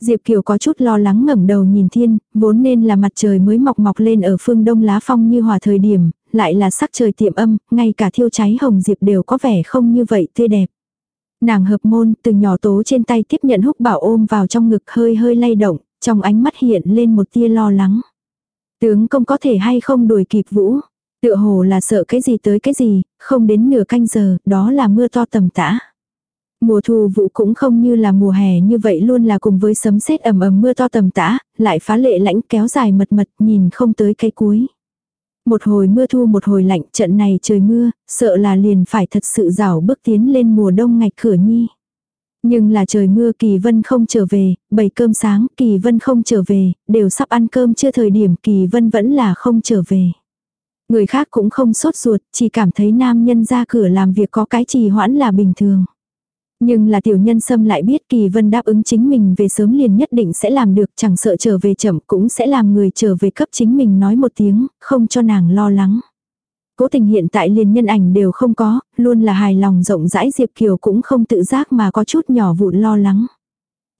S1: Diệp Kiều có chút lo lắng ngẩng đầu nhìn thiên, vốn nên là mặt trời mới mọc mọc lên ở phương đông lá phong như hòa thời điểm, lại là sắc trời tiệm âm, ngay cả thiêu cháy hồng Diệp đều có vẻ không như vậy tươi đẹp. Nàng hợp môn từ nhỏ tố trên tay tiếp nhận húc bảo ôm vào trong ngực hơi hơi lay động, trong ánh mắt hiện lên một tia lo lắng. Tướng công có thể hay không đuổi kịp vũ. Tựa hồ là sợ cái gì tới cái gì, không đến nửa canh giờ, đó là mưa to tầm tã. Mùa thu vụ cũng không như là mùa hè như vậy luôn là cùng với sấm sét ầm ầm mưa to tầm tã, lại phá lệ lãnh kéo dài mật mật nhìn không tới cái cuối. Một hồi mưa thu một hồi lạnh trận này trời mưa, sợ là liền phải thật sự rào bước tiến lên mùa đông ngạch cửa nhi. Nhưng là trời mưa Kỳ Vân không trở về, bảy cơm sáng Kỳ Vân không trở về, đều sắp ăn cơm chưa thời điểm Kỳ Vân vẫn là không trở về. Người khác cũng không sốt ruột, chỉ cảm thấy nam nhân ra cửa làm việc có cái trì hoãn là bình thường. Nhưng là tiểu nhân sâm lại biết Kỳ Vân đáp ứng chính mình về sớm liền nhất định sẽ làm được chẳng sợ trở về chậm cũng sẽ làm người trở về cấp chính mình nói một tiếng, không cho nàng lo lắng. Cố tình hiện tại liền nhân ảnh đều không có, luôn là hài lòng rộng rãi Diệp Kiều cũng không tự giác mà có chút nhỏ vụn lo lắng.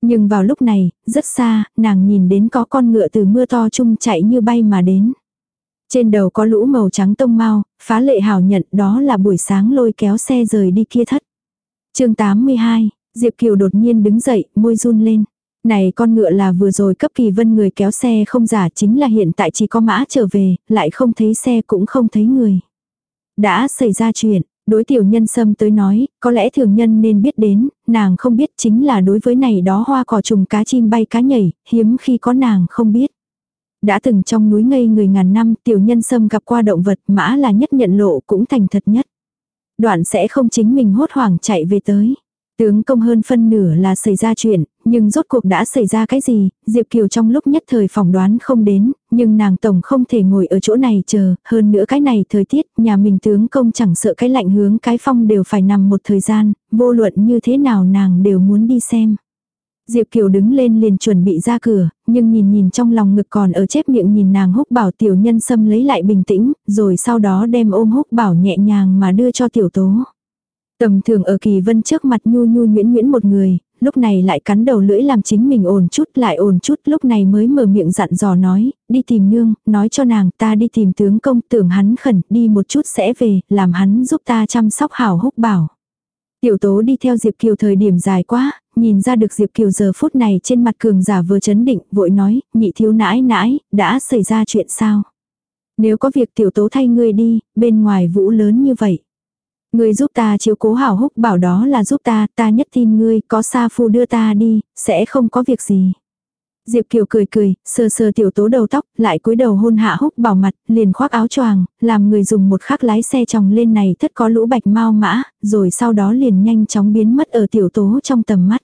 S1: Nhưng vào lúc này, rất xa, nàng nhìn đến có con ngựa từ mưa to chung chạy như bay mà đến. Trên đầu có lũ màu trắng tông mau, phá lệ hảo nhận đó là buổi sáng lôi kéo xe rời đi kia thất. chương 82, Diệp Kiều đột nhiên đứng dậy, môi run lên. Này con ngựa là vừa rồi cấp kỳ vân người kéo xe không giả chính là hiện tại chỉ có mã trở về, lại không thấy xe cũng không thấy người. Đã xảy ra chuyện, đối tiểu nhân sâm tới nói, có lẽ thường nhân nên biết đến, nàng không biết chính là đối với này đó hoa cỏ trùng cá chim bay cá nhảy, hiếm khi có nàng không biết. Đã từng trong núi ngây người ngàn năm tiểu nhân sâm gặp qua động vật mã là nhất nhận lộ cũng thành thật nhất. Đoạn sẽ không chính mình hốt hoảng chạy về tới. Tướng công hơn phân nửa là xảy ra chuyện, nhưng rốt cuộc đã xảy ra cái gì, Diệp Kiều trong lúc nhất thời phỏng đoán không đến, nhưng nàng tổng không thể ngồi ở chỗ này chờ, hơn nữa cái này thời tiết, nhà mình tướng công chẳng sợ cái lạnh hướng cái phong đều phải nằm một thời gian, vô luận như thế nào nàng đều muốn đi xem. Diệp Kiều đứng lên liền chuẩn bị ra cửa, nhưng nhìn nhìn trong lòng ngực còn ở chép miệng nhìn nàng húc bảo tiểu nhân xâm lấy lại bình tĩnh, rồi sau đó đem ôm húc bảo nhẹ nhàng mà đưa cho tiểu tố. Tầm thường ở kỳ vân trước mặt nhu nhu nhuyễn nhuyễn một người, lúc này lại cắn đầu lưỡi làm chính mình ổn chút lại ổn chút lúc này mới mở miệng dặn dò nói, đi tìm nương, nói cho nàng ta đi tìm tướng công tưởng hắn khẩn, đi một chút sẽ về, làm hắn giúp ta chăm sóc hảo húc bảo. Tiểu tố đi theo Diệp Kiều thời điểm dài quá, nhìn ra được Diệp Kiều giờ phút này trên mặt cường giả vừa chấn định, vội nói, nhị thiếu nãi nãi, đã xảy ra chuyện sao? Nếu có việc tiểu tố thay ngươi đi, bên ngoài vũ lớn như vậy. Ngươi giúp ta chiếu cố hảo húc bảo đó là giúp ta, ta nhất tin ngươi, có sa phu đưa ta đi, sẽ không có việc gì. Diệp Kiều cười cười, sờ sờ tiểu tố đầu tóc, lại cúi đầu hôn hạ húc bảo mặt, liền khoác áo choàng, làm người dùng một khắc lái xe chồng lên này thất có lũ bạch mau mã, rồi sau đó liền nhanh chóng biến mất ở tiểu tố trong tầm mắt.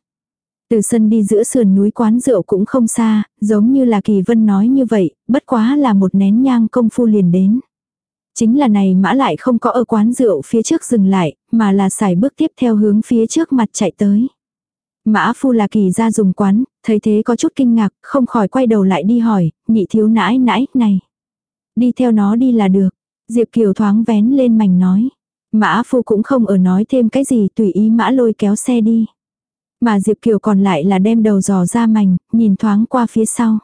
S1: Từ sân đi giữa sườn núi quán rượu cũng không xa, giống như là Kỳ Vân nói như vậy, bất quá là một nén nhang công phu liền đến. Chính là này mã lại không có ở quán rượu phía trước dừng lại, mà là xài bước tiếp theo hướng phía trước mặt chạy tới. Mã phu là kỳ ra dùng quán, thấy thế có chút kinh ngạc, không khỏi quay đầu lại đi hỏi, nhị thiếu nãi nãi, này. Đi theo nó đi là được. Diệp Kiều thoáng vén lên mảnh nói. Mã phu cũng không ở nói thêm cái gì tùy ý mã lôi kéo xe đi. Mà Diệp Kiều còn lại là đem đầu dò ra mảnh, nhìn thoáng qua phía sau.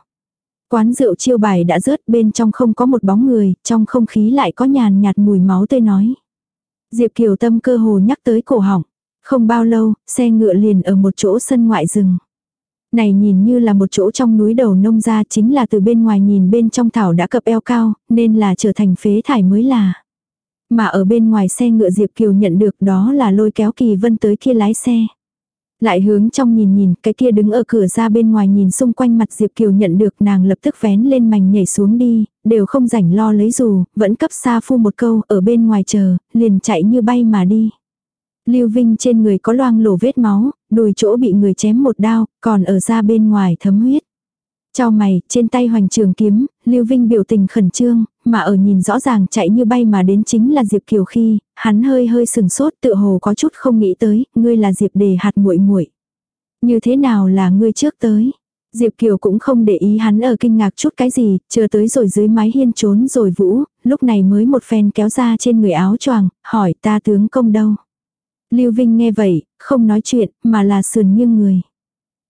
S1: Quán rượu chiêu bài đã rớt bên trong không có một bóng người, trong không khí lại có nhàn nhạt mùi máu tươi nói. Diệp Kiều tâm cơ hồ nhắc tới cổ họng. Không bao lâu, xe ngựa liền ở một chỗ sân ngoại rừng. Này nhìn như là một chỗ trong núi đầu nông ra chính là từ bên ngoài nhìn bên trong thảo đã cập eo cao, nên là trở thành phế thải mới là. Mà ở bên ngoài xe ngựa Diệp Kiều nhận được đó là lôi kéo Kỳ Vân tới kia lái xe. Lại hướng trong nhìn nhìn, cái kia đứng ở cửa ra bên ngoài nhìn xung quanh mặt Diệp Kiều nhận được nàng lập tức vén lên mảnh nhảy xuống đi, đều không rảnh lo lấy dù, vẫn cấp xa phu một câu, ở bên ngoài chờ, liền chạy như bay mà đi. Lưu Vinh trên người có loang lổ vết máu, đùi chỗ bị người chém một đao, còn ở ra bên ngoài thấm huyết. Cho mày, trên tay hoành trường kiếm, Lưu Vinh biểu tình khẩn trương, mà ở nhìn rõ ràng chạy như bay mà đến chính là Diệp Kiều khi, hắn hơi hơi sừng sốt tựa hồ có chút không nghĩ tới, ngươi là Diệp đề hạt muội muội Như thế nào là ngươi trước tới? Diệp Kiều cũng không để ý hắn ở kinh ngạc chút cái gì, chờ tới rồi dưới mái hiên trốn rồi vũ, lúc này mới một phen kéo ra trên người áo choàng, hỏi ta tướng công đâu. Lưu Vinh nghe vậy, không nói chuyện, mà là sườn nghiêng người.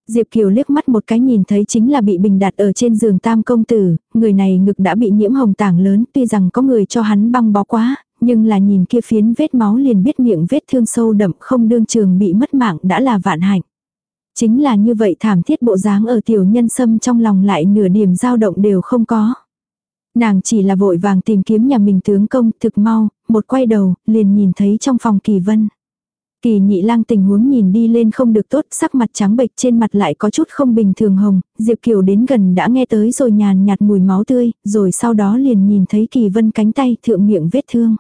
S1: Diệp Kiều liếc mắt một cái nhìn thấy chính là bị bình đặt ở trên giường tam công tử, người này ngực đã bị nhiễm hồng tảng lớn tuy rằng có người cho hắn băng bó quá, nhưng là nhìn kia phiến vết máu liền biết miệng vết thương sâu đậm không đương trường bị mất mạng đã là vạn hạnh. Chính là như vậy thảm thiết bộ dáng ở tiểu nhân sâm trong lòng lại nửa điểm dao động đều không có. Nàng chỉ là vội vàng tìm kiếm nhà mình tướng công thực mau, một quay đầu, liền nhìn thấy trong phòng kỳ vân. Kỳ nhị lang tình huống nhìn đi lên không được tốt, sắc mặt trắng bệch trên mặt lại có chút không bình thường hồng, Diệp Kiều đến gần đã nghe tới rồi nhàn nhạt mùi máu tươi, rồi sau đó liền nhìn thấy kỳ vân cánh tay thượng miệng vết thương.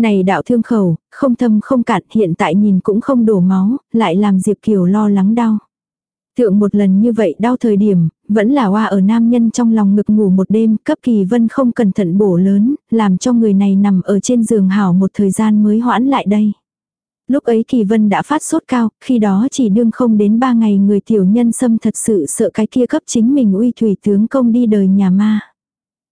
S1: Này đạo thương khẩu, không thâm không cạn hiện tại nhìn cũng không đổ máu, lại làm Diệp Kiều lo lắng đau. Thượng một lần như vậy đau thời điểm, vẫn là hoa ở nam nhân trong lòng ngực ngủ một đêm, cấp kỳ vân không cẩn thận bổ lớn, làm cho người này nằm ở trên giường hảo một thời gian mới hoãn lại đây. Lúc ấy Kỳ Vân đã phát sốt cao, khi đó chỉ đương không đến ba ngày người tiểu nhân xâm thật sự sợ cái kia cấp chính mình uy thủy tướng công đi đời nhà ma.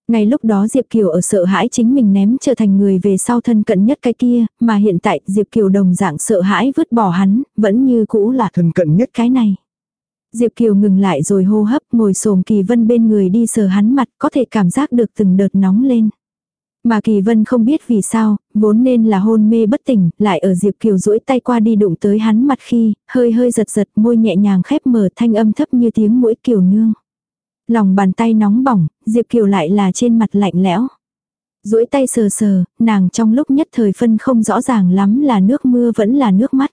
S1: Ngày lúc đó Diệp Kiều ở sợ hãi chính mình ném trở thành người về sau thân cận nhất cái kia, mà hiện tại Diệp Kiều đồng dạng sợ hãi vứt bỏ hắn, vẫn như cũ là thân cận nhất cái này. Diệp Kiều ngừng lại rồi hô hấp ngồi xổm Kỳ Vân bên người đi sờ hắn mặt có thể cảm giác được từng đợt nóng lên. Mà Kỳ Vân không biết vì sao, vốn nên là hôn mê bất tỉnh, lại ở Diệp Kiều duỗi tay qua đi đụng tới hắn mặt khi, hơi hơi giật giật môi nhẹ nhàng khép mở thanh âm thấp như tiếng mũi Kiều nương. Lòng bàn tay nóng bỏng, Diệp Kiều lại là trên mặt lạnh lẽo. duỗi tay sờ sờ, nàng trong lúc nhất thời phân không rõ ràng lắm là nước mưa vẫn là nước mắt.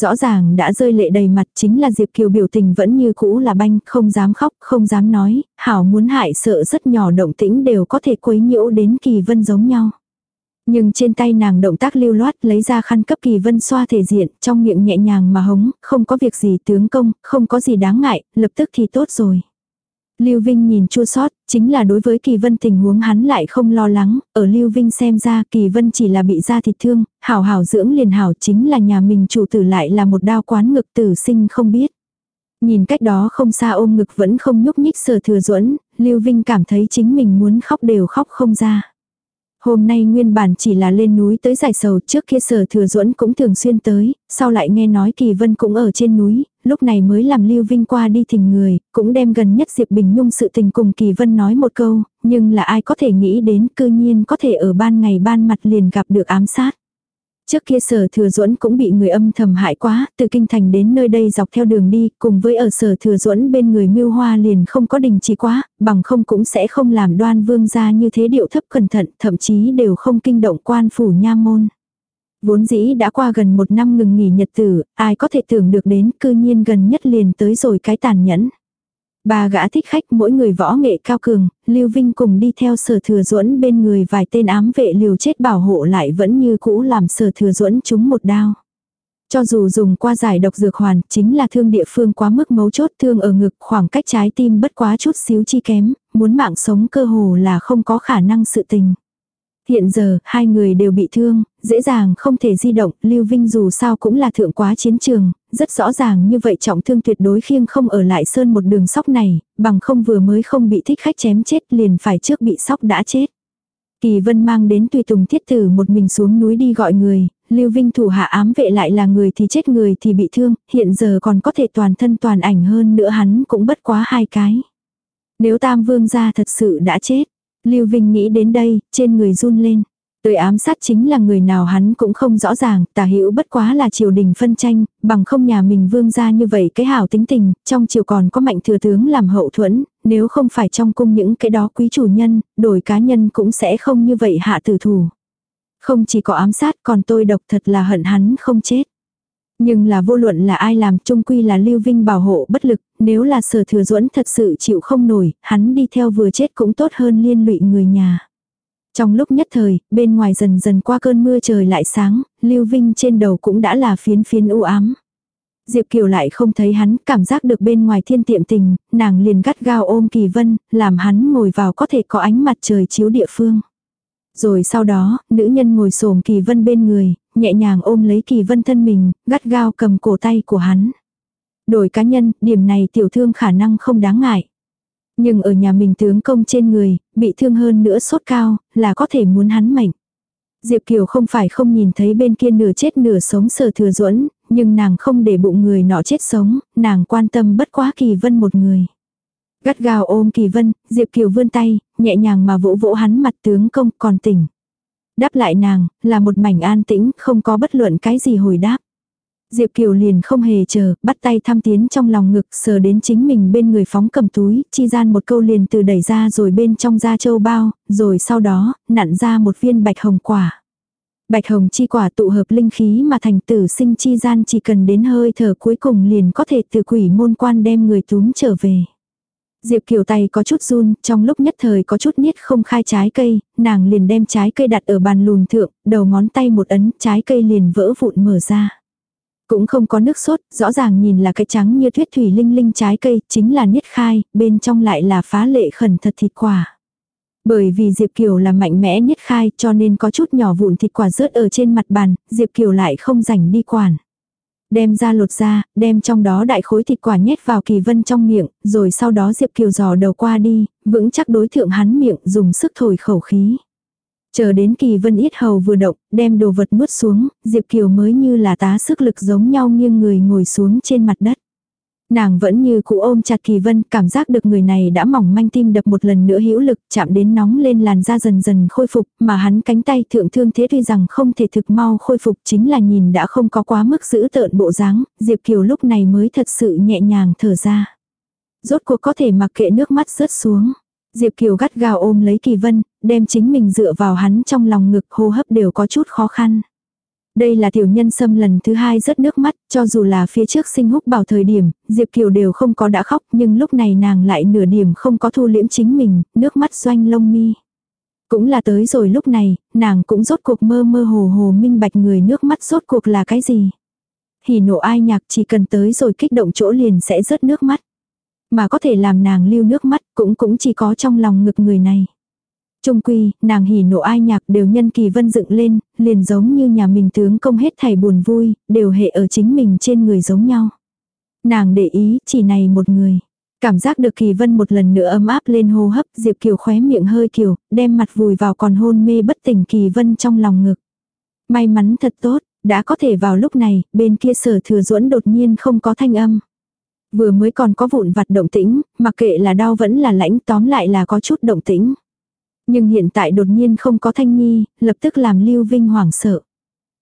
S1: Rõ ràng đã rơi lệ đầy mặt chính là Diệp Kiều biểu tình vẫn như cũ là banh, không dám khóc, không dám nói, hảo muốn hại sợ rất nhỏ động tĩnh đều có thể quấy nhiễu đến kỳ vân giống nhau. Nhưng trên tay nàng động tác lưu loát lấy ra khăn cấp kỳ vân xoa thể diện, trong miệng nhẹ nhàng mà hống, không có việc gì tướng công, không có gì đáng ngại, lập tức thì tốt rồi. Lưu Vinh nhìn chua sót, chính là đối với Kỳ Vân tình huống hắn lại không lo lắng, ở Lưu Vinh xem ra Kỳ Vân chỉ là bị da thịt thương, hảo hảo dưỡng liền hảo chính là nhà mình chủ tử lại là một đao quán ngực tử sinh không biết. Nhìn cách đó không xa ôm ngực vẫn không nhúc nhích sờ thừa duẫn Lưu Vinh cảm thấy chính mình muốn khóc đều khóc không ra. Hôm nay nguyên bản chỉ là lên núi tới giải sầu trước kia sở thừa duẫn cũng thường xuyên tới, sau lại nghe nói kỳ vân cũng ở trên núi, lúc này mới làm Lưu Vinh qua đi thỉnh người, cũng đem gần nhất Diệp Bình Nhung sự tình cùng kỳ vân nói một câu, nhưng là ai có thể nghĩ đến cư nhiên có thể ở ban ngày ban mặt liền gặp được ám sát. Trước kia sở thừa duẫn cũng bị người âm thầm hại quá, từ kinh thành đến nơi đây dọc theo đường đi, cùng với ở sở thừa duẫn bên người mưu hoa liền không có đình chỉ quá, bằng không cũng sẽ không làm đoan vương ra như thế điệu thấp cẩn thận, thậm chí đều không kinh động quan phủ nha môn. Vốn dĩ đã qua gần một năm ngừng nghỉ nhật tử, ai có thể tưởng được đến cư nhiên gần nhất liền tới rồi cái tàn nhẫn. Ba gã thích khách mỗi người võ nghệ cao cường, Lưu Vinh cùng đi theo sở thừa duẫn bên người vài tên ám vệ liều chết bảo hộ lại vẫn như cũ làm sở thừa duẫn chúng một đao. Cho dù dùng qua giải độc dược hoàn, chính là thương địa phương quá mức mấu chốt thương ở ngực khoảng cách trái tim bất quá chút xíu chi kém, muốn mạng sống cơ hồ là không có khả năng sự tình. Hiện giờ, hai người đều bị thương, dễ dàng không thể di động, Lưu Vinh dù sao cũng là thượng quá chiến trường, rất rõ ràng như vậy trọng thương tuyệt đối khiêng không ở lại sơn một đường sóc này, bằng không vừa mới không bị thích khách chém chết liền phải trước bị sóc đã chết. Kỳ Vân mang đến tùy tùng thiết tử một mình xuống núi đi gọi người, Lưu Vinh thủ hạ ám vệ lại là người thì chết người thì bị thương, hiện giờ còn có thể toàn thân toàn ảnh hơn nữa hắn cũng bất quá hai cái. Nếu Tam Vương gia thật sự đã chết, Lưu Vinh nghĩ đến đây, trên người run lên. Tới ám sát chính là người nào hắn cũng không rõ ràng, tả hữu bất quá là triều đình phân tranh, bằng không nhà mình vương ra như vậy cái hảo tính tình, trong triều còn có mạnh thừa tướng làm hậu thuẫn, nếu không phải trong cung những cái đó quý chủ nhân, đổi cá nhân cũng sẽ không như vậy hạ tử thủ. Không chỉ có ám sát còn tôi độc thật là hận hắn không chết. Nhưng là vô luận là ai làm trung quy là Lưu Vinh bảo hộ bất lực, nếu là sở thừa duẫn thật sự chịu không nổi, hắn đi theo vừa chết cũng tốt hơn liên lụy người nhà. Trong lúc nhất thời, bên ngoài dần dần qua cơn mưa trời lại sáng, Lưu Vinh trên đầu cũng đã là phiến phiến u ám. Diệp Kiều lại không thấy hắn, cảm giác được bên ngoài thiên tiệm tình, nàng liền gắt gao ôm Kỳ Vân, làm hắn ngồi vào có thể có ánh mặt trời chiếu địa phương. Rồi sau đó, nữ nhân ngồi xổm Kỳ Vân bên người, nhẹ nhàng ôm lấy Kỳ Vân thân mình, gắt gao cầm cổ tay của hắn. Đổi cá nhân, điểm này tiểu thương khả năng không đáng ngại. Nhưng ở nhà mình tướng công trên người, bị thương hơn nữa sốt cao, là có thể muốn hắn mạnh. Diệp Kiều không phải không nhìn thấy bên kia nửa chết nửa sống sở thừa duẫn nhưng nàng không để bụng người nọ chết sống, nàng quan tâm bất quá Kỳ Vân một người. Gắt gao ôm Kỳ Vân, Diệp Kiều vươn tay, nhẹ nhàng mà vỗ vỗ hắn mặt tướng công còn tỉnh. Đáp lại nàng, là một mảnh an tĩnh, không có bất luận cái gì hồi đáp. Diệp Kiều liền không hề chờ, bắt tay thăm tiến trong lòng ngực, sờ đến chính mình bên người phóng cầm túi, chi gian một câu liền từ đẩy ra rồi bên trong ra châu bao, rồi sau đó, nặn ra một viên bạch hồng quả. Bạch hồng chi quả tụ hợp linh khí mà thành tử sinh chi gian chỉ cần đến hơi thở cuối cùng liền có thể từ quỷ môn quan đem người túm trở về. Diệp Kiều tay có chút run, trong lúc nhất thời có chút niết không khai trái cây, nàng liền đem trái cây đặt ở bàn lùn thượng, đầu ngón tay một ấn, trái cây liền vỡ vụn mở ra. Cũng không có nước sốt, rõ ràng nhìn là cái trắng như tuyết thủy linh linh trái cây, chính là niết khai, bên trong lại là phá lệ khẩn thật thịt quả. Bởi vì Diệp Kiều là mạnh mẽ niết khai cho nên có chút nhỏ vụn thịt quả rớt ở trên mặt bàn, Diệp Kiều lại không rảnh đi quản. Đem ra lột ra, đem trong đó đại khối thịt quả nhét vào kỳ vân trong miệng, rồi sau đó Diệp Kiều dò đầu qua đi, vững chắc đối thượng hắn miệng dùng sức thổi khẩu khí. Chờ đến kỳ vân ít hầu vừa động, đem đồ vật nuốt xuống, Diệp Kiều mới như là tá sức lực giống nhau nghiêng người ngồi xuống trên mặt đất. Nàng vẫn như cũ ôm chặt kỳ vân, cảm giác được người này đã mỏng manh tim đập một lần nữa hữu lực, chạm đến nóng lên làn da dần dần khôi phục, mà hắn cánh tay thượng thương thế tuy rằng không thể thực mau khôi phục chính là nhìn đã không có quá mức giữ tợn bộ dáng, Diệp Kiều lúc này mới thật sự nhẹ nhàng thở ra. Rốt cuộc có thể mặc kệ nước mắt rớt xuống. Diệp Kiều gắt gào ôm lấy Kỳ Vân, đem chính mình dựa vào hắn trong lòng ngực hô hấp đều có chút khó khăn. Đây là tiểu nhân xâm lần thứ hai rớt nước mắt, cho dù là phía trước sinh húc bảo thời điểm, Diệp Kiều đều không có đã khóc, nhưng lúc này nàng lại nửa điểm không có thu liễm chính mình, nước mắt doanh lông mi. Cũng là tới rồi lúc này, nàng cũng rốt cuộc mơ mơ hồ hồ minh bạch người nước mắt rốt cuộc là cái gì. Hỉ nộ ai nhạc chỉ cần tới rồi kích động chỗ liền sẽ rớt nước mắt. Mà có thể làm nàng lưu nước mắt cũng cũng chỉ có trong lòng ngực người này. Trung quy, nàng hỉ nộ ai nhạc đều nhân kỳ vân dựng lên, liền giống như nhà mình tướng công hết thảy buồn vui, đều hệ ở chính mình trên người giống nhau. Nàng để ý chỉ này một người. Cảm giác được kỳ vân một lần nữa ấm áp lên hô hấp, Diệp Kiều khóe miệng hơi kiều, đem mặt vùi vào còn hôn mê bất tỉnh kỳ vân trong lòng ngực. May mắn thật tốt, đã có thể vào lúc này, bên kia sở thừa duẫn đột nhiên không có thanh âm. Vừa mới còn có vụn vặt động tĩnh, mặc kệ là đau vẫn là lãnh tóm lại là có chút động tĩnh. Nhưng hiện tại đột nhiên không có thanh nhi, lập tức làm Lưu Vinh hoảng sợ.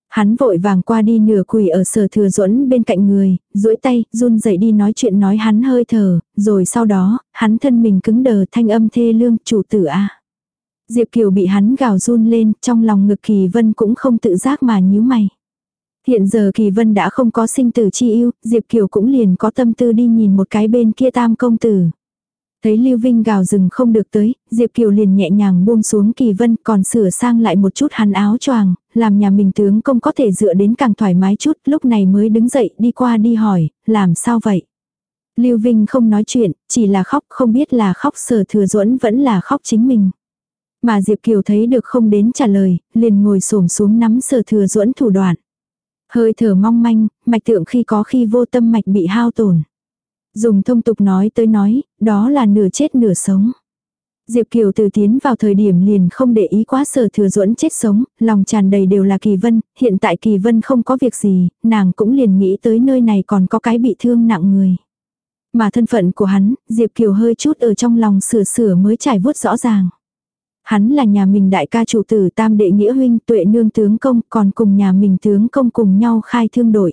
S1: Hắn vội vàng qua đi nửa quỳ ở sở thừa duẫn bên cạnh người, duỗi tay, run dậy đi nói chuyện nói hắn hơi thở, rồi sau đó, hắn thân mình cứng đờ thanh âm thê lương chủ tử a Diệp Kiều bị hắn gào run lên, trong lòng ngực Kỳ Vân cũng không tự giác mà nhíu mày. Hiện giờ Kỳ Vân đã không có sinh tử chi yêu, Diệp Kiều cũng liền có tâm tư đi nhìn một cái bên kia tam công tử. Thấy Lưu Vinh gào rừng không được tới, Diệp Kiều liền nhẹ nhàng buông xuống Kỳ Vân còn sửa sang lại một chút hắn áo choàng, làm nhà mình tướng công có thể dựa đến càng thoải mái chút, lúc này mới đứng dậy đi qua đi hỏi, làm sao vậy? Lưu Vinh không nói chuyện, chỉ là khóc không biết là khóc sở thừa duẫn vẫn là khóc chính mình. Mà Diệp Kiều thấy được không đến trả lời, liền ngồi xổm xuống nắm sở thừa duẫn thủ đoạn. Hơi thở mong manh, mạch tượng khi có khi vô tâm mạch bị hao tổn. Dùng thông tục nói tới nói, đó là nửa chết nửa sống. Diệp Kiều từ tiến vào thời điểm liền không để ý quá sở thừa duẫn chết sống, lòng tràn đầy đều là kỳ vân, hiện tại kỳ vân không có việc gì, nàng cũng liền nghĩ tới nơi này còn có cái bị thương nặng người. Mà thân phận của hắn, Diệp Kiều hơi chút ở trong lòng sửa sửa mới trải vuốt rõ ràng. Hắn là nhà mình đại ca chủ tử tam đệ nghĩa huynh tuệ nương tướng công còn cùng nhà mình tướng công cùng nhau khai thương đội.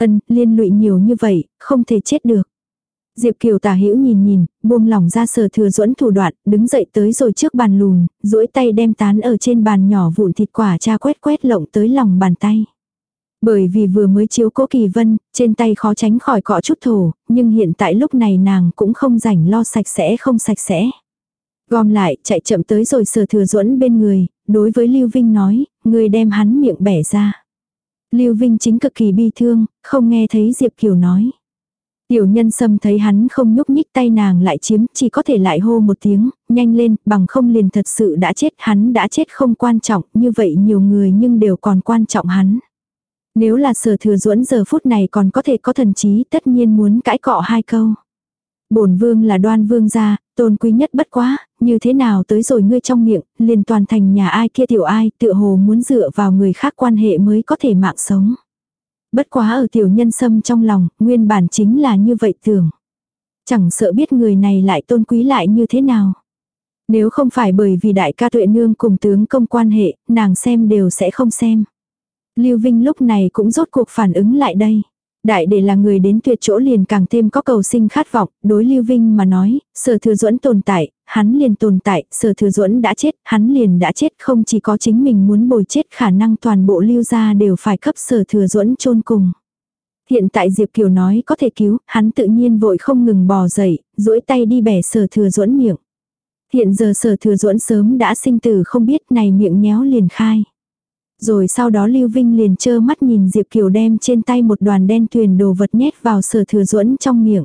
S1: Ân, liên lụy nhiều như vậy, không thể chết được. Diệp Kiều tả hữu nhìn nhìn, buông lỏng ra sờ thừa duẫn thủ đoạn, đứng dậy tới rồi trước bàn lùn, duỗi tay đem tán ở trên bàn nhỏ vụn thịt quả cha quét quét lộng tới lòng bàn tay. Bởi vì vừa mới chiếu cố kỳ vân, trên tay khó tránh khỏi cọ chút thổ, nhưng hiện tại lúc này nàng cũng không rảnh lo sạch sẽ không sạch sẽ. Gom lại, chạy chậm tới rồi sờ thừa duẫn bên người, đối với Lưu Vinh nói, người đem hắn miệng bẻ ra. Lưu Vinh chính cực kỳ bi thương, không nghe thấy Diệp Kiều nói. Tiểu nhân sâm thấy hắn không nhúc nhích tay nàng lại chiếm, chỉ có thể lại hô một tiếng, nhanh lên, bằng không liền thật sự đã chết, hắn đã chết không quan trọng, như vậy nhiều người nhưng đều còn quan trọng hắn. Nếu là sở thừa duẫn giờ phút này còn có thể có thần trí tất nhiên muốn cãi cọ hai câu. bổn vương là đoan vương gia, tôn quý nhất bất quá, như thế nào tới rồi ngươi trong miệng, liền toàn thành nhà ai kia tiểu ai, tựa hồ muốn dựa vào người khác quan hệ mới có thể mạng sống. Bất quá ở tiểu nhân sâm trong lòng, nguyên bản chính là như vậy tưởng. Chẳng sợ biết người này lại tôn quý lại như thế nào. Nếu không phải bởi vì đại ca tuệ nương cùng tướng công quan hệ, nàng xem đều sẽ không xem. Lưu Vinh lúc này cũng rốt cuộc phản ứng lại đây. Đại để là người đến tuyệt chỗ liền càng thêm có cầu sinh khát vọng, đối Lưu Vinh mà nói, sở thừa duẫn tồn tại, hắn liền tồn tại, sở thừa duẫn đã chết, hắn liền đã chết, không chỉ có chính mình muốn bồi chết khả năng toàn bộ lưu gia đều phải cấp sở thừa duẫn chôn cùng. Hiện tại Diệp Kiều nói có thể cứu, hắn tự nhiên vội không ngừng bò dậy, duỗi tay đi bẻ sở thừa duẫn miệng. Hiện giờ sở thừa duẫn sớm đã sinh tử không biết này miệng nhéo liền khai. Rồi sau đó Lưu Vinh liền trơ mắt nhìn Diệp Kiều đem trên tay một đoàn đen tuyền đồ vật nhét vào sở thừa duẫn trong miệng.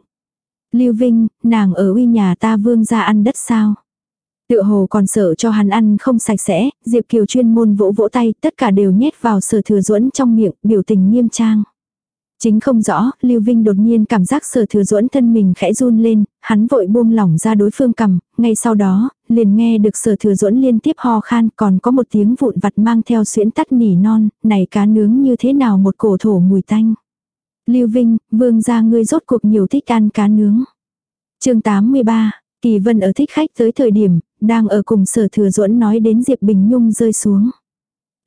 S1: Lưu Vinh, nàng ở uy nhà ta vương ra ăn đất sao? Tựa hồ còn sợ cho hắn ăn không sạch sẽ, Diệp Kiều chuyên môn vỗ vỗ tay, tất cả đều nhét vào sở thừa duẫn trong miệng, biểu tình nghiêm trang. Chính không rõ, Lưu Vinh đột nhiên cảm giác sở thừa duẫn thân mình khẽ run lên, hắn vội buông lỏng ra đối phương cầm, ngay sau đó, liền nghe được sở thừa duẫn liên tiếp ho khan còn có một tiếng vụn vặt mang theo xuyễn tắt nỉ non, này cá nướng như thế nào một cổ thổ mùi tanh. Lưu Vinh, vương gia ngươi rốt cuộc nhiều thích ăn cá nướng. chương 83, Kỳ Vân ở thích khách tới thời điểm, đang ở cùng sở thừa duẫn nói đến Diệp Bình Nhung rơi xuống.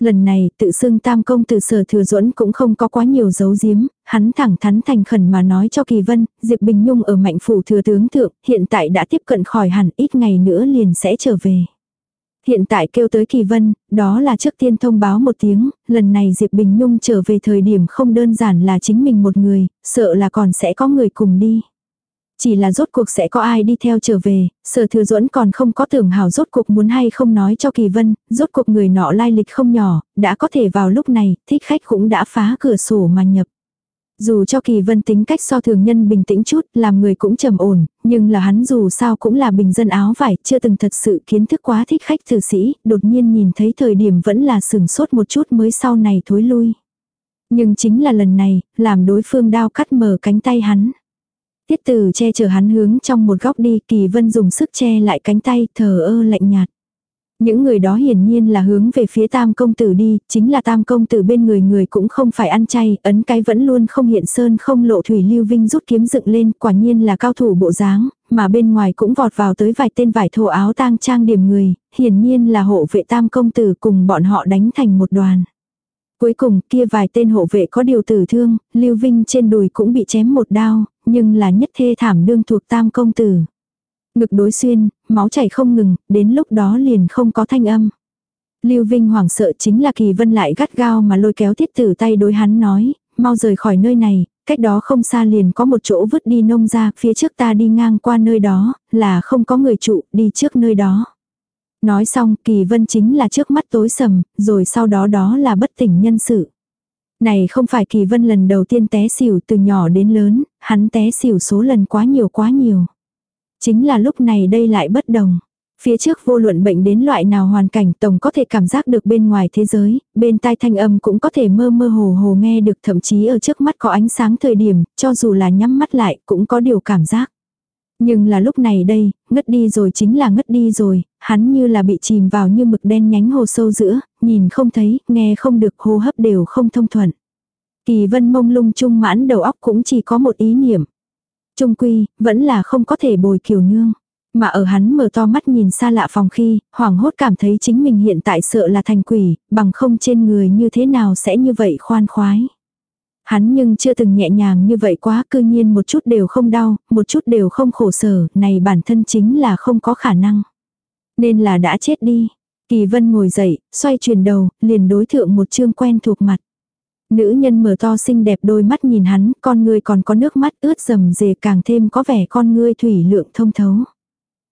S1: Lần này, tự xưng tam công từ sở thừa duẫn cũng không có quá nhiều dấu giếm, hắn thẳng thắn thành khẩn mà nói cho Kỳ Vân, Diệp Bình Nhung ở mạnh phủ thừa tướng thượng, hiện tại đã tiếp cận khỏi hẳn ít ngày nữa liền sẽ trở về. Hiện tại kêu tới Kỳ Vân, đó là trước tiên thông báo một tiếng, lần này Diệp Bình Nhung trở về thời điểm không đơn giản là chính mình một người, sợ là còn sẽ có người cùng đi. Chỉ là rốt cuộc sẽ có ai đi theo trở về, sở thừa duẫn còn không có tưởng hào rốt cuộc muốn hay không nói cho Kỳ Vân, rốt cuộc người nọ lai lịch không nhỏ, đã có thể vào lúc này, thích khách cũng đã phá cửa sổ mà nhập. Dù cho Kỳ Vân tính cách so thường nhân bình tĩnh chút, làm người cũng trầm ổn, nhưng là hắn dù sao cũng là bình dân áo vải, chưa từng thật sự kiến thức quá thích khách tử sĩ, đột nhiên nhìn thấy thời điểm vẫn là sừng sốt một chút mới sau này thối lui. Nhưng chính là lần này, làm đối phương đao cắt mở cánh tay hắn. Tiết tử che chở hắn hướng trong một góc đi, Kỳ Vân dùng sức che lại cánh tay, thờ ơ lạnh nhạt. Những người đó hiển nhiên là hướng về phía tam công tử đi, chính là tam công tử bên người người cũng không phải ăn chay, ấn cái vẫn luôn không hiện sơn không lộ thủy lưu vinh rút kiếm dựng lên, quả nhiên là cao thủ bộ dáng, mà bên ngoài cũng vọt vào tới vài tên vải thổ áo tang trang điểm người, hiển nhiên là hộ vệ tam công tử cùng bọn họ đánh thành một đoàn. Cuối cùng kia vài tên hộ vệ có điều tử thương, Lưu Vinh trên đùi cũng bị chém một đao, nhưng là nhất thê thảm đương thuộc tam công tử. Ngực đối xuyên, máu chảy không ngừng, đến lúc đó liền không có thanh âm. Lưu Vinh hoảng sợ chính là Kỳ Vân lại gắt gao mà lôi kéo thiết tử tay đối hắn nói, mau rời khỏi nơi này, cách đó không xa liền có một chỗ vứt đi nông ra, phía trước ta đi ngang qua nơi đó, là không có người trụ, đi trước nơi đó. Nói xong, Kỳ Vân chính là trước mắt tối sầm, rồi sau đó đó là bất tỉnh nhân sự. Này không phải Kỳ Vân lần đầu tiên té xỉu từ nhỏ đến lớn, hắn té xỉu số lần quá nhiều quá nhiều. Chính là lúc này đây lại bất đồng. Phía trước vô luận bệnh đến loại nào hoàn cảnh tổng có thể cảm giác được bên ngoài thế giới, bên tai thanh âm cũng có thể mơ mơ hồ hồ nghe được thậm chí ở trước mắt có ánh sáng thời điểm, cho dù là nhắm mắt lại cũng có điều cảm giác. Nhưng là lúc này đây, ngất đi rồi chính là ngất đi rồi, hắn như là bị chìm vào như mực đen nhánh hồ sâu giữa, nhìn không thấy, nghe không được hô hấp đều không thông thuận. Kỳ vân mông lung trung mãn đầu óc cũng chỉ có một ý niệm. Trung quy, vẫn là không có thể bồi kiều nương. Mà ở hắn mở to mắt nhìn xa lạ phòng khi, hoảng hốt cảm thấy chính mình hiện tại sợ là thành quỷ, bằng không trên người như thế nào sẽ như vậy khoan khoái. Hắn nhưng chưa từng nhẹ nhàng như vậy quá cư nhiên một chút đều không đau, một chút đều không khổ sở, này bản thân chính là không có khả năng. Nên là đã chết đi. Kỳ vân ngồi dậy, xoay chuyển đầu, liền đối thượng một chương quen thuộc mặt. Nữ nhân mở to xinh đẹp đôi mắt nhìn hắn, con ngươi còn có nước mắt ướt rầm rề càng thêm có vẻ con ngươi thủy lượng thông thấu.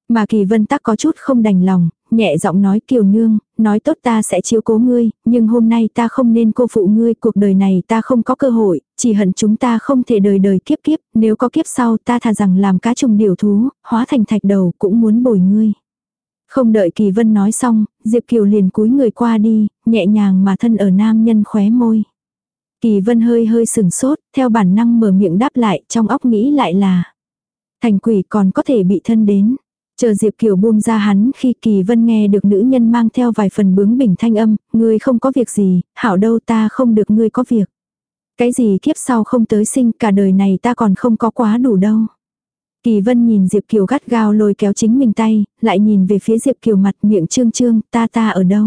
S1: Mà kỳ vân tắc có chút không đành lòng, nhẹ giọng nói kiều nương, nói tốt ta sẽ chiếu cố ngươi, nhưng hôm nay ta không nên cô phụ ngươi, cuộc đời này ta không có cơ hội, chỉ hận chúng ta không thể đời đời kiếp kiếp, nếu có kiếp sau ta thà rằng làm cá trùng điều thú, hóa thành thạch đầu cũng muốn bồi ngươi. Không đợi kỳ vân nói xong, Diệp Kiều liền cúi người qua đi, nhẹ nhàng mà thân ở nam nhân khóe môi. Kỳ vân hơi hơi sừng sốt, theo bản năng mở miệng đáp lại, trong óc nghĩ lại là. Thành quỷ còn có thể bị thân đến. Chờ Diệp Kiều buông ra hắn khi Kỳ Vân nghe được nữ nhân mang theo vài phần bướng bỉnh thanh âm, ngươi không có việc gì, hảo đâu ta không được ngươi có việc. Cái gì kiếp sau không tới sinh cả đời này ta còn không có quá đủ đâu. Kỳ Vân nhìn Diệp Kiều gắt gao lôi kéo chính mình tay, lại nhìn về phía Diệp Kiều mặt miệng trương trương, ta ta ở đâu.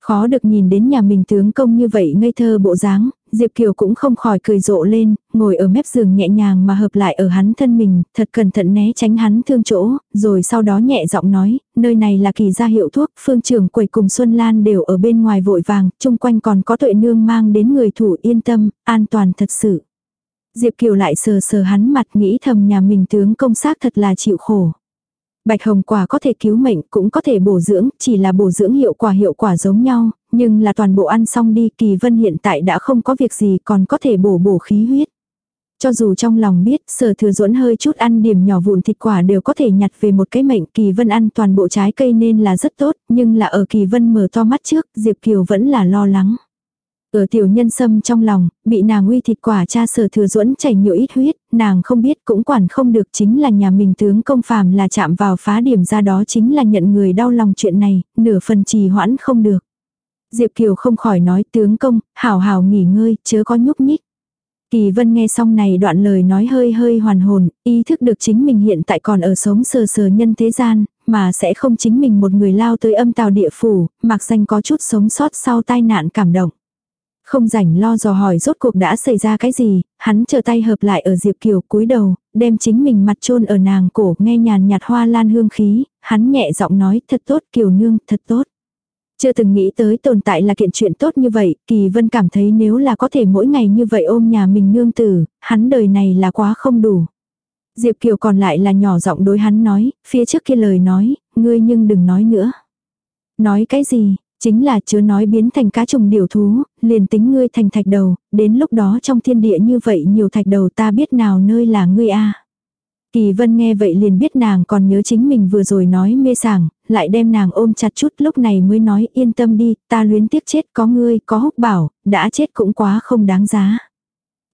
S1: Khó được nhìn đến nhà mình tướng công như vậy ngây thơ bộ dáng, Diệp Kiều cũng không khỏi cười rộ lên, ngồi ở mép giường nhẹ nhàng mà hợp lại ở hắn thân mình, thật cẩn thận né tránh hắn thương chỗ, rồi sau đó nhẹ giọng nói, nơi này là kỳ gia hiệu thuốc, phương trưởng quầy cùng Xuân Lan đều ở bên ngoài vội vàng, chung quanh còn có tuệ nương mang đến người thủ yên tâm, an toàn thật sự. Diệp Kiều lại sờ sờ hắn mặt nghĩ thầm nhà mình tướng công sát thật là chịu khổ. Bạch hồng quả có thể cứu mệnh cũng có thể bổ dưỡng, chỉ là bổ dưỡng hiệu quả hiệu quả giống nhau, nhưng là toàn bộ ăn xong đi kỳ vân hiện tại đã không có việc gì còn có thể bổ bổ khí huyết. Cho dù trong lòng biết sở thừa duẫn hơi chút ăn điểm nhỏ vụn thịt quả đều có thể nhặt về một cái mệnh kỳ vân ăn toàn bộ trái cây nên là rất tốt, nhưng là ở kỳ vân mở to mắt trước, Diệp Kiều vẫn là lo lắng. Ở tiểu nhân sâm trong lòng, bị nàng uy thịt quả cha sở thừa duẫn chảy nhiều ít huyết, nàng không biết cũng quản không được chính là nhà mình tướng công phàm là chạm vào phá điểm ra đó chính là nhận người đau lòng chuyện này, nửa phần trì hoãn không được. Diệp Kiều không khỏi nói tướng công, hảo hảo nghỉ ngơi, chớ có nhúc nhích. Kỳ vân nghe xong này đoạn lời nói hơi hơi hoàn hồn, ý thức được chính mình hiện tại còn ở sống sờ sờ nhân thế gian, mà sẽ không chính mình một người lao tới âm tào địa phủ, mặc danh có chút sống sót sau tai nạn cảm động. Không rảnh lo dò hỏi rốt cuộc đã xảy ra cái gì, hắn chờ tay hợp lại ở Diệp Kiều cúi đầu, đem chính mình mặt chôn ở nàng cổ nghe nhàn nhạt hoa lan hương khí, hắn nhẹ giọng nói thật tốt Kiều nương, thật tốt. Chưa từng nghĩ tới tồn tại là kiện chuyện tốt như vậy, Kỳ Vân cảm thấy nếu là có thể mỗi ngày như vậy ôm nhà mình nương tử, hắn đời này là quá không đủ. Diệp Kiều còn lại là nhỏ giọng đối hắn nói, phía trước kia lời nói, ngươi nhưng đừng nói nữa. Nói cái gì, chính là chớ nói biến thành cá trùng điều thú, liền tính ngươi thành thạch đầu, đến lúc đó trong thiên địa như vậy nhiều thạch đầu ta biết nào nơi là ngươi a. Kỳ vân nghe vậy liền biết nàng còn nhớ chính mình vừa rồi nói mê sảng, lại đem nàng ôm chặt chút lúc này mới nói yên tâm đi, ta luyến tiếc chết có ngươi, có húc bảo, đã chết cũng quá không đáng giá.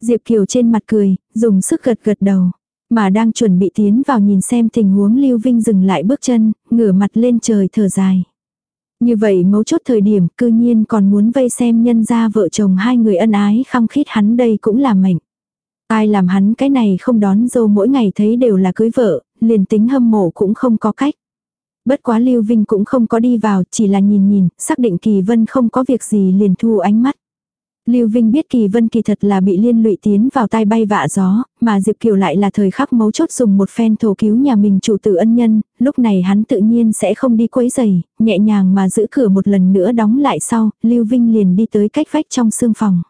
S1: Diệp Kiều trên mặt cười, dùng sức gật gật đầu. Mà đang chuẩn bị tiến vào nhìn xem tình huống Lưu Vinh dừng lại bước chân, ngửa mặt lên trời thở dài. Như vậy mấu chốt thời điểm cư nhiên còn muốn vây xem nhân ra vợ chồng hai người ân ái khăng khít hắn đây cũng là mệnh. Ai làm hắn cái này không đón dâu mỗi ngày thấy đều là cưới vợ, liền tính hâm mộ cũng không có cách. Bất quá Lưu Vinh cũng không có đi vào, chỉ là nhìn nhìn, xác định Kỳ Vân không có việc gì liền thu ánh mắt. Lưu Vinh biết Kỳ Vân kỳ thật là bị liên lụy tiến vào tai bay vạ gió, mà Diệp Kiều lại là thời khắc mấu chốt dùng một phen thổ cứu nhà mình chủ tử ân nhân, lúc này hắn tự nhiên sẽ không đi quấy giày, nhẹ nhàng mà giữ cửa một lần nữa đóng lại sau, Lưu Vinh liền đi tới cách vách trong xương phòng.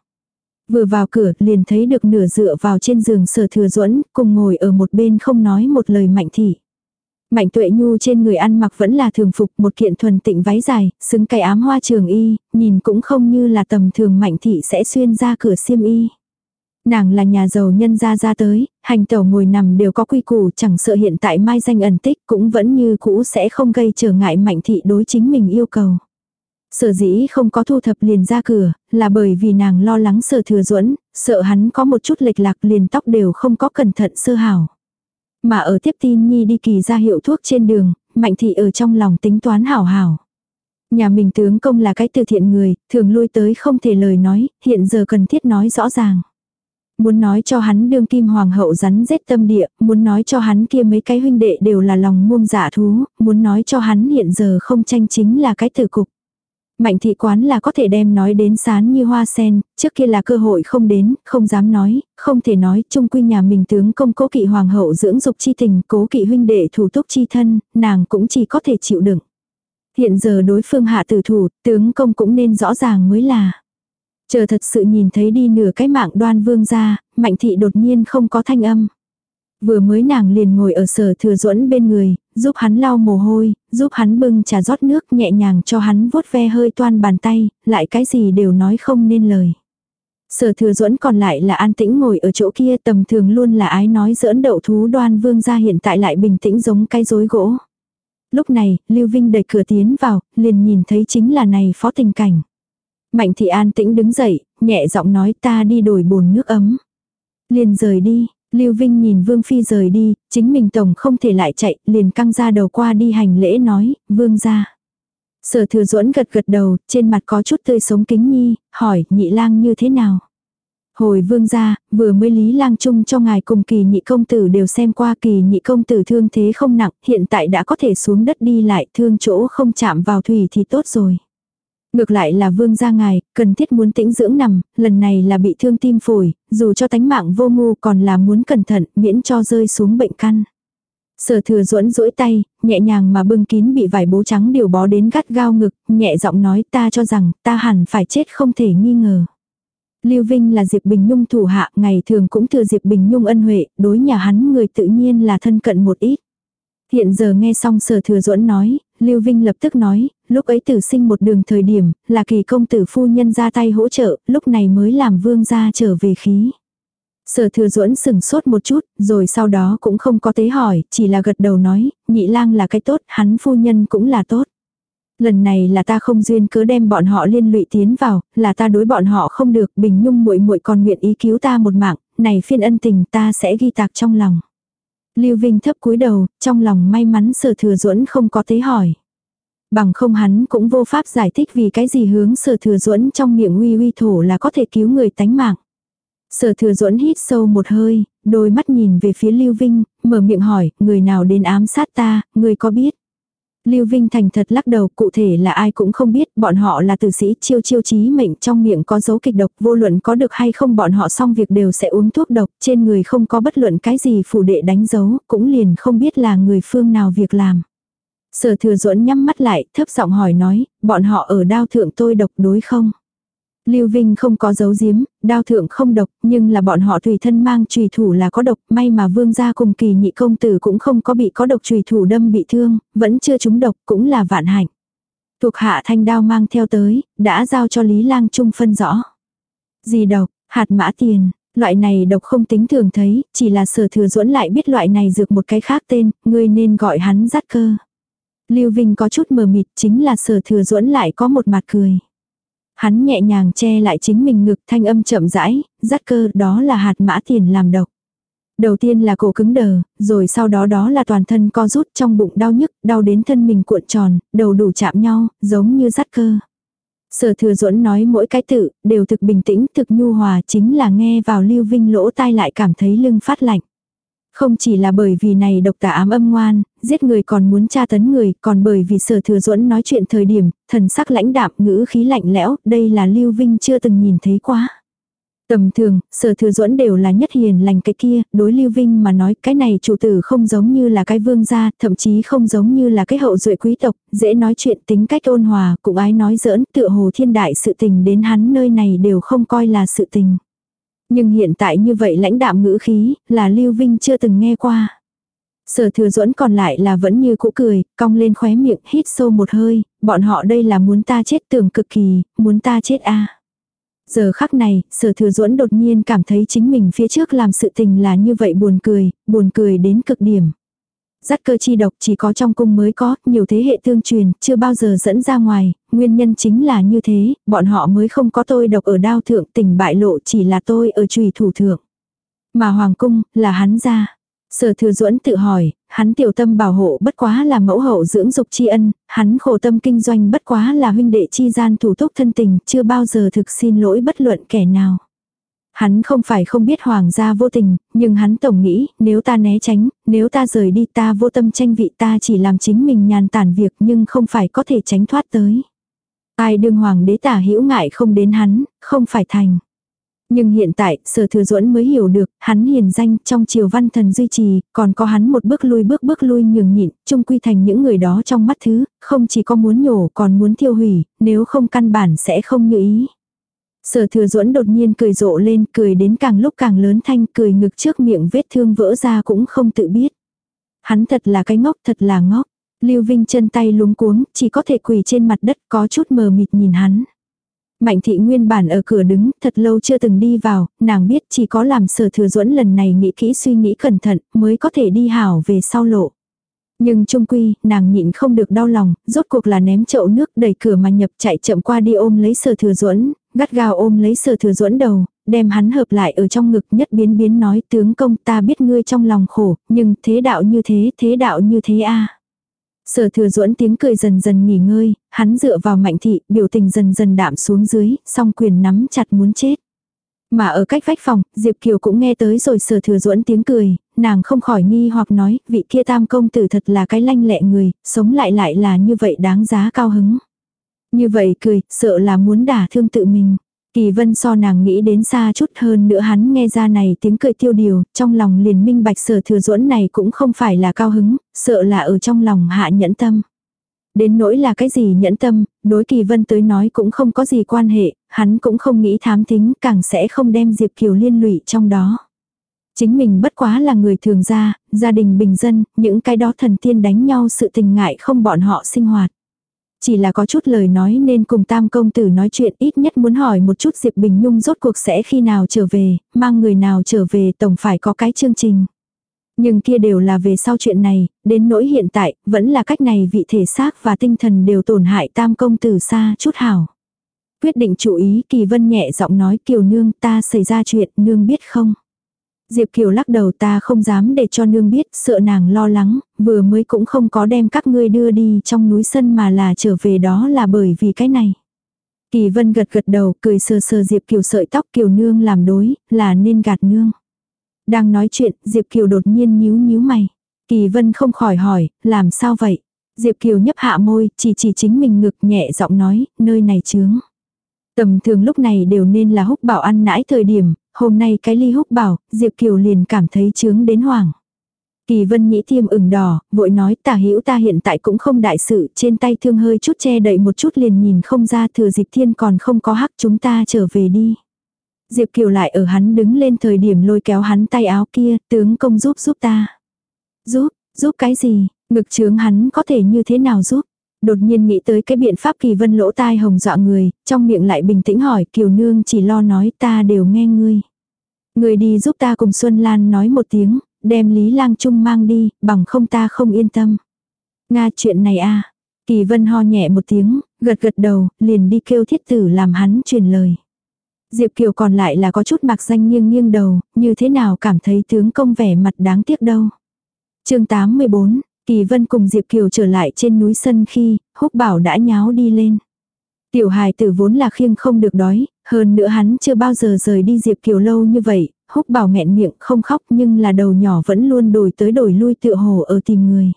S1: Vừa vào cửa liền thấy được nửa dựa vào trên giường sở thừa duẫn cùng ngồi ở một bên không nói một lời mạnh thị. Mạnh tuệ nhu trên người ăn mặc vẫn là thường phục một kiện thuần tịnh váy dài, xứng cái ám hoa trường y, nhìn cũng không như là tầm thường mạnh thị sẽ xuyên ra cửa xiêm y. Nàng là nhà giàu nhân gia ra tới, hành tẩu ngồi nằm đều có quy củ chẳng sợ hiện tại mai danh ẩn tích cũng vẫn như cũ sẽ không gây trở ngại mạnh thị đối chính mình yêu cầu. Sở dĩ không có thu thập liền ra cửa, là bởi vì nàng lo lắng sở thừa duẫn sợ hắn có một chút lệch lạc liền tóc đều không có cẩn thận sơ hảo. Mà ở tiếp tin Nhi đi kỳ ra hiệu thuốc trên đường, Mạnh Thị ở trong lòng tính toán hảo hảo. Nhà mình tướng công là cái từ thiện người, thường lui tới không thể lời nói, hiện giờ cần thiết nói rõ ràng. Muốn nói cho hắn đương kim hoàng hậu rắn rết tâm địa, muốn nói cho hắn kia mấy cái huynh đệ đều là lòng muông giả thú, muốn nói cho hắn hiện giờ không tranh chính là cái tử cục. Mạnh thị quán là có thể đem nói đến sán như hoa sen, trước kia là cơ hội không đến, không dám nói, không thể nói, chung quy nhà mình tướng công cố kỵ hoàng hậu dưỡng dục chi tình, cố kỵ huynh đệ thủ túc chi thân, nàng cũng chỉ có thể chịu đựng. Hiện giờ đối phương hạ tử thủ, tướng công cũng nên rõ ràng mới là. Chờ thật sự nhìn thấy đi nửa cái mạng đoan vương ra, mạnh thị đột nhiên không có thanh âm. Vừa mới nàng liền ngồi ở sở thừa duẫn bên người, giúp hắn lau mồ hôi, giúp hắn bưng trà rót nước nhẹ nhàng cho hắn vuốt ve hơi toan bàn tay, lại cái gì đều nói không nên lời. Sở thừa duẫn còn lại là an tĩnh ngồi ở chỗ kia tầm thường luôn là ái nói giỡn đậu thú đoan vương ra hiện tại lại bình tĩnh giống cái rối gỗ. Lúc này, Lưu Vinh đẩy cửa tiến vào, liền nhìn thấy chính là này phó tình cảnh. Mạnh thị an tĩnh đứng dậy, nhẹ giọng nói ta đi đổi bồn nước ấm. Liền rời đi, Lưu Vinh nhìn Vương Phi rời đi, chính mình tổng không thể lại chạy, liền căng ra đầu qua đi hành lễ nói, Vương ra. Sở thừa duẫn gật gật đầu, trên mặt có chút tươi sống kính nhi, hỏi nhị lang như thế nào. Hồi vương gia, vừa mới lý lang chung cho ngài cùng kỳ nhị công tử đều xem qua kỳ nhị công tử thương thế không nặng, hiện tại đã có thể xuống đất đi lại thương chỗ không chạm vào thủy thì tốt rồi. Ngược lại là vương gia ngài, cần thiết muốn tĩnh dưỡng nằm, lần này là bị thương tim phổi, dù cho tánh mạng vô ngu còn là muốn cẩn thận miễn cho rơi xuống bệnh căn. Sở thừa duẫn duỗi tay, nhẹ nhàng mà bưng kín bị vải bố trắng điều bó đến gắt gao ngực, nhẹ giọng nói ta cho rằng ta hẳn phải chết không thể nghi ngờ. Lưu Vinh là Diệp Bình Nhung thủ hạ, ngày thường cũng thừa Diệp Bình Nhung ân huệ, đối nhà hắn người tự nhiên là thân cận một ít. Hiện giờ nghe xong sở thừa duẫn nói, Lưu Vinh lập tức nói, lúc ấy tử sinh một đường thời điểm, là kỳ công tử phu nhân ra tay hỗ trợ, lúc này mới làm vương gia trở về khí. Sở thừa duẫn sừng sốt một chút, rồi sau đó cũng không có tế hỏi, chỉ là gật đầu nói, nhị lang là cái tốt, hắn phu nhân cũng là tốt. Lần này là ta không duyên cớ đem bọn họ liên lụy tiến vào, là ta đối bọn họ không được, Bình Nhung muội muội còn nguyện ý cứu ta một mạng, này phiên ân tình ta sẽ ghi tạc trong lòng. Lưu Vinh thấp cúi đầu, trong lòng may mắn sở thừa duẫn không có tế hỏi. Bằng không hắn cũng vô pháp giải thích vì cái gì hướng sở thừa duẫn trong miệng uy uy thổ là có thể cứu người tánh mạng. Sở thừa duẫn hít sâu một hơi, đôi mắt nhìn về phía Lưu Vinh, mở miệng hỏi, người nào đến ám sát ta, người có biết? Lưu Vinh thành thật lắc đầu, cụ thể là ai cũng không biết, bọn họ là tử sĩ chiêu chiêu chí mệnh trong miệng có dấu kịch độc, vô luận có được hay không bọn họ xong việc đều sẽ uống thuốc độc, trên người không có bất luận cái gì phủ đệ đánh dấu, cũng liền không biết là người phương nào việc làm. Sở thừa duẫn nhắm mắt lại, thấp giọng hỏi nói, bọn họ ở đao thượng tôi độc đối không? Lưu Vinh không có dấu giếm, đao thượng không độc, nhưng là bọn họ tùy thân mang trùy thủ là có độc, may mà vương gia cùng kỳ nhị công tử cũng không có bị có độc trùy thủ đâm bị thương, vẫn chưa trúng độc, cũng là vạn hạnh. Thuộc hạ thanh đao mang theo tới, đã giao cho Lý Lang Trung phân rõ. Gì độc, hạt mã tiền, loại này độc không tính thường thấy, chỉ là sở thừa duẫn lại biết loại này dược một cái khác tên, ngươi nên gọi hắn dắt cơ. Lưu Vinh có chút mờ mịt chính là sở thừa duẫn lại có một mặt cười. Hắn nhẹ nhàng che lại chính mình ngực thanh âm chậm rãi, dắt cơ đó là hạt mã tiền làm độc. Đầu tiên là cổ cứng đờ, rồi sau đó đó là toàn thân co rút trong bụng đau nhức, đau đến thân mình cuộn tròn, đầu đủ chạm nhau, giống như dắt cơ. Sở thừa duẫn nói mỗi cái tự, đều thực bình tĩnh, thực nhu hòa chính là nghe vào lưu vinh lỗ tai lại cảm thấy lưng phát lạnh. Không chỉ là bởi vì này độc tà ám âm ngoan, giết người còn muốn tra tấn người, còn bởi vì sở thừa duẫn nói chuyện thời điểm, thần sắc lãnh đạm ngữ khí lạnh lẽo, đây là Lưu Vinh chưa từng nhìn thấy quá. Tầm thường, sở thừa duẫn đều là nhất hiền lành cái kia, đối Lưu Vinh mà nói cái này chủ tử không giống như là cái vương gia, thậm chí không giống như là cái hậu duệ quý tộc, dễ nói chuyện tính cách ôn hòa, cũng ái nói giỡn, tựa hồ thiên đại sự tình đến hắn nơi này đều không coi là sự tình. Nhưng hiện tại như vậy lãnh đạm ngữ khí, là Lưu Vinh chưa từng nghe qua. Sở thừa duẫn còn lại là vẫn như cũ cười, cong lên khóe miệng, hít sâu một hơi, bọn họ đây là muốn ta chết tưởng cực kỳ, muốn ta chết a Giờ khắc này, sở thừa duẫn đột nhiên cảm thấy chính mình phía trước làm sự tình là như vậy buồn cười, buồn cười đến cực điểm. Dắt cơ chi độc chỉ có trong cung mới có, nhiều thế hệ tương truyền, chưa bao giờ dẫn ra ngoài, nguyên nhân chính là như thế, bọn họ mới không có tôi độc ở đao thượng tình bại lộ chỉ là tôi ở trùy thủ thượng. Mà hoàng cung, là hắn ra. Sở thừa duẫn tự hỏi, hắn tiểu tâm bảo hộ bất quá là mẫu hậu dưỡng dục tri ân, hắn khổ tâm kinh doanh bất quá là huynh đệ chi gian thủ túc thân tình, chưa bao giờ thực xin lỗi bất luận kẻ nào. Hắn không phải không biết hoàng gia vô tình, nhưng hắn tổng nghĩ, nếu ta né tránh, nếu ta rời đi ta vô tâm tranh vị ta chỉ làm chính mình nhàn tản việc nhưng không phải có thể tránh thoát tới. Ai đương hoàng đế tả hữu ngại không đến hắn, không phải thành. Nhưng hiện tại, sở thừa duẫn mới hiểu được, hắn hiền danh trong triều văn thần duy trì, còn có hắn một bước lui bước bước lui nhường nhịn, chung quy thành những người đó trong mắt thứ, không chỉ có muốn nhổ còn muốn tiêu hủy, nếu không căn bản sẽ không như ý. Sở thừa duẫn đột nhiên cười rộ lên, cười đến càng lúc càng lớn thanh, cười ngực trước miệng vết thương vỡ ra cũng không tự biết. Hắn thật là cái ngốc, thật là ngốc. Lưu Vinh chân tay luống cuống, chỉ có thể quỳ trên mặt đất có chút mờ mịt nhìn hắn. Mạnh thị nguyên bản ở cửa đứng, thật lâu chưa từng đi vào, nàng biết chỉ có làm sở thừa duẫn lần này nghĩ kỹ suy nghĩ cẩn thận, mới có thể đi hảo về sau lộ. Nhưng trung quy, nàng nhịn không được đau lòng, rốt cuộc là ném chậu nước đẩy cửa mà nhập chạy chậm qua đi ôm lấy sở thừa duẫn gắt gao ôm lấy sở thừa duẫn đầu, đem hắn hợp lại ở trong ngực nhất biến biến nói tướng công ta biết ngươi trong lòng khổ, nhưng thế đạo như thế, thế đạo như thế a Sở thừa duẫn tiếng cười dần dần nghỉ ngơi, hắn dựa vào mạnh thị, biểu tình dần dần đạm xuống dưới, song quyền nắm chặt muốn chết. Mà ở cách vách phòng, Diệp Kiều cũng nghe tới rồi sở thừa duẫn tiếng cười, nàng không khỏi nghi hoặc nói, vị kia tam công tử thật là cái lanh lẹ người, sống lại lại là như vậy đáng giá cao hứng. Như vậy cười, sợ là muốn đả thương tự mình. Kỳ vân so nàng nghĩ đến xa chút hơn nữa hắn nghe ra này tiếng cười tiêu điều, trong lòng liền minh bạch sở thừa duẫn này cũng không phải là cao hứng, sợ là ở trong lòng hạ nhẫn tâm. Đến nỗi là cái gì nhẫn tâm, đối kỳ vân tới nói cũng không có gì quan hệ, hắn cũng không nghĩ thám tính, càng sẽ không đem Diệp Kiều liên lụy trong đó. Chính mình bất quá là người thường gia, gia đình bình dân, những cái đó thần tiên đánh nhau sự tình ngại không bọn họ sinh hoạt. Chỉ là có chút lời nói nên cùng tam công tử nói chuyện ít nhất muốn hỏi một chút Diệp Bình Nhung rốt cuộc sẽ khi nào trở về, mang người nào trở về tổng phải có cái chương trình. Nhưng kia đều là về sau chuyện này, đến nỗi hiện tại, vẫn là cách này vị thể xác và tinh thần đều tổn hại tam công tử xa chút hảo. Quyết định chú ý Kỳ Vân nhẹ giọng nói Kiều Nương ta xảy ra chuyện, Nương biết không? Diệp Kiều lắc đầu ta không dám để cho nương biết, sợ nàng lo lắng, vừa mới cũng không có đem các ngươi đưa đi trong núi sân mà là trở về đó là bởi vì cái này. Kỳ Vân gật gật đầu, cười sờ sờ Diệp Kiều sợi tóc Kiều nương làm đối, là nên gạt nương. Đang nói chuyện, Diệp Kiều đột nhiên nhíu nhíu mày. Kỳ Vân không khỏi hỏi, làm sao vậy? Diệp Kiều nhấp hạ môi, chỉ chỉ chính mình ngực nhẹ giọng nói, nơi này chướng. Tầm thường lúc này đều nên là húc bảo ăn nãi thời điểm, hôm nay cái ly húc bảo, Diệp Kiều liền cảm thấy chướng đến hoảng. Kỳ vân nhĩ tiêm ửng đỏ, vội nói tả hữu ta hiện tại cũng không đại sự, trên tay thương hơi chút che đậy một chút liền nhìn không ra thừa dịch thiên còn không có hắc chúng ta trở về đi. Diệp Kiều lại ở hắn đứng lên thời điểm lôi kéo hắn tay áo kia, tướng công giúp giúp ta. Giúp, giúp cái gì, ngực chướng hắn có thể như thế nào giúp. Đột nhiên nghĩ tới cái biện pháp kỳ vân lỗ tai hồng dọa người, trong miệng lại bình tĩnh hỏi kiều nương chỉ lo nói ta đều nghe ngươi. Người đi giúp ta cùng Xuân Lan nói một tiếng, đem Lý Lang Trung mang đi, bằng không ta không yên tâm. Nga chuyện này a Kỳ vân ho nhẹ một tiếng, gật gật đầu, liền đi kêu thiết tử làm hắn truyền lời. Diệp Kiều còn lại là có chút mặc danh nghiêng nghiêng đầu, như thế nào cảm thấy tướng công vẻ mặt đáng tiếc đâu. chương 84, Kỳ Vân cùng Diệp Kiều trở lại trên núi sân khi, húc bảo đã nháo đi lên. Tiểu hài tử vốn là khiêng không được đói, hơn nữa hắn chưa bao giờ rời đi Diệp Kiều lâu như vậy, húc bảo nghẹn miệng không khóc nhưng là đầu nhỏ vẫn luôn đổi tới đổi lui tựa hồ ở tìm người.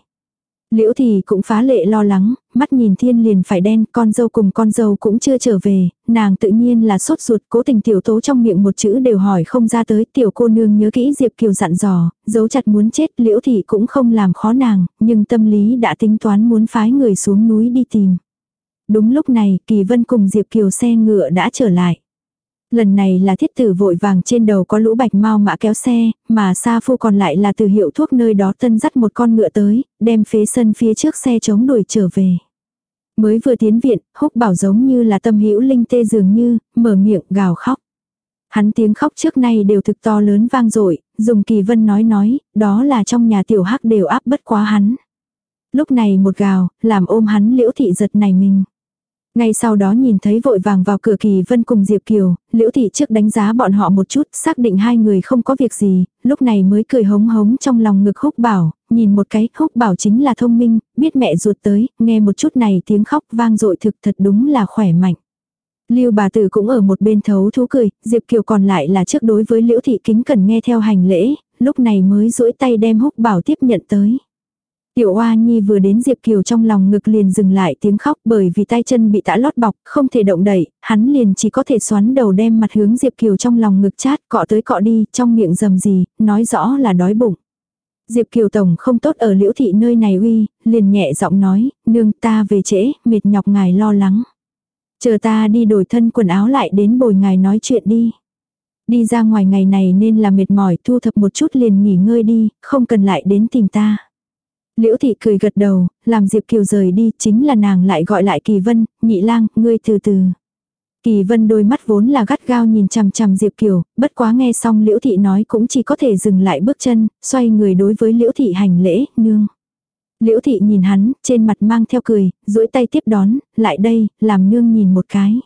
S1: Liễu thì cũng phá lệ lo lắng, mắt nhìn thiên liền phải đen, con dâu cùng con dâu cũng chưa trở về, nàng tự nhiên là sốt ruột, cố tình tiểu tố trong miệng một chữ đều hỏi không ra tới, tiểu cô nương nhớ kỹ Diệp Kiều dặn dò, giấu chặt muốn chết, liễu thì cũng không làm khó nàng, nhưng tâm lý đã tính toán muốn phái người xuống núi đi tìm. Đúng lúc này, Kỳ Vân cùng Diệp Kiều xe ngựa đã trở lại. Lần này là thiết tử vội vàng trên đầu có lũ bạch mau mã kéo xe, mà Sa Phu còn lại là từ hiệu thuốc nơi đó tân dắt một con ngựa tới, đem phế sân phía trước xe chống đuổi trở về. Mới vừa tiến viện, húc bảo giống như là tâm hữu linh tê dường như, mở miệng gào khóc. Hắn tiếng khóc trước nay đều thực to lớn vang dội dùng kỳ vân nói nói, đó là trong nhà tiểu hắc đều áp bất quá hắn. Lúc này một gào, làm ôm hắn liễu thị giật này mình. Ngay sau đó nhìn thấy vội vàng vào cửa Kỳ Vân cùng Diệp Kiều, Liễu Thị trước đánh giá bọn họ một chút, xác định hai người không có việc gì, lúc này mới cười hống hống trong lòng ngực húc bảo, nhìn một cái, húc bảo chính là thông minh, biết mẹ ruột tới, nghe một chút này tiếng khóc vang dội thực thật đúng là khỏe mạnh. Lưu bà tử cũng ở một bên thấu thú cười, Diệp Kiều còn lại là trước đối với Liễu Thị kính cần nghe theo hành lễ, lúc này mới duỗi tay đem húc bảo tiếp nhận tới. Tiểu Oa Nhi vừa đến Diệp Kiều trong lòng ngực liền dừng lại tiếng khóc bởi vì tay chân bị tã lót bọc, không thể động đậy, hắn liền chỉ có thể xoắn đầu đem mặt hướng Diệp Kiều trong lòng ngực chát, cọ tới cọ đi, trong miệng rầm gì, nói rõ là đói bụng. Diệp Kiều Tổng không tốt ở liễu thị nơi này uy, liền nhẹ giọng nói, nương ta về trễ, mệt nhọc ngài lo lắng. Chờ ta đi đổi thân quần áo lại đến bồi ngài nói chuyện đi. Đi ra ngoài ngày này nên là mệt mỏi thu thập một chút liền nghỉ ngơi đi, không cần lại đến tìm ta. Liễu thị cười gật đầu, làm Diệp Kiều rời đi, chính là nàng lại gọi lại Kỳ Vân, nhị lang, ngươi từ từ. Kỳ Vân đôi mắt vốn là gắt gao nhìn chằm chằm Diệp Kiều, bất quá nghe xong Liễu thị nói cũng chỉ có thể dừng lại bước chân, xoay người đối với Liễu thị hành lễ, nương. Liễu thị nhìn hắn, trên mặt mang theo cười, duỗi tay tiếp đón, lại đây, làm nương nhìn một cái.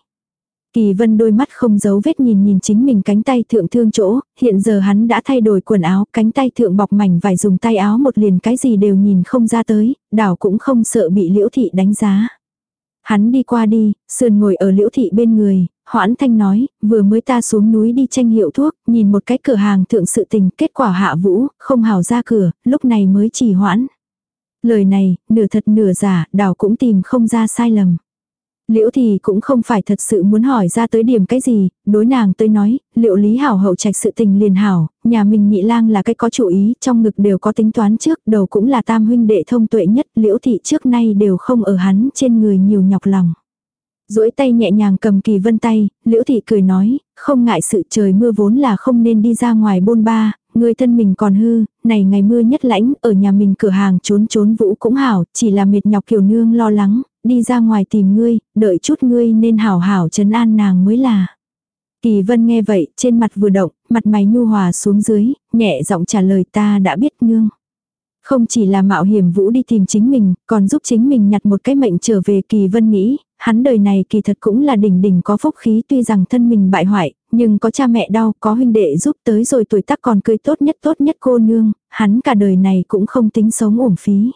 S1: Kỳ vân đôi mắt không giấu vết nhìn nhìn chính mình cánh tay thượng thương chỗ, hiện giờ hắn đã thay đổi quần áo, cánh tay thượng bọc mảnh vải dùng tay áo một liền cái gì đều nhìn không ra tới, đảo cũng không sợ bị liễu thị đánh giá. Hắn đi qua đi, sườn ngồi ở liễu thị bên người, hoãn thanh nói, vừa mới ta xuống núi đi tranh hiệu thuốc, nhìn một cái cửa hàng thượng sự tình, kết quả hạ vũ, không hào ra cửa, lúc này mới chỉ hoãn. Lời này, nửa thật nửa giả, đảo cũng tìm không ra sai lầm. Liễu thì cũng không phải thật sự muốn hỏi ra tới điểm cái gì, đối nàng tới nói, liệu Lý Hảo hậu trạch sự tình liền hảo, nhà mình nhị lang là cái có chủ ý, trong ngực đều có tính toán trước, đầu cũng là tam huynh đệ thông tuệ nhất, liễu thị trước nay đều không ở hắn trên người nhiều nhọc lòng. duỗi tay nhẹ nhàng cầm kỳ vân tay, liễu thị cười nói, không ngại sự trời mưa vốn là không nên đi ra ngoài bôn ba, người thân mình còn hư, này ngày mưa nhất lãnh, ở nhà mình cửa hàng trốn trốn vũ cũng hảo, chỉ là mệt nhọc kiều nương lo lắng, đi ra ngoài tìm ngươi, đợi chút ngươi nên hảo hảo trấn an nàng mới là. Kỳ vân nghe vậy, trên mặt vừa động, mặt mày nhu hòa xuống dưới, nhẹ giọng trả lời ta đã biết nương. Không chỉ là mạo hiểm vũ đi tìm chính mình, còn giúp chính mình nhặt một cái mệnh trở về kỳ vân nghĩ, hắn đời này kỳ thật cũng là đỉnh đỉnh có phúc khí tuy rằng thân mình bại hoại, nhưng có cha mẹ đau, có huynh đệ giúp tới rồi tuổi tác còn cưới tốt nhất tốt nhất cô nương, hắn cả đời này cũng không tính sống uổng phí.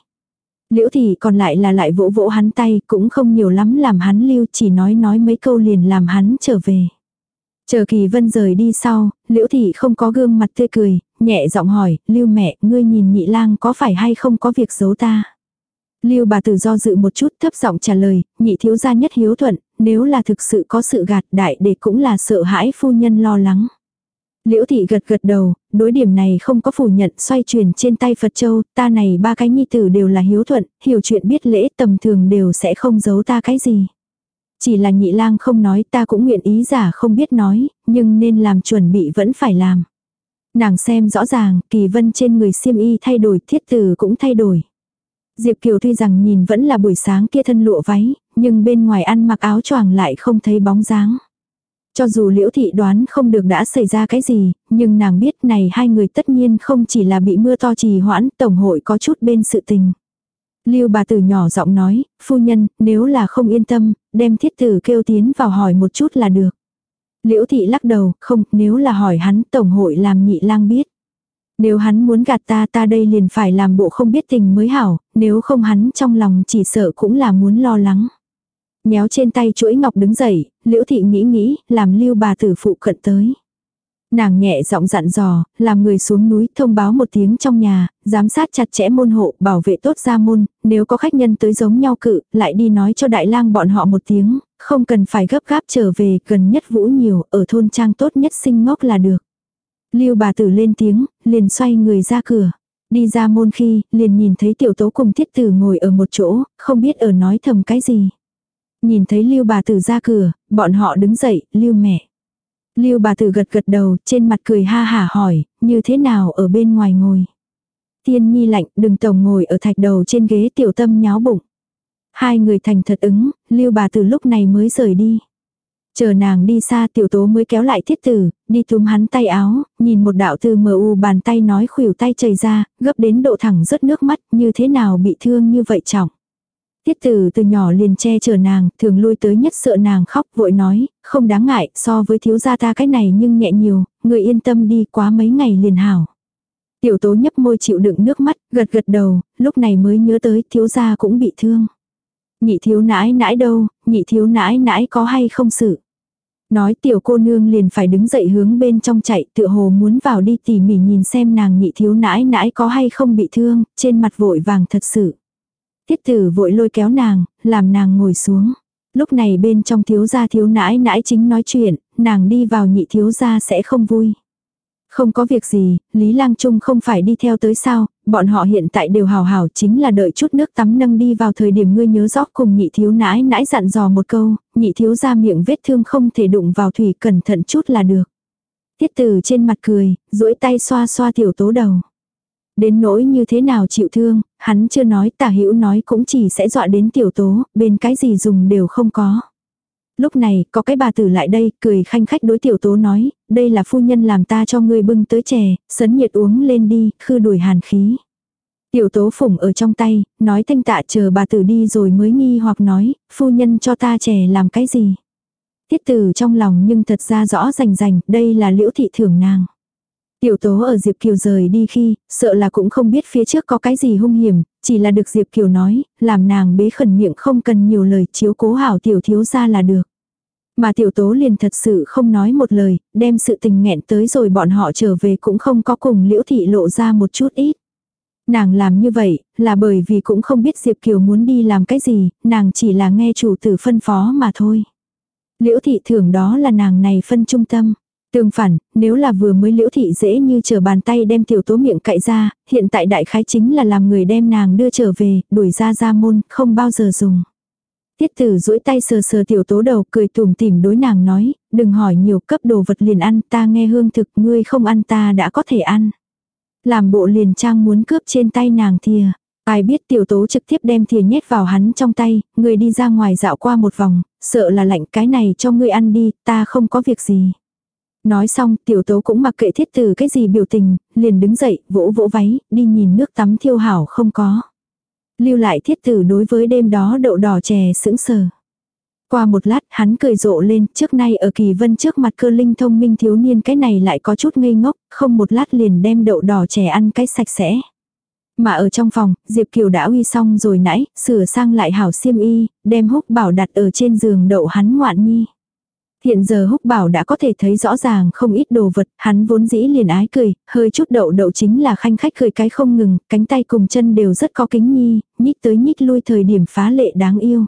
S1: Liễu Thị còn lại là lại vỗ vỗ hắn tay, cũng không nhiều lắm làm hắn lưu chỉ nói nói mấy câu liền làm hắn trở về. Chờ kỳ vân rời đi sau, liễu thị không có gương mặt tươi cười, nhẹ giọng hỏi, lưu mẹ, ngươi nhìn nhị lang có phải hay không có việc giấu ta. Lưu bà tử do dự một chút thấp giọng trả lời, nhị thiếu gia nhất hiếu thuận, nếu là thực sự có sự gạt đại để cũng là sợ hãi phu nhân lo lắng. Liễu thị gật gật đầu, đối điểm này không có phủ nhận xoay chuyển trên tay Phật Châu, ta này ba cái nhi tử đều là hiếu thuận, hiểu chuyện biết lễ tầm thường đều sẽ không giấu ta cái gì. Chỉ là nhị lang không nói ta cũng nguyện ý giả không biết nói, nhưng nên làm chuẩn bị vẫn phải làm. Nàng xem rõ ràng, kỳ vân trên người xiêm y thay đổi, thiết tử cũng thay đổi. Diệp Kiều tuy rằng nhìn vẫn là buổi sáng kia thân lụa váy, nhưng bên ngoài ăn mặc áo choàng lại không thấy bóng dáng. Cho dù liễu thị đoán không được đã xảy ra cái gì, nhưng nàng biết này hai người tất nhiên không chỉ là bị mưa to trì hoãn, tổng hội có chút bên sự tình. Lưu bà tử nhỏ giọng nói, phu nhân, nếu là không yên tâm, đem thiết tử kêu tiến vào hỏi một chút là được. Liễu thị lắc đầu, không, nếu là hỏi hắn, tổng hội làm nhị lang biết. Nếu hắn muốn gạt ta ta đây liền phải làm bộ không biết tình mới hảo, nếu không hắn trong lòng chỉ sợ cũng là muốn lo lắng. Nhéo trên tay chuỗi ngọc đứng dậy, liễu thị nghĩ nghĩ, làm lưu bà tử phụ cận tới. Nàng nhẹ giọng dặn dò, làm người xuống núi thông báo một tiếng trong nhà, giám sát chặt chẽ môn hộ, bảo vệ tốt gia môn, nếu có khách nhân tới giống nhau cự, lại đi nói cho đại lang bọn họ một tiếng, không cần phải gấp gáp trở về, gần nhất vũ nhiều, ở thôn trang tốt nhất sinh ngốc là được. Lưu bà tử lên tiếng, liền xoay người ra cửa. Đi ra môn khi, liền nhìn thấy tiểu tố cùng thiết tử ngồi ở một chỗ, không biết ở nói thầm cái gì. Nhìn thấy lưu bà tử ra cửa, bọn họ đứng dậy, lưu mẹ. Lưu bà tử gật gật đầu, trên mặt cười ha hả hỏi, như thế nào ở bên ngoài ngồi. Tiên nhi lạnh, đừng tổng ngồi ở thạch đầu trên ghế tiểu tâm nháo bụng. Hai người thành thật ứng, lưu bà tử lúc này mới rời đi. Chờ nàng đi xa tiểu tố mới kéo lại thiết tử, đi túm hắn tay áo, nhìn một đạo từ mờ u bàn tay nói khuỷu tay chảy ra, gấp đến độ thẳng rớt nước mắt, như thế nào bị thương như vậy trọng. Tiết tử từ nhỏ liền che chở nàng, thường lui tới nhất sợ nàng khóc vội nói, không đáng ngại, so với thiếu gia ta cái này nhưng nhẹ nhiều, người yên tâm đi quá mấy ngày liền hảo. Tiểu tố nhấp môi chịu đựng nước mắt, gật gật đầu, lúc này mới nhớ tới thiếu gia cũng bị thương. Nhị thiếu nãi nãi đâu, nhị thiếu nãi nãi có hay không sự. Nói tiểu cô nương liền phải đứng dậy hướng bên trong chạy tựa hồ muốn vào đi tỉ mỉ nhìn xem nàng nhị thiếu nãi nãi có hay không bị thương, trên mặt vội vàng thật sự. Tiết tử vội lôi kéo nàng, làm nàng ngồi xuống. Lúc này bên trong thiếu gia thiếu nãi nãi chính nói chuyện, nàng đi vào nhị thiếu gia sẽ không vui. Không có việc gì, Lý Lang Trung không phải đi theo tới sao, bọn họ hiện tại đều hào hào chính là đợi chút nước tắm nâng đi vào thời điểm ngươi nhớ rõ cùng nhị thiếu nãi nãi dặn dò một câu, nhị thiếu ra miệng vết thương không thể đụng vào thủy cẩn thận chút là được. Tiết tử trên mặt cười, duỗi tay xoa xoa tiểu tố đầu. Đến nỗi như thế nào chịu thương, hắn chưa nói tả hữu nói cũng chỉ sẽ dọa đến tiểu tố, bên cái gì dùng đều không có. Lúc này, có cái bà tử lại đây, cười khanh khách đối tiểu tố nói, đây là phu nhân làm ta cho ngươi bưng tới chè, sấn nhiệt uống lên đi, khư đuổi hàn khí. Tiểu tố phủng ở trong tay, nói thanh tạ chờ bà tử đi rồi mới nghi hoặc nói, phu nhân cho ta chè làm cái gì. Tiết tử trong lòng nhưng thật ra rõ rành rành, đây là liễu thị thưởng nàng. Tiểu tố ở Diệp Kiều rời đi khi, sợ là cũng không biết phía trước có cái gì hung hiểm, chỉ là được Diệp Kiều nói, làm nàng bế khẩn miệng không cần nhiều lời chiếu cố hảo tiểu thiếu ra là được. Mà tiểu tố liền thật sự không nói một lời, đem sự tình nghẹn tới rồi bọn họ trở về cũng không có cùng liễu thị lộ ra một chút ít. Nàng làm như vậy, là bởi vì cũng không biết Diệp Kiều muốn đi làm cái gì, nàng chỉ là nghe chủ tử phân phó mà thôi. Liễu thị thưởng đó là nàng này phân trung tâm. Tương phản, nếu là vừa mới liễu thị dễ như chờ bàn tay đem tiểu tố miệng cậy ra, hiện tại đại khái chính là làm người đem nàng đưa trở về, đuổi ra ra môn, không bao giờ dùng. Tiết tử duỗi tay sờ sờ tiểu tố đầu cười tủm tỉm đối nàng nói, đừng hỏi nhiều cấp đồ vật liền ăn ta nghe hương thực ngươi không ăn ta đã có thể ăn. Làm bộ liền trang muốn cướp trên tay nàng thìa. Ai biết tiểu tố trực tiếp đem thìa nhét vào hắn trong tay, người đi ra ngoài dạo qua một vòng, sợ là lạnh cái này cho ngươi ăn đi, ta không có việc gì. Nói xong, tiểu tố cũng mặc kệ thiết tử cái gì biểu tình, liền đứng dậy, vỗ vỗ váy, đi nhìn nước tắm thiêu hảo không có. Lưu lại thiết tử đối với đêm đó đậu đỏ chè sững sờ. Qua một lát, hắn cười rộ lên, trước nay ở kỳ vân trước mặt cơ linh thông minh thiếu niên cái này lại có chút ngây ngốc, không một lát liền đem đậu đỏ chè ăn cái sạch sẽ. Mà ở trong phòng, Diệp Kiều đã uy xong rồi nãy, sửa sang lại hảo xiêm y, đem húc bảo đặt ở trên giường đậu hắn ngoạn nhi. Hiện giờ húc bảo đã có thể thấy rõ ràng không ít đồ vật, hắn vốn dĩ liền ái cười, hơi chút đậu đậu chính là khanh khách cười cái không ngừng, cánh tay cùng chân đều rất có kính nhi, nhích tới nhích lui thời điểm phá lệ đáng yêu.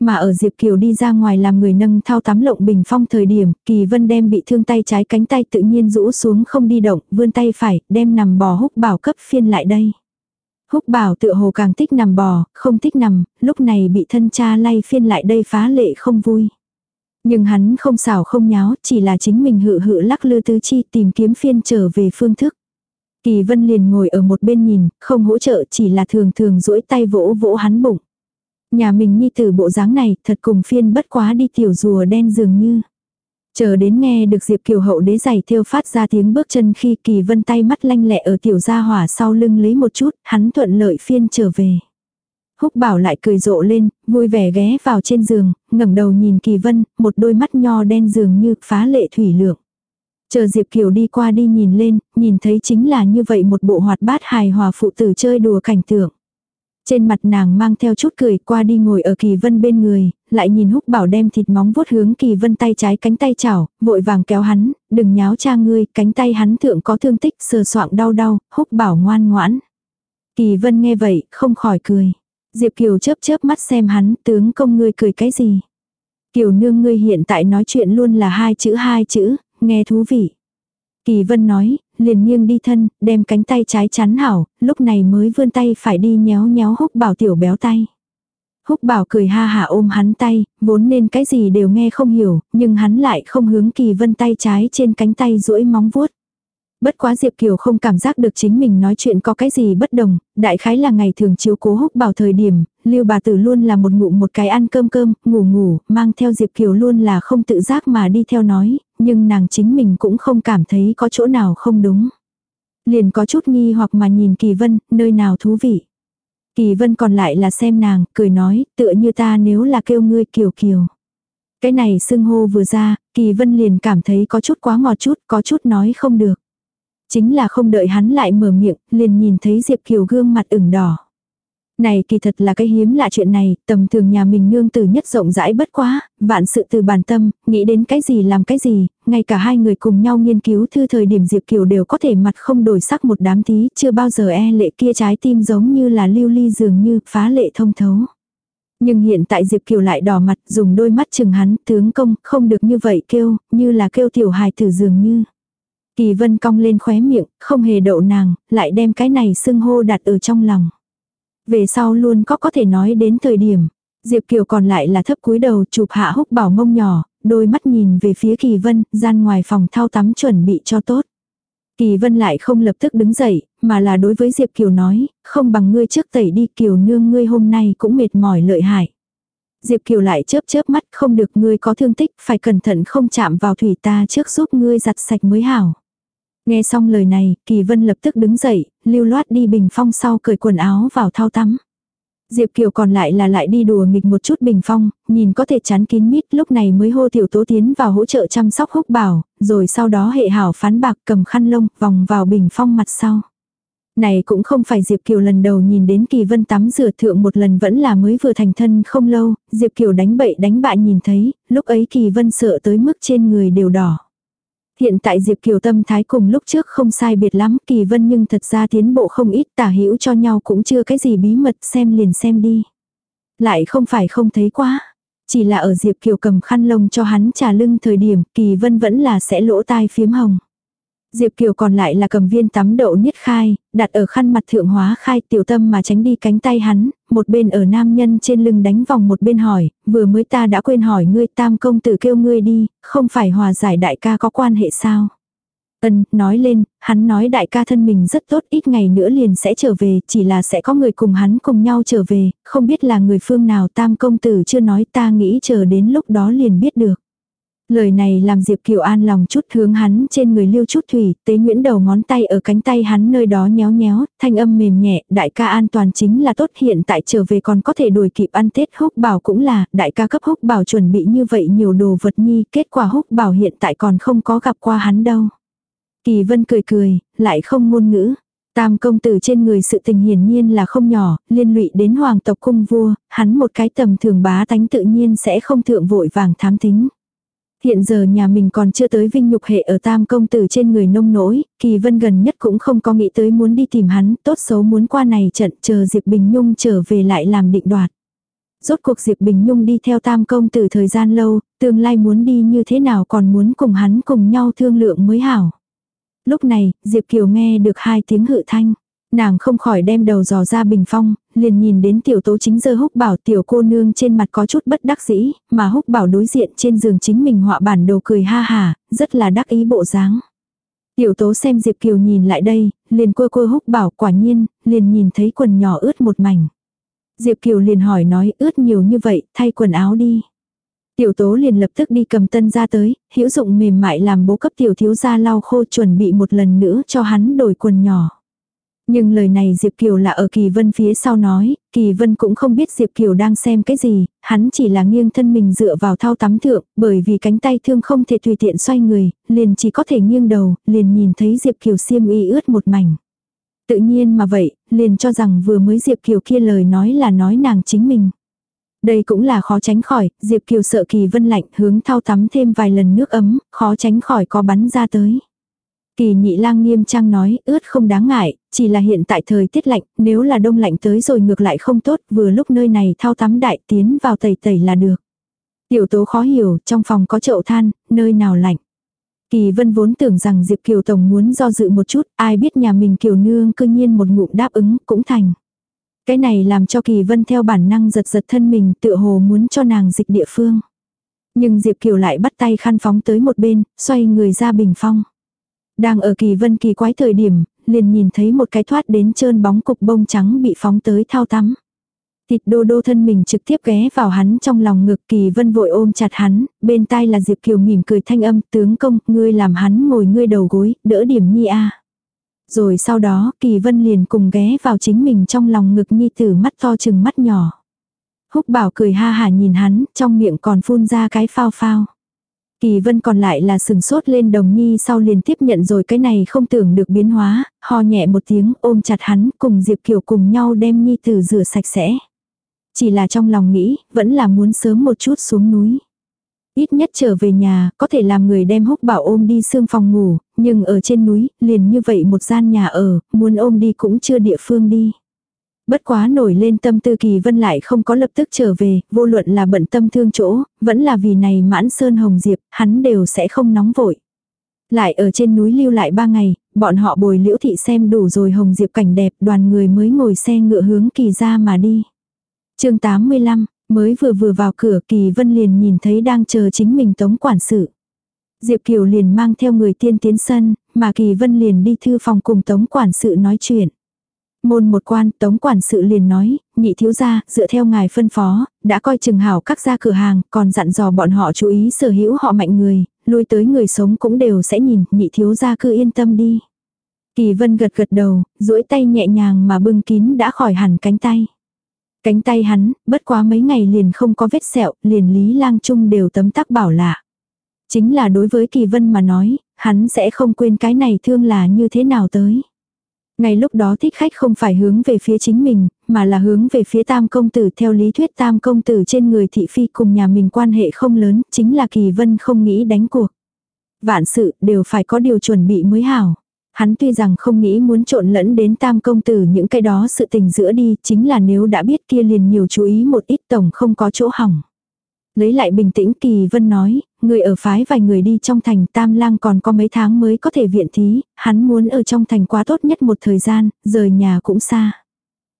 S1: Mà ở Diệp Kiều đi ra ngoài làm người nâng thao tắm lộng bình phong thời điểm, Kỳ Vân đem bị thương tay trái cánh tay tự nhiên rũ xuống không đi động, vươn tay phải, đem nằm bò húc bảo cấp phiên lại đây. Húc bảo tựa hồ càng thích nằm bò, không thích nằm, lúc này bị thân cha lay phiên lại đây phá lệ không vui. Nhưng hắn không xảo không nháo, chỉ là chính mình hự hự lắc lư tứ chi tìm kiếm phiên trở về phương thức. Kỳ vân liền ngồi ở một bên nhìn, không hỗ trợ chỉ là thường thường duỗi tay vỗ vỗ hắn bụng. Nhà mình nhi tử bộ dáng này thật cùng phiên bất quá đi tiểu rùa đen dường như. Chờ đến nghe được Diệp Kiều hậu đế giày thêu phát ra tiếng bước chân khi kỳ vân tay mắt lanh lẹ ở tiểu gia hỏa sau lưng lấy một chút, hắn thuận lợi phiên trở về. Húc bảo lại cười rộ lên, vui vẻ ghé vào trên giường, ngẩng đầu nhìn kỳ vân, một đôi mắt nho đen dường như phá lệ thủy lượng. Chờ Diệp Kiều đi qua đi nhìn lên, nhìn thấy chính là như vậy một bộ hoạt bát hài hòa phụ tử chơi đùa cảnh tượng. Trên mặt nàng mang theo chút cười qua đi ngồi ở kỳ vân bên người, lại nhìn húc bảo đem thịt móng vuốt hướng kỳ vân tay trái cánh tay chảo, vội vàng kéo hắn, đừng nháo cha ngươi, cánh tay hắn thượng có thương tích sờ soạng đau đau, húc bảo ngoan ngoãn. Kỳ vân nghe vậy, không khỏi cười. Diệp Kiều chớp chớp mắt xem hắn, tướng công ngươi cười cái gì. Kiều nương ngươi hiện tại nói chuyện luôn là hai chữ hai chữ, nghe thú vị. Kỳ vân nói, liền nghiêng đi thân, đem cánh tay trái chắn hảo, lúc này mới vươn tay phải đi nhéo nhéo húc bảo tiểu béo tay. Húc bảo cười ha hả ôm hắn tay, vốn nên cái gì đều nghe không hiểu, nhưng hắn lại không hướng kỳ vân tay trái trên cánh tay duỗi móng vuốt. Bất quá Diệp Kiều không cảm giác được chính mình nói chuyện có cái gì bất đồng, đại khái là ngày thường chiếu cố húc bảo thời điểm, lưu bà tử luôn là một ngụ một cái ăn cơm cơm, ngủ ngủ, mang theo Diệp Kiều luôn là không tự giác mà đi theo nói, nhưng nàng chính mình cũng không cảm thấy có chỗ nào không đúng. Liền có chút nghi hoặc mà nhìn Kỳ Vân, nơi nào thú vị. Kỳ Vân còn lại là xem nàng, cười nói, tựa như ta nếu là kêu ngươi Kiều Kiều. Cái này xưng hô vừa ra, Kỳ Vân liền cảm thấy có chút quá ngọt chút, có chút nói không được. Chính là không đợi hắn lại mở miệng, liền nhìn thấy Diệp Kiều gương mặt ửng đỏ. Này kỳ thật là cái hiếm lạ chuyện này, tầm thường nhà mình nương từ nhất rộng rãi bất quá, vạn sự từ bản tâm, nghĩ đến cái gì làm cái gì, ngay cả hai người cùng nhau nghiên cứu thư thời điểm Diệp Kiều đều có thể mặt không đổi sắc một đám tí, chưa bao giờ e lệ kia trái tim giống như là lưu ly dường như phá lệ thông thấu. Nhưng hiện tại Diệp Kiều lại đỏ mặt dùng đôi mắt chừng hắn tướng công không được như vậy kêu, như là kêu tiểu hài tử dường như. Kỳ vân cong lên khóe miệng, không hề đậu nàng, lại đem cái này xưng hô đặt ở trong lòng. Về sau luôn có có thể nói đến thời điểm. Diệp Kiều còn lại là thấp cúi đầu chụp hạ húc bảo mông nhỏ, đôi mắt nhìn về phía Kỳ Vân, gian ngoài phòng thao tắm chuẩn bị cho tốt. Kỳ Vân lại không lập tức đứng dậy, mà là đối với Diệp Kiều nói, không bằng ngươi trước tẩy đi Kiều nương ngươi hôm nay cũng mệt mỏi lợi hại. Diệp Kiều lại chớp chớp mắt không được ngươi có thương tích, phải cẩn thận không chạm vào thủy ta trước giúp ngươi giặt sạch mới hảo. Nghe xong lời này, Kỳ Vân lập tức đứng dậy, lưu loát đi bình phong sau cởi quần áo vào thao tắm. Diệp Kiều còn lại là lại đi đùa nghịch một chút bình phong, nhìn có thể chán kín mít lúc này mới hô tiểu tố tiến vào hỗ trợ chăm sóc húc bảo, rồi sau đó hệ hảo phán bạc cầm khăn lông vòng vào bình phong mặt sau. Này cũng không phải Diệp Kiều lần đầu nhìn đến Kỳ Vân tắm rửa thượng một lần vẫn là mới vừa thành thân không lâu, Diệp Kiều đánh bậy đánh bại nhìn thấy, lúc ấy Kỳ Vân sợ tới mức trên người đều đỏ. Hiện tại Diệp Kiều tâm thái cùng lúc trước không sai biệt lắm, Kỳ Vân nhưng thật ra tiến bộ không ít tả hữu cho nhau cũng chưa cái gì bí mật xem liền xem đi. Lại không phải không thấy quá. Chỉ là ở Diệp Kiều cầm khăn lông cho hắn trà lưng thời điểm Kỳ Vân vẫn là sẽ lỗ tai phiếm hồng. Diệp Kiều còn lại là cầm viên tắm đậu niết khai, đặt ở khăn mặt thượng hóa khai tiểu tâm mà tránh đi cánh tay hắn, một bên ở nam nhân trên lưng đánh vòng một bên hỏi, vừa mới ta đã quên hỏi ngươi tam công tử kêu ngươi đi, không phải hòa giải đại ca có quan hệ sao? Ân, nói lên, hắn nói đại ca thân mình rất tốt ít ngày nữa liền sẽ trở về, chỉ là sẽ có người cùng hắn cùng nhau trở về, không biết là người phương nào tam công tử chưa nói ta nghĩ chờ đến lúc đó liền biết được. Lời này làm Diệp Kiều An lòng chút hướng hắn trên người lưu chút thủy, tế nguyễn đầu ngón tay ở cánh tay hắn nơi đó nhéo nhéo, thanh âm mềm nhẹ, đại ca an toàn chính là tốt hiện tại trở về còn có thể đuổi kịp ăn Tết húc bảo cũng là, đại ca cấp húc bảo chuẩn bị như vậy nhiều đồ vật nhi, kết quả húc bảo hiện tại còn không có gặp qua hắn đâu. Kỳ vân cười cười, lại không ngôn ngữ. Tam công tử trên người sự tình hiển nhiên là không nhỏ, liên lụy đến hoàng tộc cung vua, hắn một cái tầm thường bá tánh tự nhiên sẽ không thượng vội vàng thám tính. Hiện giờ nhà mình còn chưa tới vinh nhục hệ ở tam công tử trên người nông nỗi, kỳ vân gần nhất cũng không có nghĩ tới muốn đi tìm hắn, tốt xấu muốn qua này trận chờ Diệp Bình Nhung trở về lại làm định đoạt. Rốt cuộc Diệp Bình Nhung đi theo tam công tử thời gian lâu, tương lai muốn đi như thế nào còn muốn cùng hắn cùng nhau thương lượng mới hảo. Lúc này, Diệp Kiều nghe được hai tiếng hự thanh. Nàng không khỏi đem đầu dò ra bình phong, liền nhìn đến tiểu tố chính giờ húc bảo tiểu cô nương trên mặt có chút bất đắc dĩ, mà húc bảo đối diện trên giường chính mình họa bản đồ cười ha hà, rất là đắc ý bộ dáng. Tiểu tố xem Diệp Kiều nhìn lại đây, liền quơ quơ húc bảo quả nhiên, liền nhìn thấy quần nhỏ ướt một mảnh. Diệp Kiều liền hỏi nói ướt nhiều như vậy, thay quần áo đi. Tiểu tố liền lập tức đi cầm tân ra tới, hữu dụng mềm mại làm bố cấp tiểu thiếu gia lau khô chuẩn bị một lần nữa cho hắn đổi quần nhỏ. Nhưng lời này Diệp Kiều là ở Kỳ Vân phía sau nói, Kỳ Vân cũng không biết Diệp Kiều đang xem cái gì, hắn chỉ là nghiêng thân mình dựa vào thao tắm thượng, bởi vì cánh tay thương không thể tùy tiện xoay người, liền chỉ có thể nghiêng đầu, liền nhìn thấy Diệp Kiều xiêm y ướt một mảnh. Tự nhiên mà vậy, liền cho rằng vừa mới Diệp Kiều kia lời nói là nói nàng chính mình. Đây cũng là khó tránh khỏi, Diệp Kiều sợ Kỳ Vân lạnh hướng thao tắm thêm vài lần nước ấm, khó tránh khỏi có bắn ra tới. Kỳ nhị lang nghiêm trang nói, ướt không đáng ngại, chỉ là hiện tại thời tiết lạnh, nếu là đông lạnh tới rồi ngược lại không tốt, vừa lúc nơi này thao tắm đại tiến vào tẩy tẩy là được. Tiểu tố khó hiểu, trong phòng có chậu than, nơi nào lạnh. Kỳ vân vốn tưởng rằng Diệp Kiều Tổng muốn do dự một chút, ai biết nhà mình Kiều Nương cư nhiên một ngụm đáp ứng, cũng thành. Cái này làm cho Kỳ vân theo bản năng giật giật thân mình tựa hồ muốn cho nàng dịch địa phương. Nhưng Diệp Kiều lại bắt tay khăn phóng tới một bên, xoay người ra bình phong. Đang ở kỳ vân kỳ quái thời điểm, liền nhìn thấy một cái thoát đến trơn bóng cục bông trắng bị phóng tới thao tắm. Thịt đô đô thân mình trực tiếp ghé vào hắn trong lòng ngực kỳ vân vội ôm chặt hắn, bên tai là Diệp Kiều mỉm cười thanh âm tướng công, ngươi làm hắn ngồi ngươi đầu gối, đỡ điểm nhi a Rồi sau đó kỳ vân liền cùng ghé vào chính mình trong lòng ngực nhi tử mắt to chừng mắt nhỏ. Húc bảo cười ha hả nhìn hắn, trong miệng còn phun ra cái phao phao. Kỳ vân còn lại là sừng sốt lên đồng nhi sau liền tiếp nhận rồi cái này không tưởng được biến hóa, ho nhẹ một tiếng ôm chặt hắn cùng Diệp Kiều cùng nhau đem nhi tử rửa sạch sẽ. Chỉ là trong lòng nghĩ, vẫn là muốn sớm một chút xuống núi. Ít nhất trở về nhà, có thể làm người đem húc bảo ôm đi xương phòng ngủ, nhưng ở trên núi, liền như vậy một gian nhà ở, muốn ôm đi cũng chưa địa phương đi. Bất quá nổi lên tâm tư kỳ vân lại không có lập tức trở về, vô luận là bận tâm thương chỗ, vẫn là vì này mãn sơn hồng diệp, hắn đều sẽ không nóng vội. Lại ở trên núi lưu lại ba ngày, bọn họ bồi liễu thị xem đủ rồi hồng diệp cảnh đẹp đoàn người mới ngồi xe ngựa hướng kỳ ra mà đi. chương 85, mới vừa vừa vào cửa kỳ vân liền nhìn thấy đang chờ chính mình tống quản sự. Diệp Kiều liền mang theo người tiên tiến sân, mà Kỳ Vân liền đi thư phòng cùng Tống quản sự nói chuyện. Môn một quan, Tống quản sự liền nói, nhị thiếu gia, dựa theo ngài phân phó, đã coi chừng hảo các gia cửa hàng, còn dặn dò bọn họ chú ý sở hữu họ mạnh người, lui tới người sống cũng đều sẽ nhìn, nhị thiếu gia cứ yên tâm đi. Kỳ Vân gật gật đầu, duỗi tay nhẹ nhàng mà bưng kín đã khỏi hẳn cánh tay. Cánh tay hắn, bất quá mấy ngày liền không có vết sẹo, liền Lý Lang Trung đều tấm tắc bảo lạ. Chính là đối với Kỳ Vân mà nói, hắn sẽ không quên cái này thương là như thế nào tới. Ngay lúc đó thích khách không phải hướng về phía chính mình, mà là hướng về phía tam công tử theo lý thuyết tam công tử trên người thị phi cùng nhà mình quan hệ không lớn, chính là kỳ vân không nghĩ đánh cuộc. Vạn sự đều phải có điều chuẩn bị mới hảo. Hắn tuy rằng không nghĩ muốn trộn lẫn đến tam công tử những cái đó sự tình giữa đi, chính là nếu đã biết kia liền nhiều chú ý một ít tổng không có chỗ hỏng. Lấy lại bình tĩnh Kỳ Vân nói, người ở phái vài người đi trong thành tam lang còn có mấy tháng mới có thể viện thí, hắn muốn ở trong thành quá tốt nhất một thời gian, rời nhà cũng xa.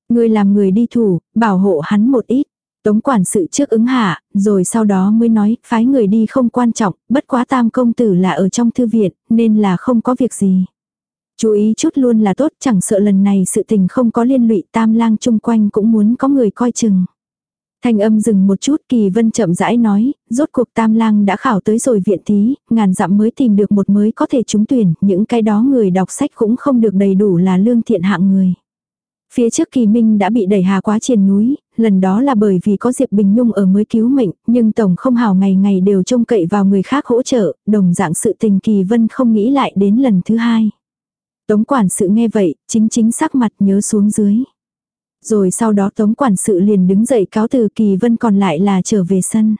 S1: Người làm người đi thủ, bảo hộ hắn một ít. Tống quản sự trước ứng hạ, rồi sau đó mới nói, phái người đi không quan trọng, bất quá tam công tử là ở trong thư viện, nên là không có việc gì. Chú ý chút luôn là tốt, chẳng sợ lần này sự tình không có liên lụy tam lang chung quanh cũng muốn có người coi chừng. Thanh âm dừng một chút kỳ vân chậm rãi nói, rốt cuộc tam lang đã khảo tới rồi viện thí, ngàn dặm mới tìm được một mới có thể trúng tuyển, những cái đó người đọc sách cũng không được đầy đủ là lương thiện hạng người. Phía trước kỳ minh đã bị đẩy hà quá triền núi, lần đó là bởi vì có Diệp Bình Nhung ở mới cứu mệnh, nhưng tổng không hào ngày ngày đều trông cậy vào người khác hỗ trợ, đồng dạng sự tình kỳ vân không nghĩ lại đến lần thứ hai. Tống quản sự nghe vậy, chính chính sắc mặt nhớ xuống dưới rồi sau đó tống quản sự liền đứng dậy cáo từ kỳ vân còn lại là trở về sân.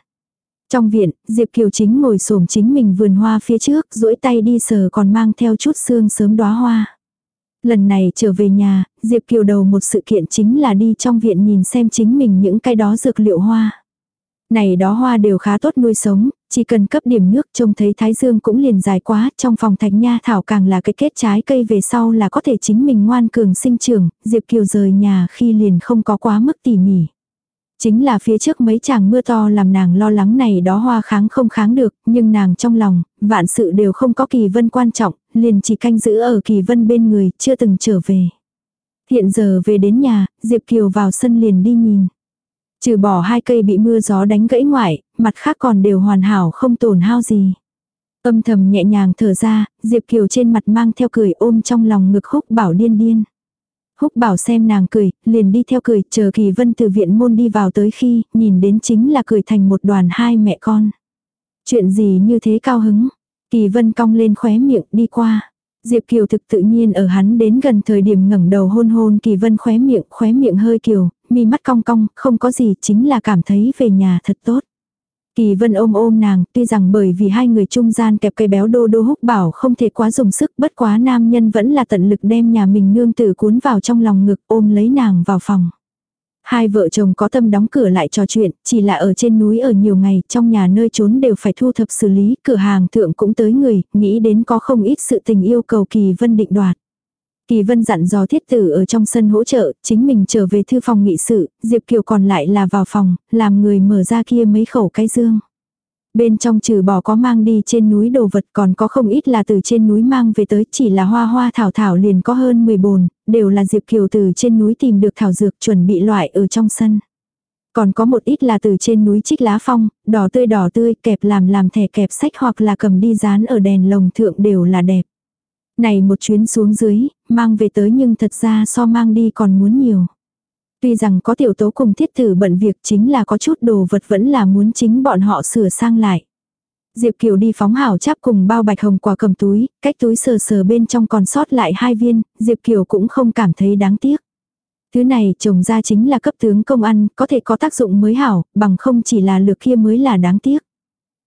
S1: Trong viện, Diệp Kiều chính ngồi xổm chính mình vườn hoa phía trước, duỗi tay đi sờ còn mang theo chút xương sớm đóa hoa. Lần này trở về nhà, Diệp Kiều đầu một sự kiện chính là đi trong viện nhìn xem chính mình những cái đó dược liệu hoa. Này đó hoa đều khá tốt nuôi sống, chỉ cần cấp điểm nước trông thấy thái dương cũng liền dài quá, trong phòng thạch nha thảo càng là cái kết trái cây về sau là có thể chính mình ngoan cường sinh trưởng, Diệp Kiều rời nhà khi liền không có quá mức tỉ mỉ. Chính là phía trước mấy chàng mưa to làm nàng lo lắng này đó hoa kháng không kháng được, nhưng nàng trong lòng, vạn sự đều không có kỳ vân quan trọng, liền chỉ canh giữ ở kỳ vân bên người, chưa từng trở về. Hiện giờ về đến nhà, Diệp Kiều vào sân liền đi nhìn. Trừ bỏ hai cây bị mưa gió đánh gãy ngoại, mặt khác còn đều hoàn hảo không tổn hao gì. Âm thầm nhẹ nhàng thở ra, Diệp Kiều trên mặt mang theo cười ôm trong lòng ngực húc bảo điên điên. Húc bảo xem nàng cười, liền đi theo cười, chờ kỳ vân từ viện môn đi vào tới khi, nhìn đến chính là cười thành một đoàn hai mẹ con. Chuyện gì như thế cao hứng? Kỳ vân cong lên khóe miệng đi qua. Diệp Kiều thực tự nhiên ở hắn đến gần thời điểm ngẩng đầu hôn hôn Kỳ Vân khóe miệng, khóe miệng hơi kiều, mi mắt cong cong, không có gì, chính là cảm thấy về nhà thật tốt. Kỳ Vân ôm ôm nàng, tuy rằng bởi vì hai người trung gian kẹp cây béo đô đô húc bảo không thể quá dùng sức, bất quá nam nhân vẫn là tận lực đem nhà mình nương tử cuốn vào trong lòng ngực ôm lấy nàng vào phòng. Hai vợ chồng có tâm đóng cửa lại trò chuyện, chỉ là ở trên núi ở nhiều ngày, trong nhà nơi trốn đều phải thu thập xử lý, cửa hàng thượng cũng tới người, nghĩ đến có không ít sự tình yêu cầu Kỳ Vân định đoạt. Kỳ Vân dặn dò thiết tử ở trong sân hỗ trợ, chính mình trở về thư phòng nghị sự, Diệp Kiều còn lại là vào phòng, làm người mở ra kia mấy khẩu cái dương. Bên trong trừ bỏ có mang đi trên núi đồ vật còn có không ít là từ trên núi mang về tới chỉ là hoa hoa thảo thảo liền có hơn 10 bồn, đều là Diệp Kiều từ trên núi tìm được thảo dược chuẩn bị loại ở trong sân. Còn có một ít là từ trên núi trích lá phong, đỏ tươi đỏ tươi kẹp làm làm thẻ kẹp sách hoặc là cầm đi dán ở đèn lồng thượng đều là đẹp. Này một chuyến xuống dưới, mang về tới nhưng thật ra so mang đi còn muốn nhiều. Tuy rằng có tiểu tố cùng thiết tử bận việc chính là có chút đồ vật vẫn là muốn chính bọn họ sửa sang lại. Diệp Kiều đi phóng hảo chắp cùng bao bạch hồng quả cầm túi, cách túi sờ sờ bên trong còn sót lại hai viên, Diệp Kiều cũng không cảm thấy đáng tiếc. Thứ này trồng ra chính là cấp tướng công ăn, có thể có tác dụng mới hảo, bằng không chỉ là lược kia mới là đáng tiếc.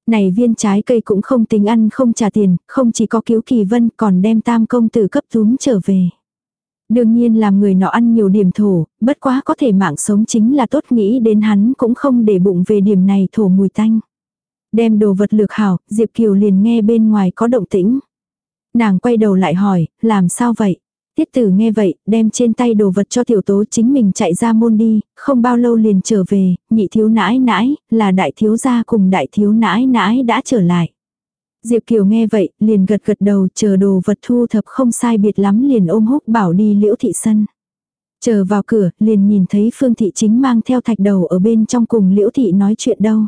S1: Này viên trái cây cũng không tính ăn không trả tiền, không chỉ có cứu kỳ vân còn đem tam công tử cấp túm trở về. Đương nhiên làm người nọ ăn nhiều điểm thổ, bất quá có thể mạng sống chính là tốt nghĩ đến hắn cũng không để bụng về điểm này thổ mùi tanh. Đem đồ vật lược hảo, Diệp Kiều liền nghe bên ngoài có động tĩnh. Nàng quay đầu lại hỏi, làm sao vậy? Tiết tử nghe vậy, đem trên tay đồ vật cho tiểu tố chính mình chạy ra môn đi, không bao lâu liền trở về, nhị thiếu nãi nãi, là đại thiếu gia cùng đại thiếu nãi nãi đã trở lại. Diệp Kiều nghe vậy, liền gật gật đầu chờ đồ vật thu thập không sai biệt lắm liền ôm húc bảo đi liễu thị sân. Chờ vào cửa, liền nhìn thấy Phương Thị chính mang theo thạch đầu ở bên trong cùng liễu thị nói chuyện đâu.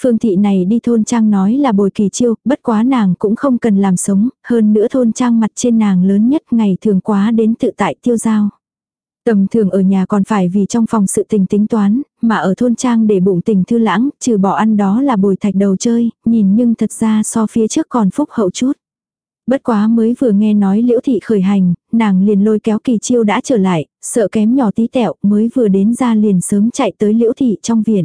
S1: Phương thị này đi thôn trang nói là bồi kỳ chiêu, bất quá nàng cũng không cần làm sống, hơn nữa thôn trang mặt trên nàng lớn nhất ngày thường quá đến tự tại tiêu giao. Tầm thường ở nhà còn phải vì trong phòng sự tình tính toán, mà ở thôn trang để bụng tình thư lãng, trừ bỏ ăn đó là bồi thạch đầu chơi, nhìn nhưng thật ra so phía trước còn phúc hậu chút. Bất quá mới vừa nghe nói liễu thị khởi hành, nàng liền lôi kéo kỳ chiêu đã trở lại, sợ kém nhỏ tí tẹo mới vừa đến ra liền sớm chạy tới liễu thị trong viện.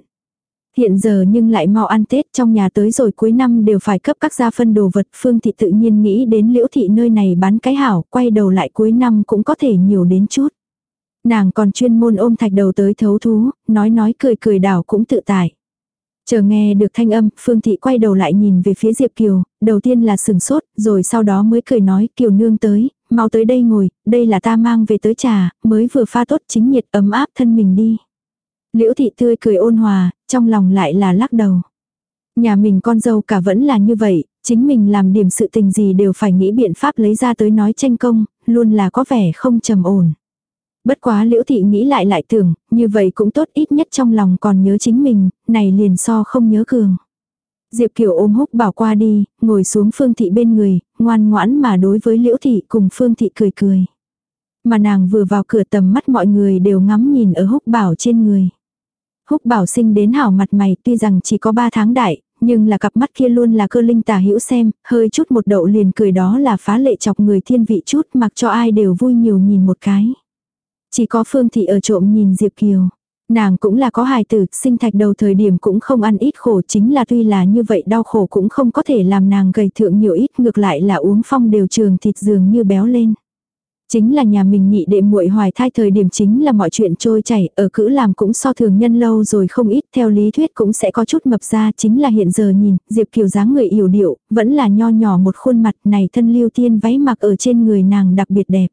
S1: Hiện giờ nhưng lại mau ăn Tết trong nhà tới rồi cuối năm đều phải cấp các gia phân đồ vật. Phương thị tự nhiên nghĩ đến liễu thị nơi này bán cái hảo, quay đầu lại cuối năm cũng có thể nhiều đến chút. Nàng còn chuyên môn ôm thạch đầu tới thấu thú, nói nói cười cười đảo cũng tự tại. Chờ nghe được thanh âm, Phương Thị quay đầu lại nhìn về phía Diệp Kiều, đầu tiên là sừng sốt, rồi sau đó mới cười nói Kiều nương tới, mau tới đây ngồi, đây là ta mang về tới trà, mới vừa pha tốt chính nhiệt ấm áp thân mình đi. Liễu Thị tươi cười ôn hòa, trong lòng lại là lắc đầu. Nhà mình con dâu cả vẫn là như vậy, chính mình làm điểm sự tình gì đều phải nghĩ biện pháp lấy ra tới nói tranh công, luôn là có vẻ không trầm ổn. Bất quá liễu thị nghĩ lại lại tưởng, như vậy cũng tốt ít nhất trong lòng còn nhớ chính mình, này liền so không nhớ cường. Diệp Kiều ôm húc bảo qua đi, ngồi xuống Phương Thị bên người, ngoan ngoãn mà đối với Liễu Thị cùng Phương Thị cười cười. Mà nàng vừa vào cửa tầm mắt mọi người đều ngắm nhìn ở húc bảo trên người. Húc bảo sinh đến hảo mặt mày tuy rằng chỉ có 3 tháng đại, nhưng là cặp mắt kia luôn là cơ linh tà hữu xem, hơi chút một đậu liền cười đó là phá lệ chọc người thiên vị chút mặc cho ai đều vui nhiều nhìn một cái. Chỉ có Phương Thị ở trộm nhìn Diệp Kiều. Nàng cũng là có hài tử, sinh thạch đầu thời điểm cũng không ăn ít khổ chính là tuy là như vậy đau khổ cũng không có thể làm nàng gầy thượng nhiều ít ngược lại là uống phong đều trường thịt dường như béo lên. Chính là nhà mình nhị đệ muội hoài thai thời điểm chính là mọi chuyện trôi chảy, ở cữ làm cũng so thường nhân lâu rồi không ít, theo lý thuyết cũng sẽ có chút mập ra, chính là hiện giờ nhìn, Diệp Kiều dáng người yểu điệu, vẫn là nho nhỏ một khuôn mặt này thân lưu tiên váy mặc ở trên người nàng đặc biệt đẹp.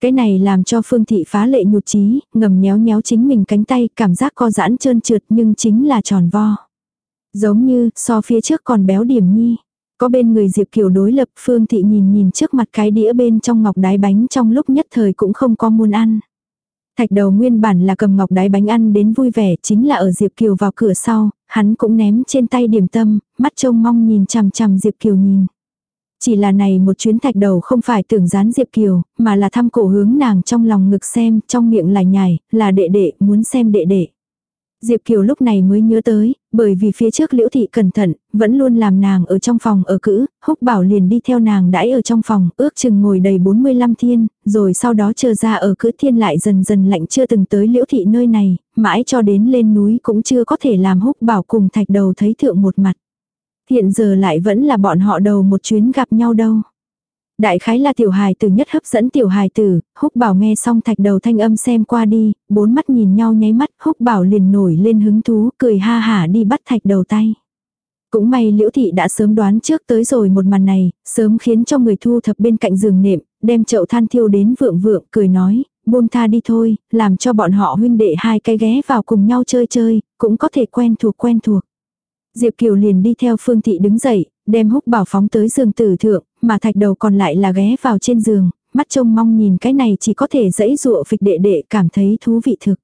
S1: Cái này làm cho Phương Thị phá lệ nhụt chí ngầm nhéo nhéo chính mình cánh tay, cảm giác co giãn trơn trượt nhưng chính là tròn vo. Giống như, so phía trước còn béo điểm nhi. Có bên người Diệp Kiều đối lập Phương Thị nhìn nhìn trước mặt cái đĩa bên trong ngọc đái bánh trong lúc nhất thời cũng không có muốn ăn. Thạch đầu nguyên bản là cầm ngọc đái bánh ăn đến vui vẻ chính là ở Diệp Kiều vào cửa sau, hắn cũng ném trên tay điểm tâm, mắt trông mong nhìn chằm chằm Diệp Kiều nhìn. Chỉ là này một chuyến thạch đầu không phải tưởng dán Diệp Kiều, mà là thăm cổ hướng nàng trong lòng ngực xem, trong miệng là nhảy, là đệ đệ, muốn xem đệ đệ. Diệp Kiều lúc này mới nhớ tới, bởi vì phía trước liễu thị cẩn thận, vẫn luôn làm nàng ở trong phòng ở cữ, húc bảo liền đi theo nàng đãi ở trong phòng, ước chừng ngồi đầy 45 thiên, rồi sau đó chờ ra ở cữ thiên lại dần dần lạnh chưa từng tới liễu thị nơi này, mãi cho đến lên núi cũng chưa có thể làm húc bảo cùng thạch đầu thấy thượng một mặt. Hiện giờ lại vẫn là bọn họ đầu một chuyến gặp nhau đâu. Đại khái là tiểu hài tử nhất hấp dẫn tiểu hài tử, húc bảo nghe xong thạch đầu thanh âm xem qua đi, bốn mắt nhìn nhau nháy mắt, húc bảo liền nổi lên hứng thú, cười ha hả đi bắt thạch đầu tay. Cũng may liễu thị đã sớm đoán trước tới rồi một màn này, sớm khiến cho người thu thập bên cạnh giường nệm, đem chậu than thiêu đến vượng vượng, cười nói, buông tha đi thôi, làm cho bọn họ huynh đệ hai cái ghé vào cùng nhau chơi chơi, cũng có thể quen thuộc quen thuộc. Diệp Kiều liền đi theo Phương Thị đứng dậy, đem húc bảo phóng tới giường tử thượng, mà thạch đầu còn lại là ghé vào trên giường, mắt trông mong nhìn cái này chỉ có thể dẫy dụa phịch đệ đệ cảm thấy thú vị thực.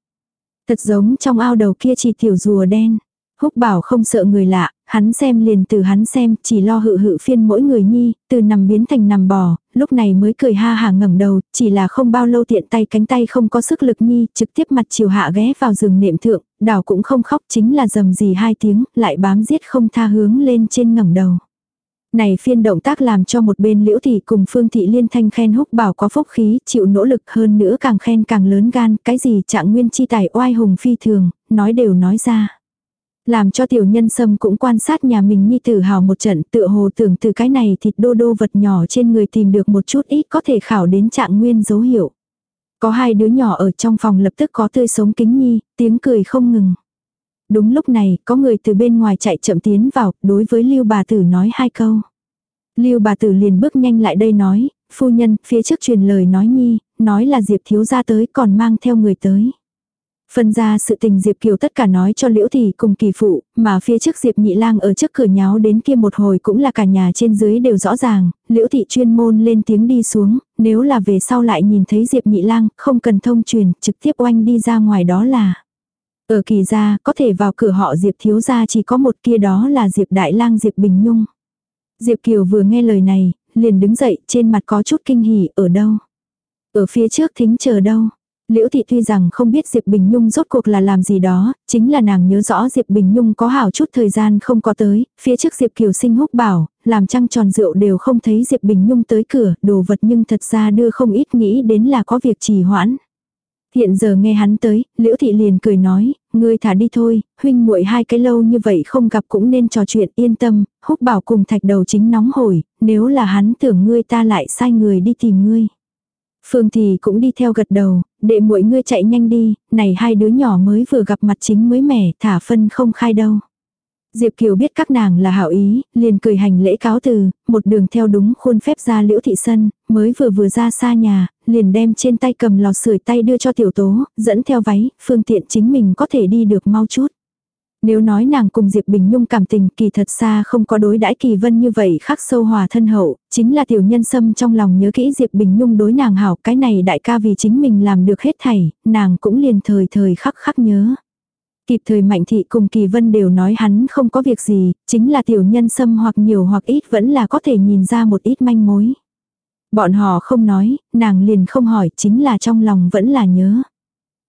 S1: Thật giống trong ao đầu kia chỉ tiểu rùa đen. Húc bảo không sợ người lạ, hắn xem liền từ hắn xem, chỉ lo hự hự phiên mỗi người nhi, từ nằm biến thành nằm bò, lúc này mới cười ha hà ngẩng đầu, chỉ là không bao lâu tiện tay cánh tay không có sức lực nhi, trực tiếp mặt chiều hạ ghé vào giường nệm thượng, đảo cũng không khóc chính là dầm gì hai tiếng, lại bám giết không tha hướng lên trên ngẩng đầu. Này phiên động tác làm cho một bên liễu thị cùng phương thị liên thanh khen húc bảo có phúc khí, chịu nỗ lực hơn nữa càng khen càng lớn gan, cái gì trạng nguyên chi tài oai hùng phi thường, nói đều nói ra. Làm cho tiểu nhân sâm cũng quan sát nhà mình nhi tử hào một trận tựa hồ tưởng từ cái này thịt đô đô vật nhỏ trên người tìm được một chút ít có thể khảo đến trạng nguyên dấu hiệu. Có hai đứa nhỏ ở trong phòng lập tức có tươi sống kính nhi, tiếng cười không ngừng. Đúng lúc này, có người từ bên ngoài chạy chậm tiến vào, đối với lưu bà tử nói hai câu. Lưu bà tử liền bước nhanh lại đây nói, phu nhân, phía trước truyền lời nói nhi, nói là Diệp thiếu gia tới còn mang theo người tới. Phân ra sự tình Diệp Kiều tất cả nói cho Liễu Thị cùng kỳ phụ, mà phía trước Diệp Nhị Lang ở trước cửa nháo đến kia một hồi cũng là cả nhà trên dưới đều rõ ràng, Liễu Thị chuyên môn lên tiếng đi xuống, nếu là về sau lại nhìn thấy Diệp Nhị Lang, không cần thông truyền, trực tiếp oanh đi ra ngoài đó là. Ở kỳ gia, có thể vào cửa họ Diệp thiếu gia chỉ có một kia đó là Diệp Đại Lang Diệp Bình Nhung. Diệp Kiều vừa nghe lời này, liền đứng dậy, trên mặt có chút kinh hỉ, ở đâu? Ở phía trước thính chờ đâu? Liễu thị tuy rằng không biết Diệp Bình Nhung rốt cuộc là làm gì đó, chính là nàng nhớ rõ Diệp Bình Nhung có hảo chút thời gian không có tới, phía trước Diệp Kiều sinh húc bảo, làm trăng tròn rượu đều không thấy Diệp Bình Nhung tới cửa, đồ vật nhưng thật ra đưa không ít nghĩ đến là có việc trì hoãn. Hiện giờ nghe hắn tới, Liễu thị liền cười nói, ngươi thả đi thôi, huynh muội hai cái lâu như vậy không gặp cũng nên trò chuyện yên tâm, húc bảo cùng thạch đầu chính nóng hổi, nếu là hắn tưởng ngươi ta lại sai người đi tìm ngươi. Phương thì cũng đi theo gật đầu, để mỗi ngươi chạy nhanh đi, này hai đứa nhỏ mới vừa gặp mặt chính mới mẻ, thả phân không khai đâu. Diệp Kiều biết các nàng là hảo ý, liền cười hành lễ cáo từ, một đường theo đúng khuôn phép ra liễu thị sân, mới vừa vừa ra xa nhà, liền đem trên tay cầm lò sưởi tay đưa cho tiểu tố, dẫn theo váy, phương tiện chính mình có thể đi được mau chút. Nếu nói nàng cùng Diệp Bình Nhung cảm tình kỳ thật xa không có đối đãi kỳ vân như vậy khắc sâu hòa thân hậu, chính là tiểu nhân sâm trong lòng nhớ kỹ Diệp Bình Nhung đối nàng hảo cái này đại ca vì chính mình làm được hết thảy, nàng cũng liền thời thời khắc khắc nhớ. Kịp thời mạnh thị cùng kỳ vân đều nói hắn không có việc gì, chính là tiểu nhân sâm hoặc nhiều hoặc ít vẫn là có thể nhìn ra một ít manh mối. Bọn họ không nói, nàng liền không hỏi, chính là trong lòng vẫn là nhớ.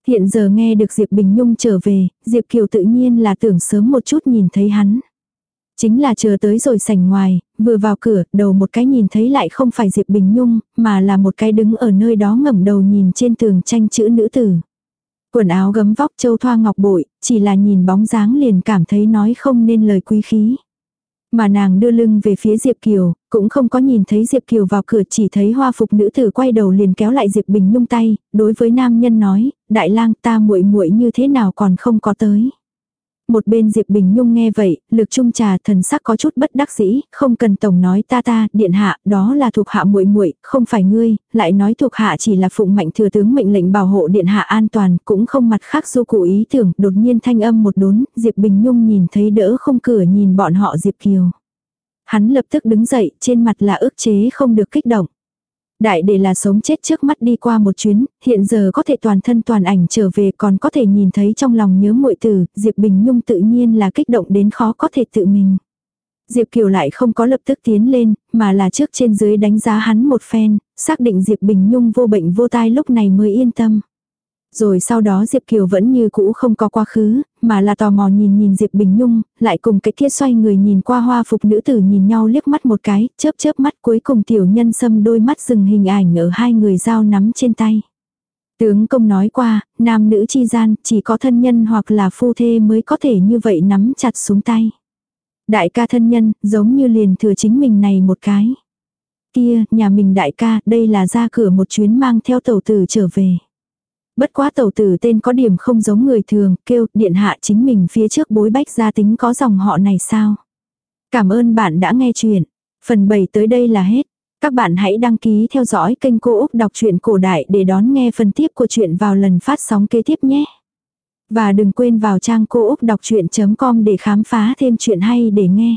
S1: Hiện giờ nghe được Diệp Bình Nhung trở về, Diệp Kiều tự nhiên là tưởng sớm một chút nhìn thấy hắn. Chính là chờ tới rồi sảnh ngoài, vừa vào cửa, đầu một cái nhìn thấy lại không phải Diệp Bình Nhung, mà là một cái đứng ở nơi đó ngẩng đầu nhìn trên tường tranh chữ nữ tử. Quần áo gấm vóc châu thoa ngọc bội, chỉ là nhìn bóng dáng liền cảm thấy nói không nên lời quý khí. Mà nàng đưa lưng về phía Diệp Kiều, cũng không có nhìn thấy Diệp Kiều vào cửa chỉ thấy hoa phục nữ tử quay đầu liền kéo lại Diệp Bình Nhung tay, đối với nam nhân nói, đại lang ta muội muội như thế nào còn không có tới. Một bên Diệp Bình Nhung nghe vậy, lực trung trà thần sắc có chút bất đắc dĩ, không cần tổng nói ta ta, điện hạ, đó là thuộc hạ muội muội, không phải ngươi, lại nói thuộc hạ chỉ là phụng mạnh thừa tướng mệnh lệnh bảo hộ điện hạ an toàn, cũng không mặt khác du cụ ý tưởng, đột nhiên thanh âm một đốn, Diệp Bình Nhung nhìn thấy đỡ không cửa nhìn bọn họ Diệp Kiều. Hắn lập tức đứng dậy, trên mặt là ức chế không được kích động. Đại để là sống chết trước mắt đi qua một chuyến, hiện giờ có thể toàn thân toàn ảnh trở về còn có thể nhìn thấy trong lòng nhớ muội tử, Diệp Bình Nhung tự nhiên là kích động đến khó có thể tự mình. Diệp Kiều lại không có lập tức tiến lên, mà là trước trên dưới đánh giá hắn một phen, xác định Diệp Bình Nhung vô bệnh vô tai lúc này mới yên tâm. Rồi sau đó Diệp Kiều vẫn như cũ không có quá khứ, mà là tò mò nhìn nhìn Diệp Bình Nhung, lại cùng cái kia xoay người nhìn qua hoa phục nữ tử nhìn nhau liếc mắt một cái, chớp chớp mắt cuối cùng tiểu nhân xâm đôi mắt dừng hình ảnh ở hai người dao nắm trên tay. Tướng công nói qua, nam nữ chi gian chỉ có thân nhân hoặc là phu thê mới có thể như vậy nắm chặt xuống tay. Đại ca thân nhân, giống như liền thừa chính mình này một cái. Kia, nhà mình đại ca, đây là ra cửa một chuyến mang theo tàu tử trở về. Bất quá tẩu tử tên có điểm không giống người thường, kêu điện hạ chính mình phía trước bối bách gia tính có dòng họ này sao. Cảm ơn bạn đã nghe chuyện. Phần 7 tới đây là hết. Các bạn hãy đăng ký theo dõi kênh Cô Úc Đọc truyện Cổ Đại để đón nghe phần tiếp của chuyện vào lần phát sóng kế tiếp nhé. Và đừng quên vào trang cô úc đọc chuyện.com để khám phá thêm chuyện hay để nghe.